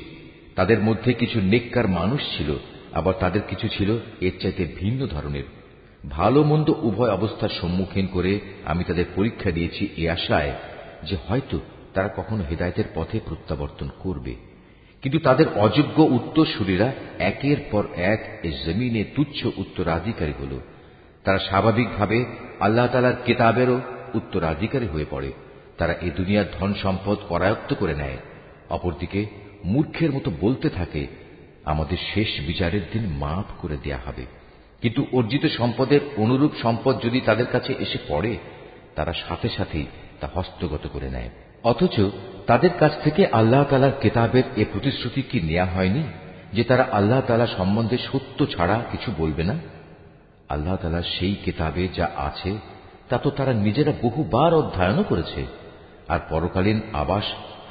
তাদের মধ্যে কিছু নেককার মানুষ ছিল, আবার তাদের কিছু ছিল এর চাইতে ভিন্ন ধরনের। ভালো মন্দ উভয় অবস্থার সম্মুখীন করে আমি তাদের পরীক্ষা দিয়েছি এ আশায় যে হয়তো তারা কখনো হেদায়তের পথে প্রত্যাবর্তন করবে। কিন্তু তাদের অযোগ্য উত্তরসূরীরা একের পর এক এ জমিনে তুচ্ছ উত্তরাধিকারী হল। তারা স্বাভাবিকভাবে আল্লাহ তালার কেতাবেরও উত্তরাধিকারী হয়ে পড়ে। তারা এ দুনিয়ার ধন সম্পদ করায়ত্ত করে নেয়। অপরদিকে মূর্খের মতো বলতে থাকে, আমাদের শেষ বিচারের দিন মাফ করে দেয়া হবে। কিন্তু অর্জিত সম্পদের অনুরূপ সম্পদ যদি তাদের কাছে এসে পড়ে, তারা সাথে সাথেই তা হস্তগত করে নেয়। অথচ তাদের কাছ থেকে আল্লাহ তালার কেতাবের এ প্রতিশ্রুতি কি নেওয়া হয়নি, যে তারা আল্লাহ তালা সম্বন্ধে সত্য ছাড়া কিছু বলবে না? আল্লাহ তালা সেই কেতাবে যা আছে, তা তো তারা নিজেরা বহুবার অধ্যয়নও করেছে। আর পরকালীন আবাস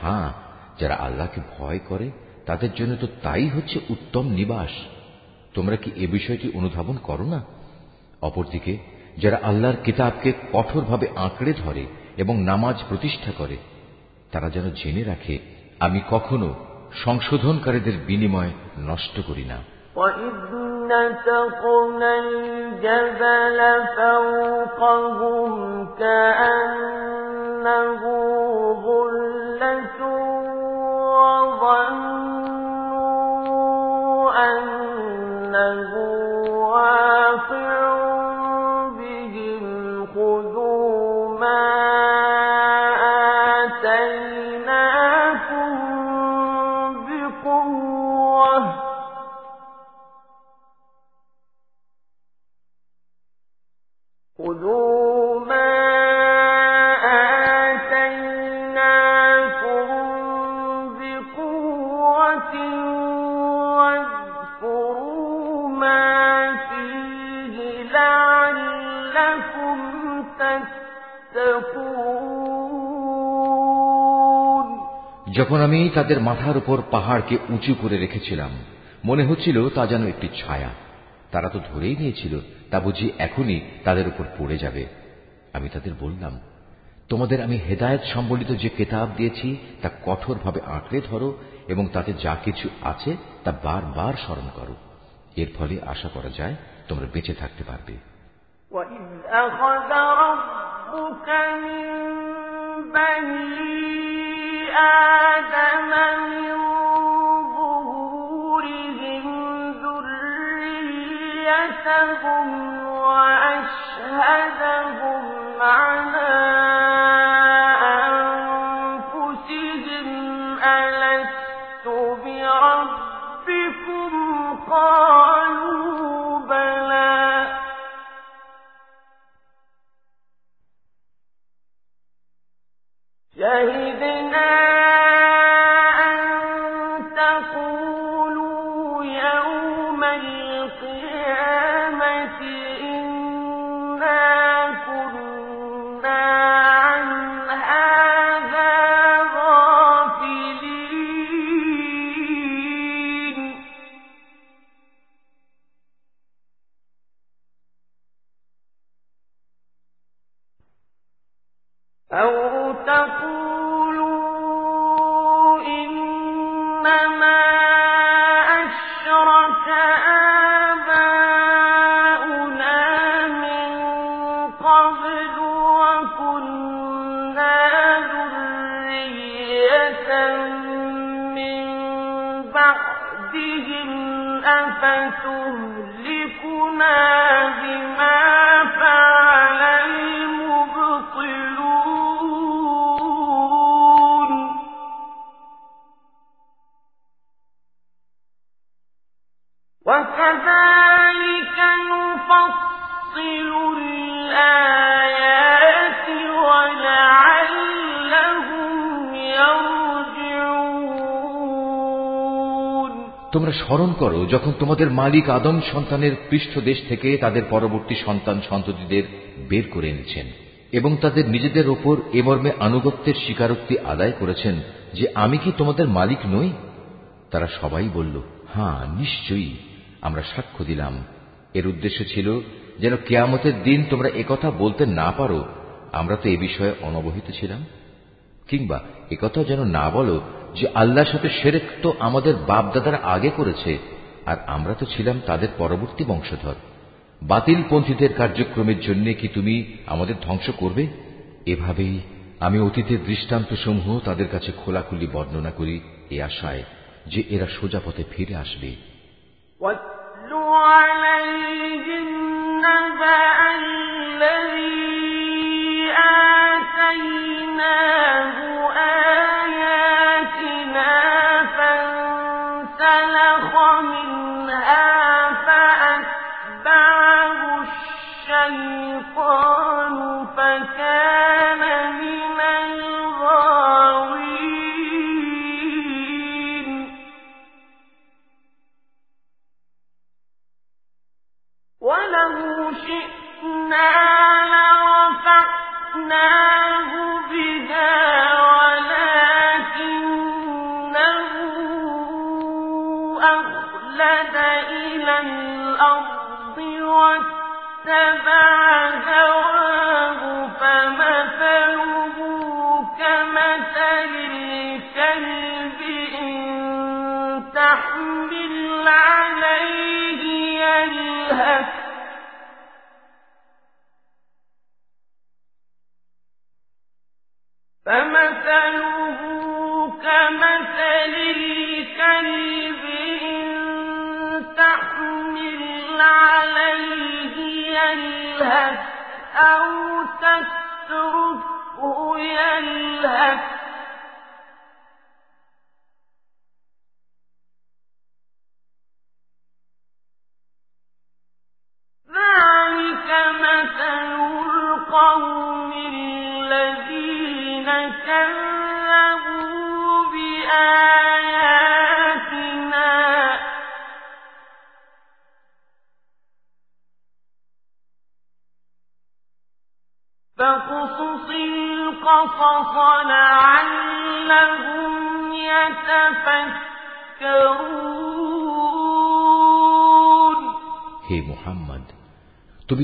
হ্যাঁ যারা আল্লাহকে ভয় করে, তাদের জন্য তো তাই হচ্ছে উত্তম নিবাস। তোমরা কি এ বিষয়টি অনুধাবন করো না অপরদিকে যারা আল্লাহর কিতাবকে কঠোরভাবে আঁকড়ে ধরে এবং নামাজ প্রতিষ্ঠা করে তারা যেন জেনে রাখে আমি কখনো সংশোধনকারীদের বিনিময় নষ্ট করি না وَإِذْ نَتَقْنَا الْجَبَلَ فَوْقَهُمْ كَأَنَّهُ ظُلَّةٌ وَاقِعٌ যখন আমি তাদের মাথার উপর পাহাড়কে উঁচু করে রেখেছিলাম মনে হচ্ছিল তা যেন একটি ছায়া তারা তো ধরেই নিয়েছিল তা বুঝি এখনই তাদের উপর পড়ে যাবে আমি তাদের বললাম তোমাদের আমি হেদায়েত সম্বলিত যে কেতাব দিয়েছি তা কঠোরভাবে আঁকড়ে ধরো এবং তাতে যা কিছু আছে তা বারবার স্মরণ করো এর ফলে আশা করা যায় তোমরা বেঁচে থাকতে পারবে وَإِذْ أَخَذَ رَبُّكَ مِن بَنِي وَأَشْهَدَهُمْ عَلَىٰ স্মরণ করো, যখন তোমাদের মালিক আদম সন্তানের পৃষ্ঠদেশ থেকে তাদের পরবর্তী সন্তান সন্ততিদের বের করে এনেছেন, এবং তাদের নিজেদের ওপর এ মর্মে আনুগত্যের স্বীকারোক্তি আদায় করেছেন যে, আমি কি তোমাদের মালিক নই? তারা সবাই বলল হ্যাঁ নিশ্চয়ই, আমরা সাক্ষ্য দিলাম। এর উদ্দেশ্য ছিল যেন কেয়ামতের দিন তোমরা একথা বলতে না পারো, আমরা তো এ বিষয়ে অনবহিত ছিলাম। কিংবা একথাও যেন না বলো যে আল্লাহর সাথে সেরেক তো আমাদের বাপদাদারা আগে করেছে, আর আমরা তো ছিলাম তাদের পরবর্তী বংশধর। বাতিল পন্থীদের কার্যক্রমের জন্য কি তুমি আমাদের ধ্বংস করবে? এভাবেই আমি অতীতের দৃষ্টান্ত সমূহ তাদের কাছে খোলাখুলি বর্ণনা করি এ আশায় যে এরা সোজা পথে ফিরে আসবে।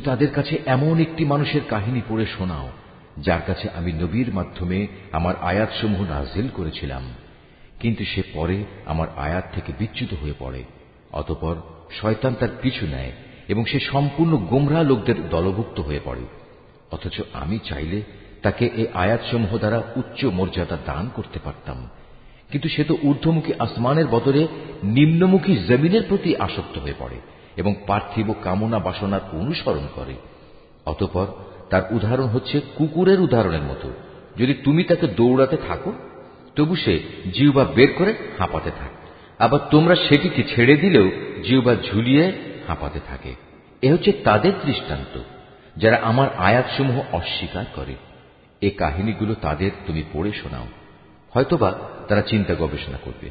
তাদের কাছে এমন একটি মানুষের কাহিনী পড়ে শোনাও, যার কাছে আমি নবীর মাধ্যমে আমার আয়াতসমূহ নাজিল করেছিলাম। কিন্তু সে পরে আমার আয়াত থেকে বিচ্যুত হয়ে পড়ে, অতপর শয়তান তার পিছু নেয় এবং সে সম্পূর্ণ গোমরা লোকদের দলভুক্ত হয়ে পড়ে। অথচ আমি চাইলে তাকে এই আয়াতসমূহ দ্বারা উচ্চ মর্যাদা দান করতে পারতাম। কিন্তু সে তো ঊর্ধ্বমুখী আসমানের বদলে নিম্নমুখী জমিনের প্রতি আসক্ত হয়ে পড়ে। এবং পার্থিব কামনা বাসনার অনুসরণ করে। অতপর তার উদাহরণ হচ্ছে কুকুরের উদাহরণের মতো। যদি তুমি তাকে দৌড়াতে থাকো, তবু সে জিউবা বের করে হাঁপাতে থাকে। আবার তোমরা সেটিকে ছেড়ে দিলেও জিউবা ঝুলিয়ে হাঁপাতে থাকে। এ হচ্ছে তাদের দৃষ্টান্ত, যারা আমার আয়াতসমূহ অস্বীকার করে। এ কাহিনীগুলো তাদের তুমি পড়ে শোনাও। হয়তোবা তারা চিন্তা গবেষণা করবে।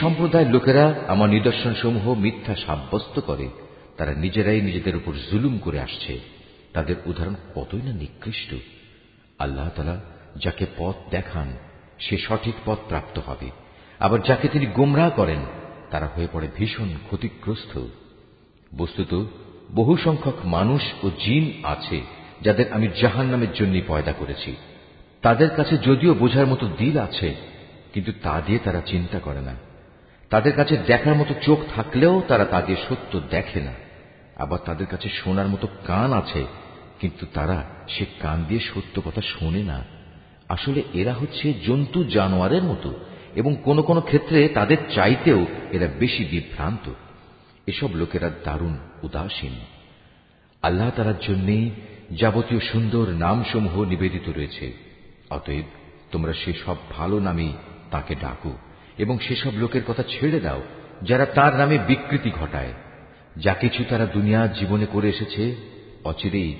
সম্প্রদায়ের লোকেরা আমার নিদর্শন সমূহ মিথ্যা সাব্যস্ত করে, তারা নিজেরাই নিজেদের উপর জুলুম করে আসছে। তাদের উদাহরণ কতই না নিকৃষ্ট। আল্লাহ তালা যাকে পথ দেখান, সে সঠিক পথ প্রাপ্ত হবে। আবার যাকে তিনি গোমরাহ করেন, তারা হয়ে পড়ে ভীষণ ক্ষতিগ্রস্ত। বস্তুত, বহু সংখ্যক মানুষ ও জিন আছে যাদের আমি জাহান নামের জন্য পয়দা করেছি। তাদের কাছে যদিও বোঝার মতো দিল আছে, কিন্তু তা দিয়ে তারা চিন্তা করে না। তাদের কাছে দেখার মতো চোখ থাকলেও তারা তা দিয়ে সত্য দেখে না। আবার তাদের কাছে শোনার মতো কান আছে, কিন্তু তারা সে কান দিয়ে সত্য কথা শোনে না। আসলে এরা হচ্ছে জন্তু জানোয়ারের মতো, এবং কোন কোন ক্ষেত্রে তাদের চাইতেও এরা বেশি বিভ্রান্ত। এসব লোকেরা দারুণ উদাসীন। আল্লাহ তালার জন্যেই যাবতীয় সুন্দর নামসমূহ নিবেদিত রয়েছে। অতএব তোমরা সে সব ভালো নামেই তাকে ডাকো। এবং সেসব লোকের কথা ছেড়ে দাও, যারা তার নামে বিকৃতি ঘটায়। যা কিছু তারা দুনিয়া জীবনে করে এসেছে, অচিরেই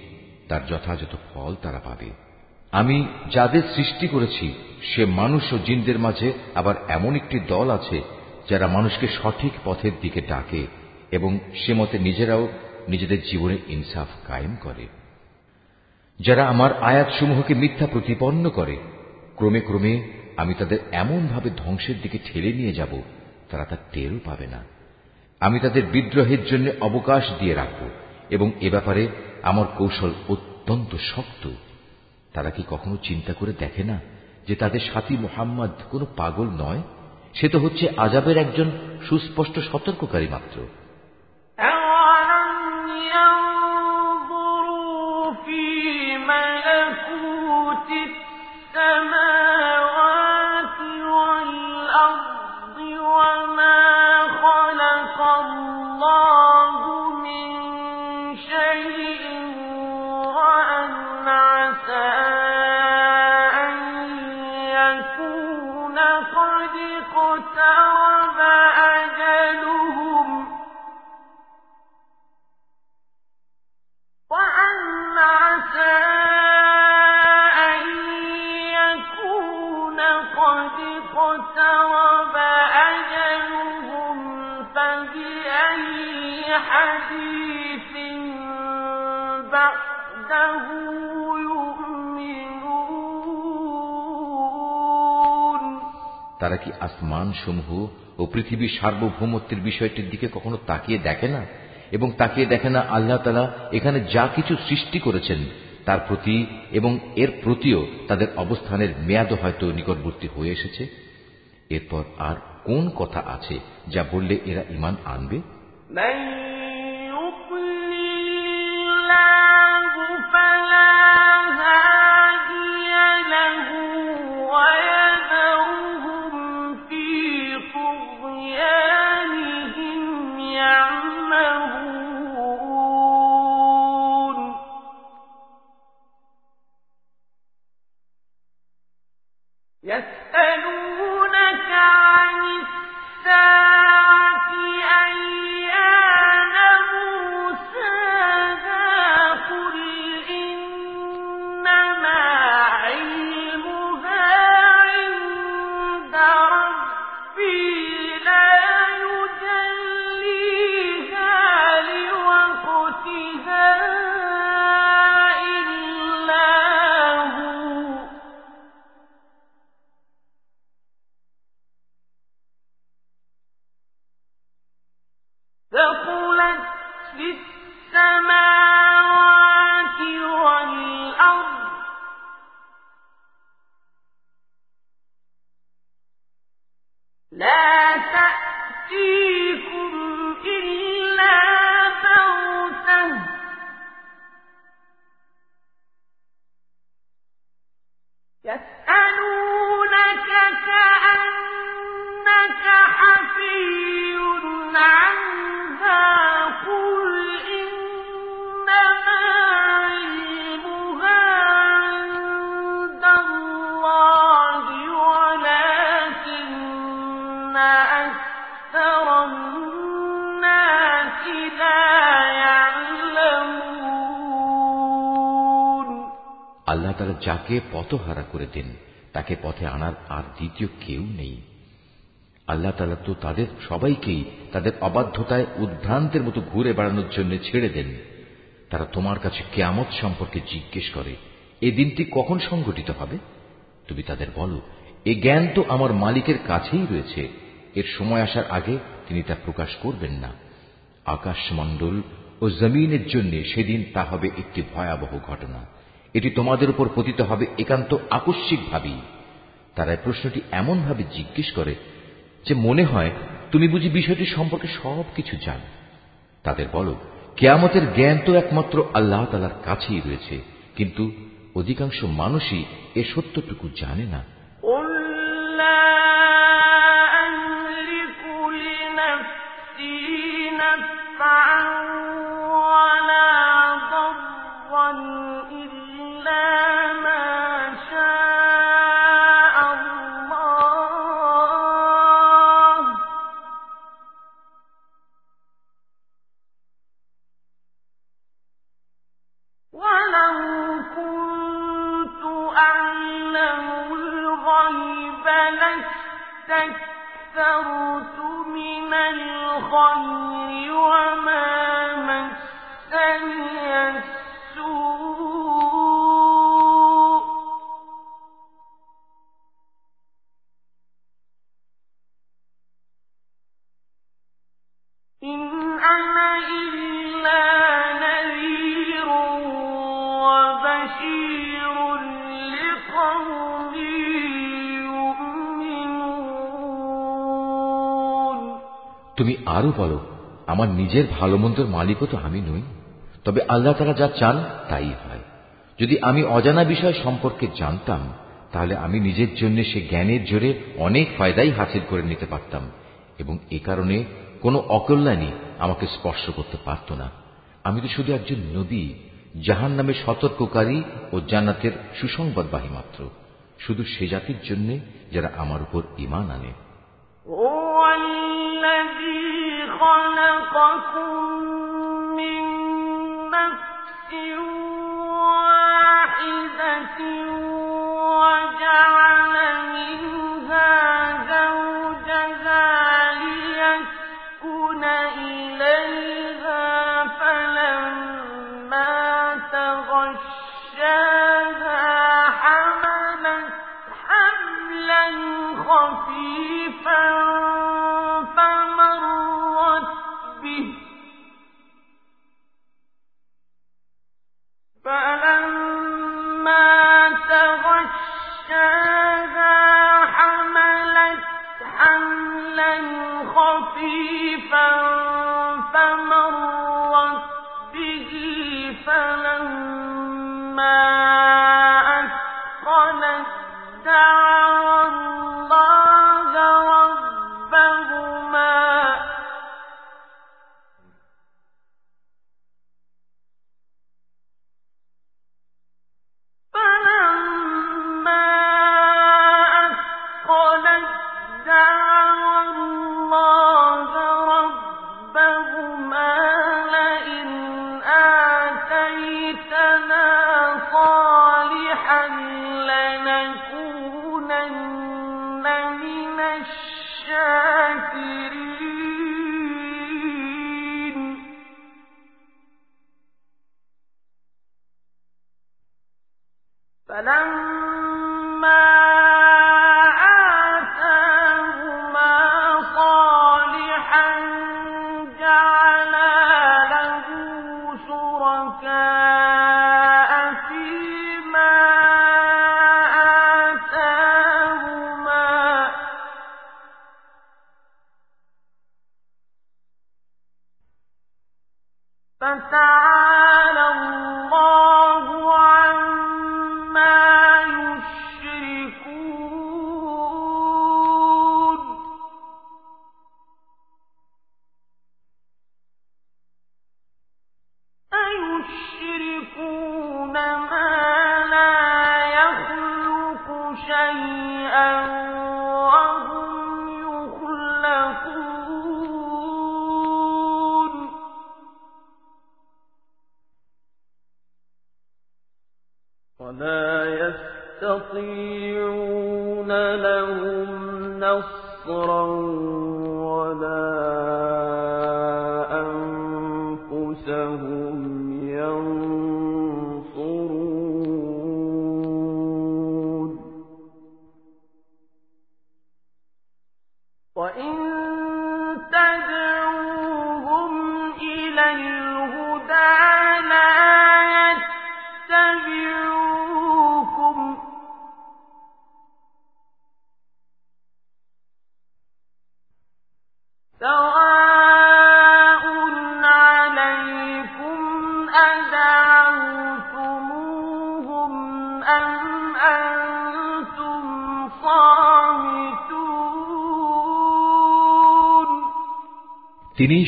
তার যথাযথ ফল তারা পাবে। আমি যাদের সৃষ্টি করেছি, সে মানুষ ও জিনদের মাঝে আবার এমন একটি দল আছে, যারা মানুষকে সঠিক পথের দিকে ডাকে এবং সে মতে নিজেরাও নিজেদের জীবনে ইনসাফ কায়েম করে। যারা আমার আয়াতসমূহকে মিথ্যা প্রতিপন্ন করে, ক্রমে ক্রমে আমি তাদের এমনভাবে ধ্বংসের দিকে ঠেলে নিয়ে যাব, তারা তা টেরও পাবে না। আমি তাদের বিদ্রোহের জন্য অবকাশ দিয়ে রাখব এবং এ ব্যাপারে আমার কৌশল অত্যন্ত শক্ত। তারা কি কখনো চিন্তা করে দেখে না যে তাদের সাথী মোহাম্মদ কোনো পাগল নয়? সে তো হচ্ছে আজাবের একজন সুস্পষ্ট সতর্ককারী মাত্র। اقترب তারা কি আসমান সমূহ ও পৃথিবীর সার্বভৌমত্বের বিষয়টির দিকে কখনো তাকিয়ে দেখে না? এবং তাকিয়ে দেখে না আল্লাহ তালা এখানে যা কিছু সৃষ্টি করেছেন, তার প্রতি এবং এর প্রতিও তাদের অবস্থানের মেয়াদও হয়তো নিকটবর্তী হয়ে এসেছে। এরপর আর কোন কথা আছে যা বললে এরা ইমান আনবে? যাকে পথহারা করে দেন, তাকে পথে আনার আর দ্বিতীয় কেউ নেই। আল্লাহ তালা তো তাদের সবাইকেই তাদের অবাধ্যতায় উদ্ভ্রান্তের মতো ঘুরে বেড়ানোর জন্য ছেড়ে দেন। তারা তোমার কাছে কেয়ামত সম্পর্কে জিজ্ঞেস করে, এ দিনটি কখন সংঘটিত হবে? তুমি তাদের বলো, এ জ্ঞান তো আমার মালিকের কাছেই রয়েছে। এর সময় আসার আগে তিনি তা প্রকাশ করবেন না। আকাশমণ্ডল ও জমিনের জন্য সেদিন তা হবে একটি ভয়াবহ ঘটনা। এটি তোমাদের উপর পতিত হবে একান্ত আকস্মিকভাবেই। তারা প্রশ্নটি এমনভাবে জিজ্ঞেস করে যে মনে হয় তুমি বুঝি বিষয়টি সম্পর্কে সব কিছু জান। তাদের বলো, কেয়ামতের জ্ঞান তো একমাত্র আল্লাহ তালার কাছেই রয়েছে, কিন্তু অধিকাংশ মানুষই এ সত্যটুকু জানে না। নিজের ভালো মন্দর মালিকও তো আমি নই। তবে আল্লাহ তারা যা চান, তাই হয়। যদি আমি অজানা বিষয় সম্পর্কে জানতাম, তাহলে আমি নিজের জন্য সে জ্ঞানের জোরে অনেক ফায়দাই হাসিল করে নিতে পারতাম এবং এ কারণে কোনো অকল্যাণই আমাকে স্পর্শ করতে পারত না। আমি তো শুধু একজন নবী জাহান নামে সতর্ককারী ও জান্নাতের সুসংবাদবাহী মাত্র। শুধু সে জাতির জন্য যারা আমার উপর ইমান আনে। خلقكم من نفس واحدة فلما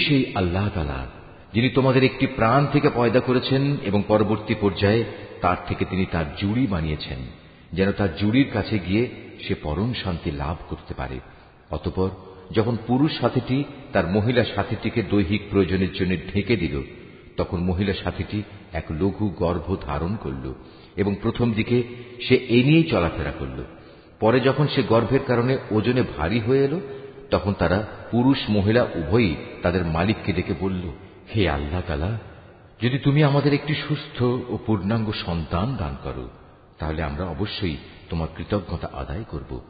সেই আল্লাহ তালা যিনি তোমাদের একটি প্রাণ থেকে পয়দা করেছেন এবং পরবর্তী পর্যায়ে তার থেকে তিনি তার জুড়ি বানিয়েছেন, যেন তার জুড়ির কাছে গিয়ে সে পরম শান্তি লাভ করতে পারে। অতপর যখন পুরুষ সাথীটি তার মহিলা সাথীটিকে দৈহিক প্রয়োজনের জন্য ঢেকে দিল, তখন মহিলা সাথীটি এক লঘু গর্ভ ধারণ করল এবং প্রথম দিকে সে এ নিয়েই চলাফেরা করল। পরে যখন সে গর্ভের কারণে ওজনে ভারী হয়ে এলো, তখন তারা পুরুষ মহিলা উভয়ই তাদের মালিককে ডেকে বলল, হে আল্লাহ তালা যদি তুমি আমাদের একটি সুস্থ ও পূর্ণাঙ্গ সন্তান দান করো, তাহলে আমরা অবশ্যই তোমার কৃতজ্ঞতা আদায় করব।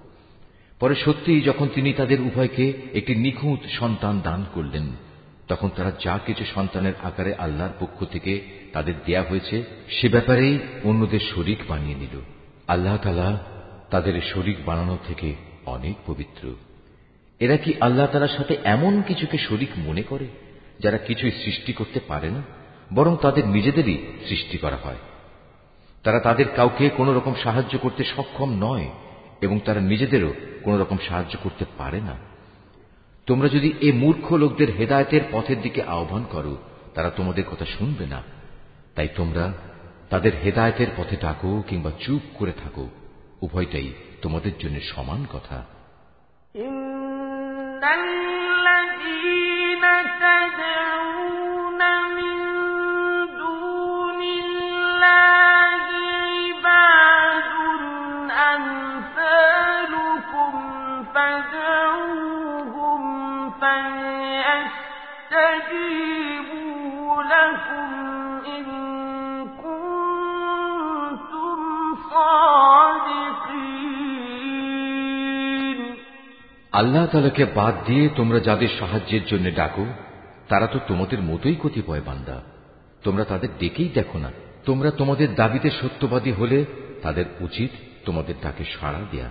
পরে সত্যিই যখন তিনি তাদের উভয়কে একটি নিখুঁত সন্তান দান করলেন, তখন তারা যা কিছু সন্তানের আকারে আল্লাহর পক্ষ থেকে তাদের দেয়া হয়েছে, সে ব্যাপারেই অন্যদের শরিক বানিয়ে নিল। আল্লাহ তালা তাদের শরিক বানানো থেকে অনেক পবিত্র। এরা কি আল্লাহ তালার সাথে এমন কিছুকে শরিক মনে করে, যারা কিছুই সৃষ্টি করতে পারে না, বরং তাদের নিজেদেরই সৃষ্টি করা হয়? তারা তাদের কাউকে কোন রকম সাহায্য করতে সক্ষম নয়, এবং তারা নিজেদেরও কোন রকম সাহায্য করতে পারে না। তোমরা যদি এ মূর্খ লোকদের হেদায়তের পথের দিকে আহ্বান করো, তারা তোমাদের কথা শুনবে না। তাই তোমরা তাদের হেদায়তের পথে ডাকো কিংবা চুপ করে থাকো, উভয়টাই তোমাদের জন্য সমান কথা। الذين كذبوا আল্লাহ তালাকে বাদ দিয়ে তোমরা যাদের সাহায্যের জন্য ডাকো, তারা তো তোমাদের মতোই কতিপয় বান্দা। তোমরা তাদের ডেকেই দেখো না। তোমরা তোমাদের দাবিতে সত্যবাদী হলে তাদের উচিত তোমাদের তাকে সাড়া দেয়া।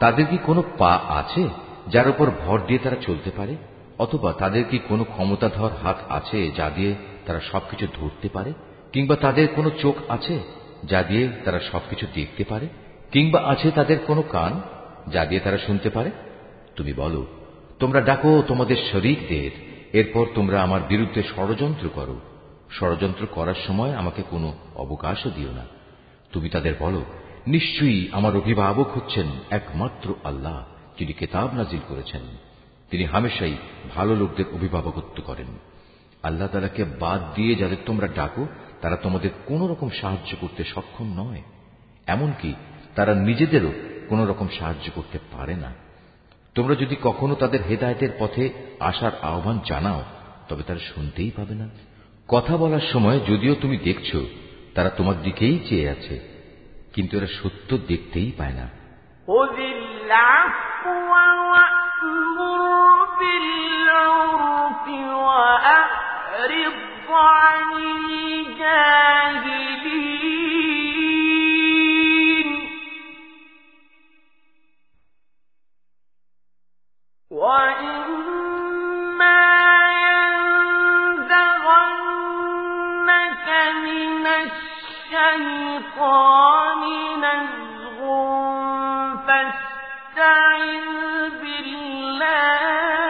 তাদের কি কোনো পা আছে যার উপর ভর দিয়ে তারা চলতে পারে? অথবা তাদের কি কোনো ক্ষমতাধর হাত আছে যা দিয়ে তারা সবকিছু ধরতে পারে? কিংবা তাদের কোনো চোখ আছে যা দিয়ে তারা সবকিছু দেখতে পারে? কিংবা আছে তাদের কোনো কান যা দিয়ে তারা শুনতে পারে? তুমি বলো, তোমরা ডাকো তোমাদের শরীরদের, এরপর তোমরা আমার বিরুদ্ধে ষড়যন্ত্র করো। ষড়যন্ত্র করার সময় আমাকে কোনো অবকাশও দিও না। তুমি তাদের বলো নিশ্চয়ই আমার অভিভাবক হচ্ছেন একমাত্র আল্লাহ, যিনি কেতাব নাজিল করেছেন। তিনি হামেশাই ভালো লোকদের অভিভাবকত্ব করেন। আল্লাহ তালাকে বাদ দিয়ে যাদের তোমরা ডাকো, তারা তোমাদের কোন রকম সাহায্য করতে সক্ষম নয়। এমনকি তারা নিজেদেরও কোন রকম সাহায্য করতে পারে না। তোমরা যদি কখনো তাদের হেদায়তের পথে আসার আহ্বান জানাও, তবে তারা শুনতেই পাবে না। কথা বলার সময় যদিও তুমি দেখছ, তারা তোমার দিকেই চেয়ে আছে। কিন্তু এরা সত্য দেখতেই পায় না خذ العفو وأمر بالعرف الشيطان نزغ فاستعذ بالله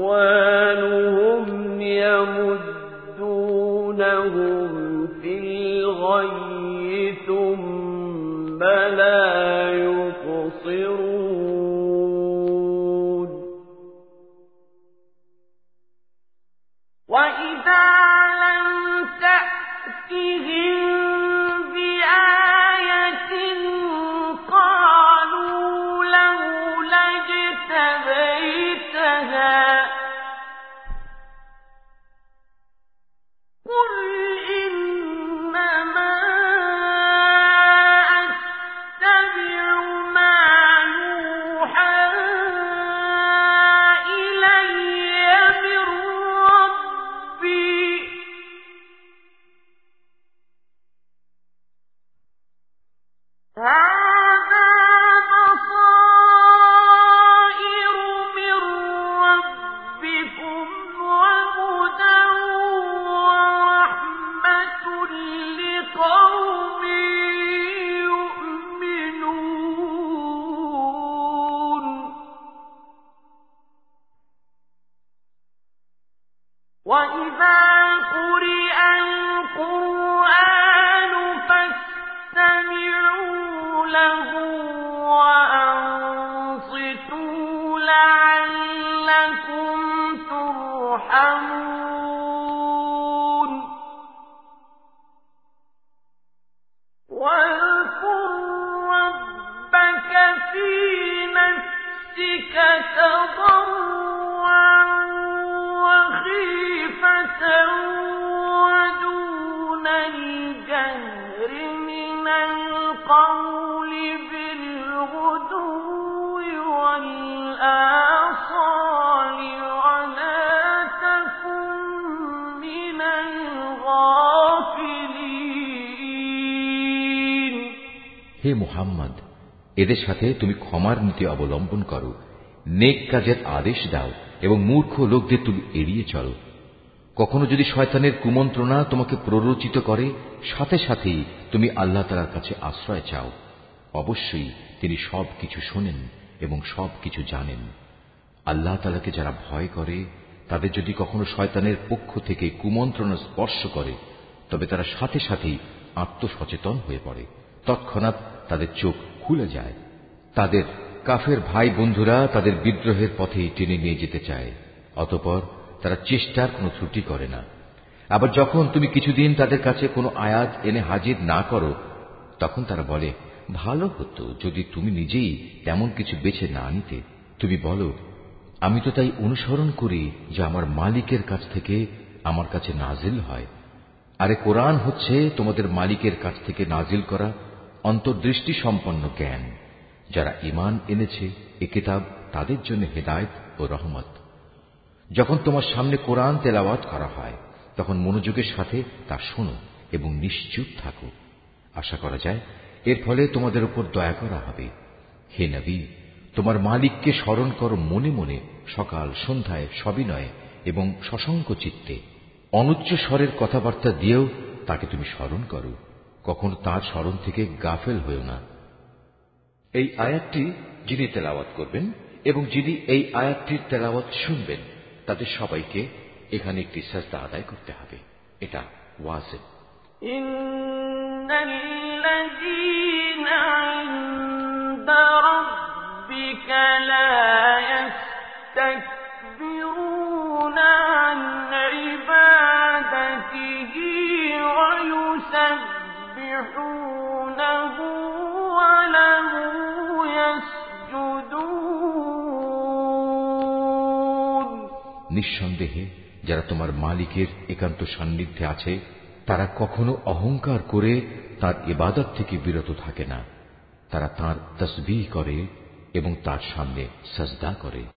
وإخوانهم يمدونهم في الغي ثم لا يقصرون وإذا لم تأتهم হে মুহাম্মদ, এদের সাথে তুমি ক্ষমার নীতি অবলম্বন করো, নেক কাজের আদেশ দাও এবং মূর্খ লোকদের তুমি এড়িয়ে চলো। কখনো যদি শয়তানের কুমন্ত্রণা তোমাকে প্ররোচিত করে, সাথে সাথেই তুমি আল্লাহ তালার কাছে আশ্রয় চাও। অবশ্যই তিনি সব কিছু শোনেন এবং সব কিছু জানেন। আল্লাহ তালাকে যারা ভয় করে, তাদের যদি কখনো শয়তানের পক্ষ থেকে কুমন্ত্রণা স্পর্শ করে, তবে তারা সাথে সাথেই আত্মসচেতন হয়ে পড়ে। তৎক্ষণাৎ তাদের চোখ খুলে যায়। তাদের কাফের ভাই বন্ধুরা তাদের বিদ্রোহের পথে টেনে নিয়ে যেতে চায়। অতপর তারা চেষ্টার কোনো ত্রুটি করে না। আবার যখন তুমি কিছুদিন তাদের কাছে কোনো আয়াত এনে হাজির না করো, তখন তারা বলে, ভালো হতো যদি তুমি নিজেই তেমন কিছু বেছে না নিতে। তুমি বলো, আমি তো তাই অনুসরণ করি যে আমার মালিকের কাছ থেকে আমার কাছে নাজিল হয়। আরে কোরআন হচ্ছে তোমাদের মালিকের কাছ থেকে নাজিল করা অন্তর্দৃষ্টি সম্পন্ন জ্ঞান। যারা ইমান এনেছে, এ কিতাব তাদের জন্য হেদায়ত ও রহমত। যখন তোমার সামনে কোরআন তেলাওয়াত করা হয়, তখন মনোযোগের সাথে তা শোনো এবং নিশ্চুপ থাকো। আশা করা যায়, এর ফলে তোমাদের উপর দয়া করা হবে। হে নবী, তোমার মালিককে স্মরণ করো মনে মনে সকাল, সন্ধ্যায় সবিনয়ে এবং সশঙ্ক চিত্তে অনুচ্চ স্বরের কথাবার্তা দিয়েও তাকে তুমি স্মরণ করো। কখনো তার স্মরণ থেকে গাফেল হয়েও না এই আয়াতটি যিনি তেলাওয়াত করবেন এবং যিনি এই আয়াতটির তেলাওয়াত শুনবেন তাদের সবাইকে এখানে একটি সাজদা আদায় করতে হবে এটা ওয়াজেব إن الذين عند ربك নিঃসন্দেহে যারা তোমার মালিকের একান্ত সান্নিধ্যে আছে, তারা কখনো অহংকার করে তার ইবাদত থেকে বিরত থাকে না। তারা তার তসবিহ করে এবং তার সামনে সজদা করে।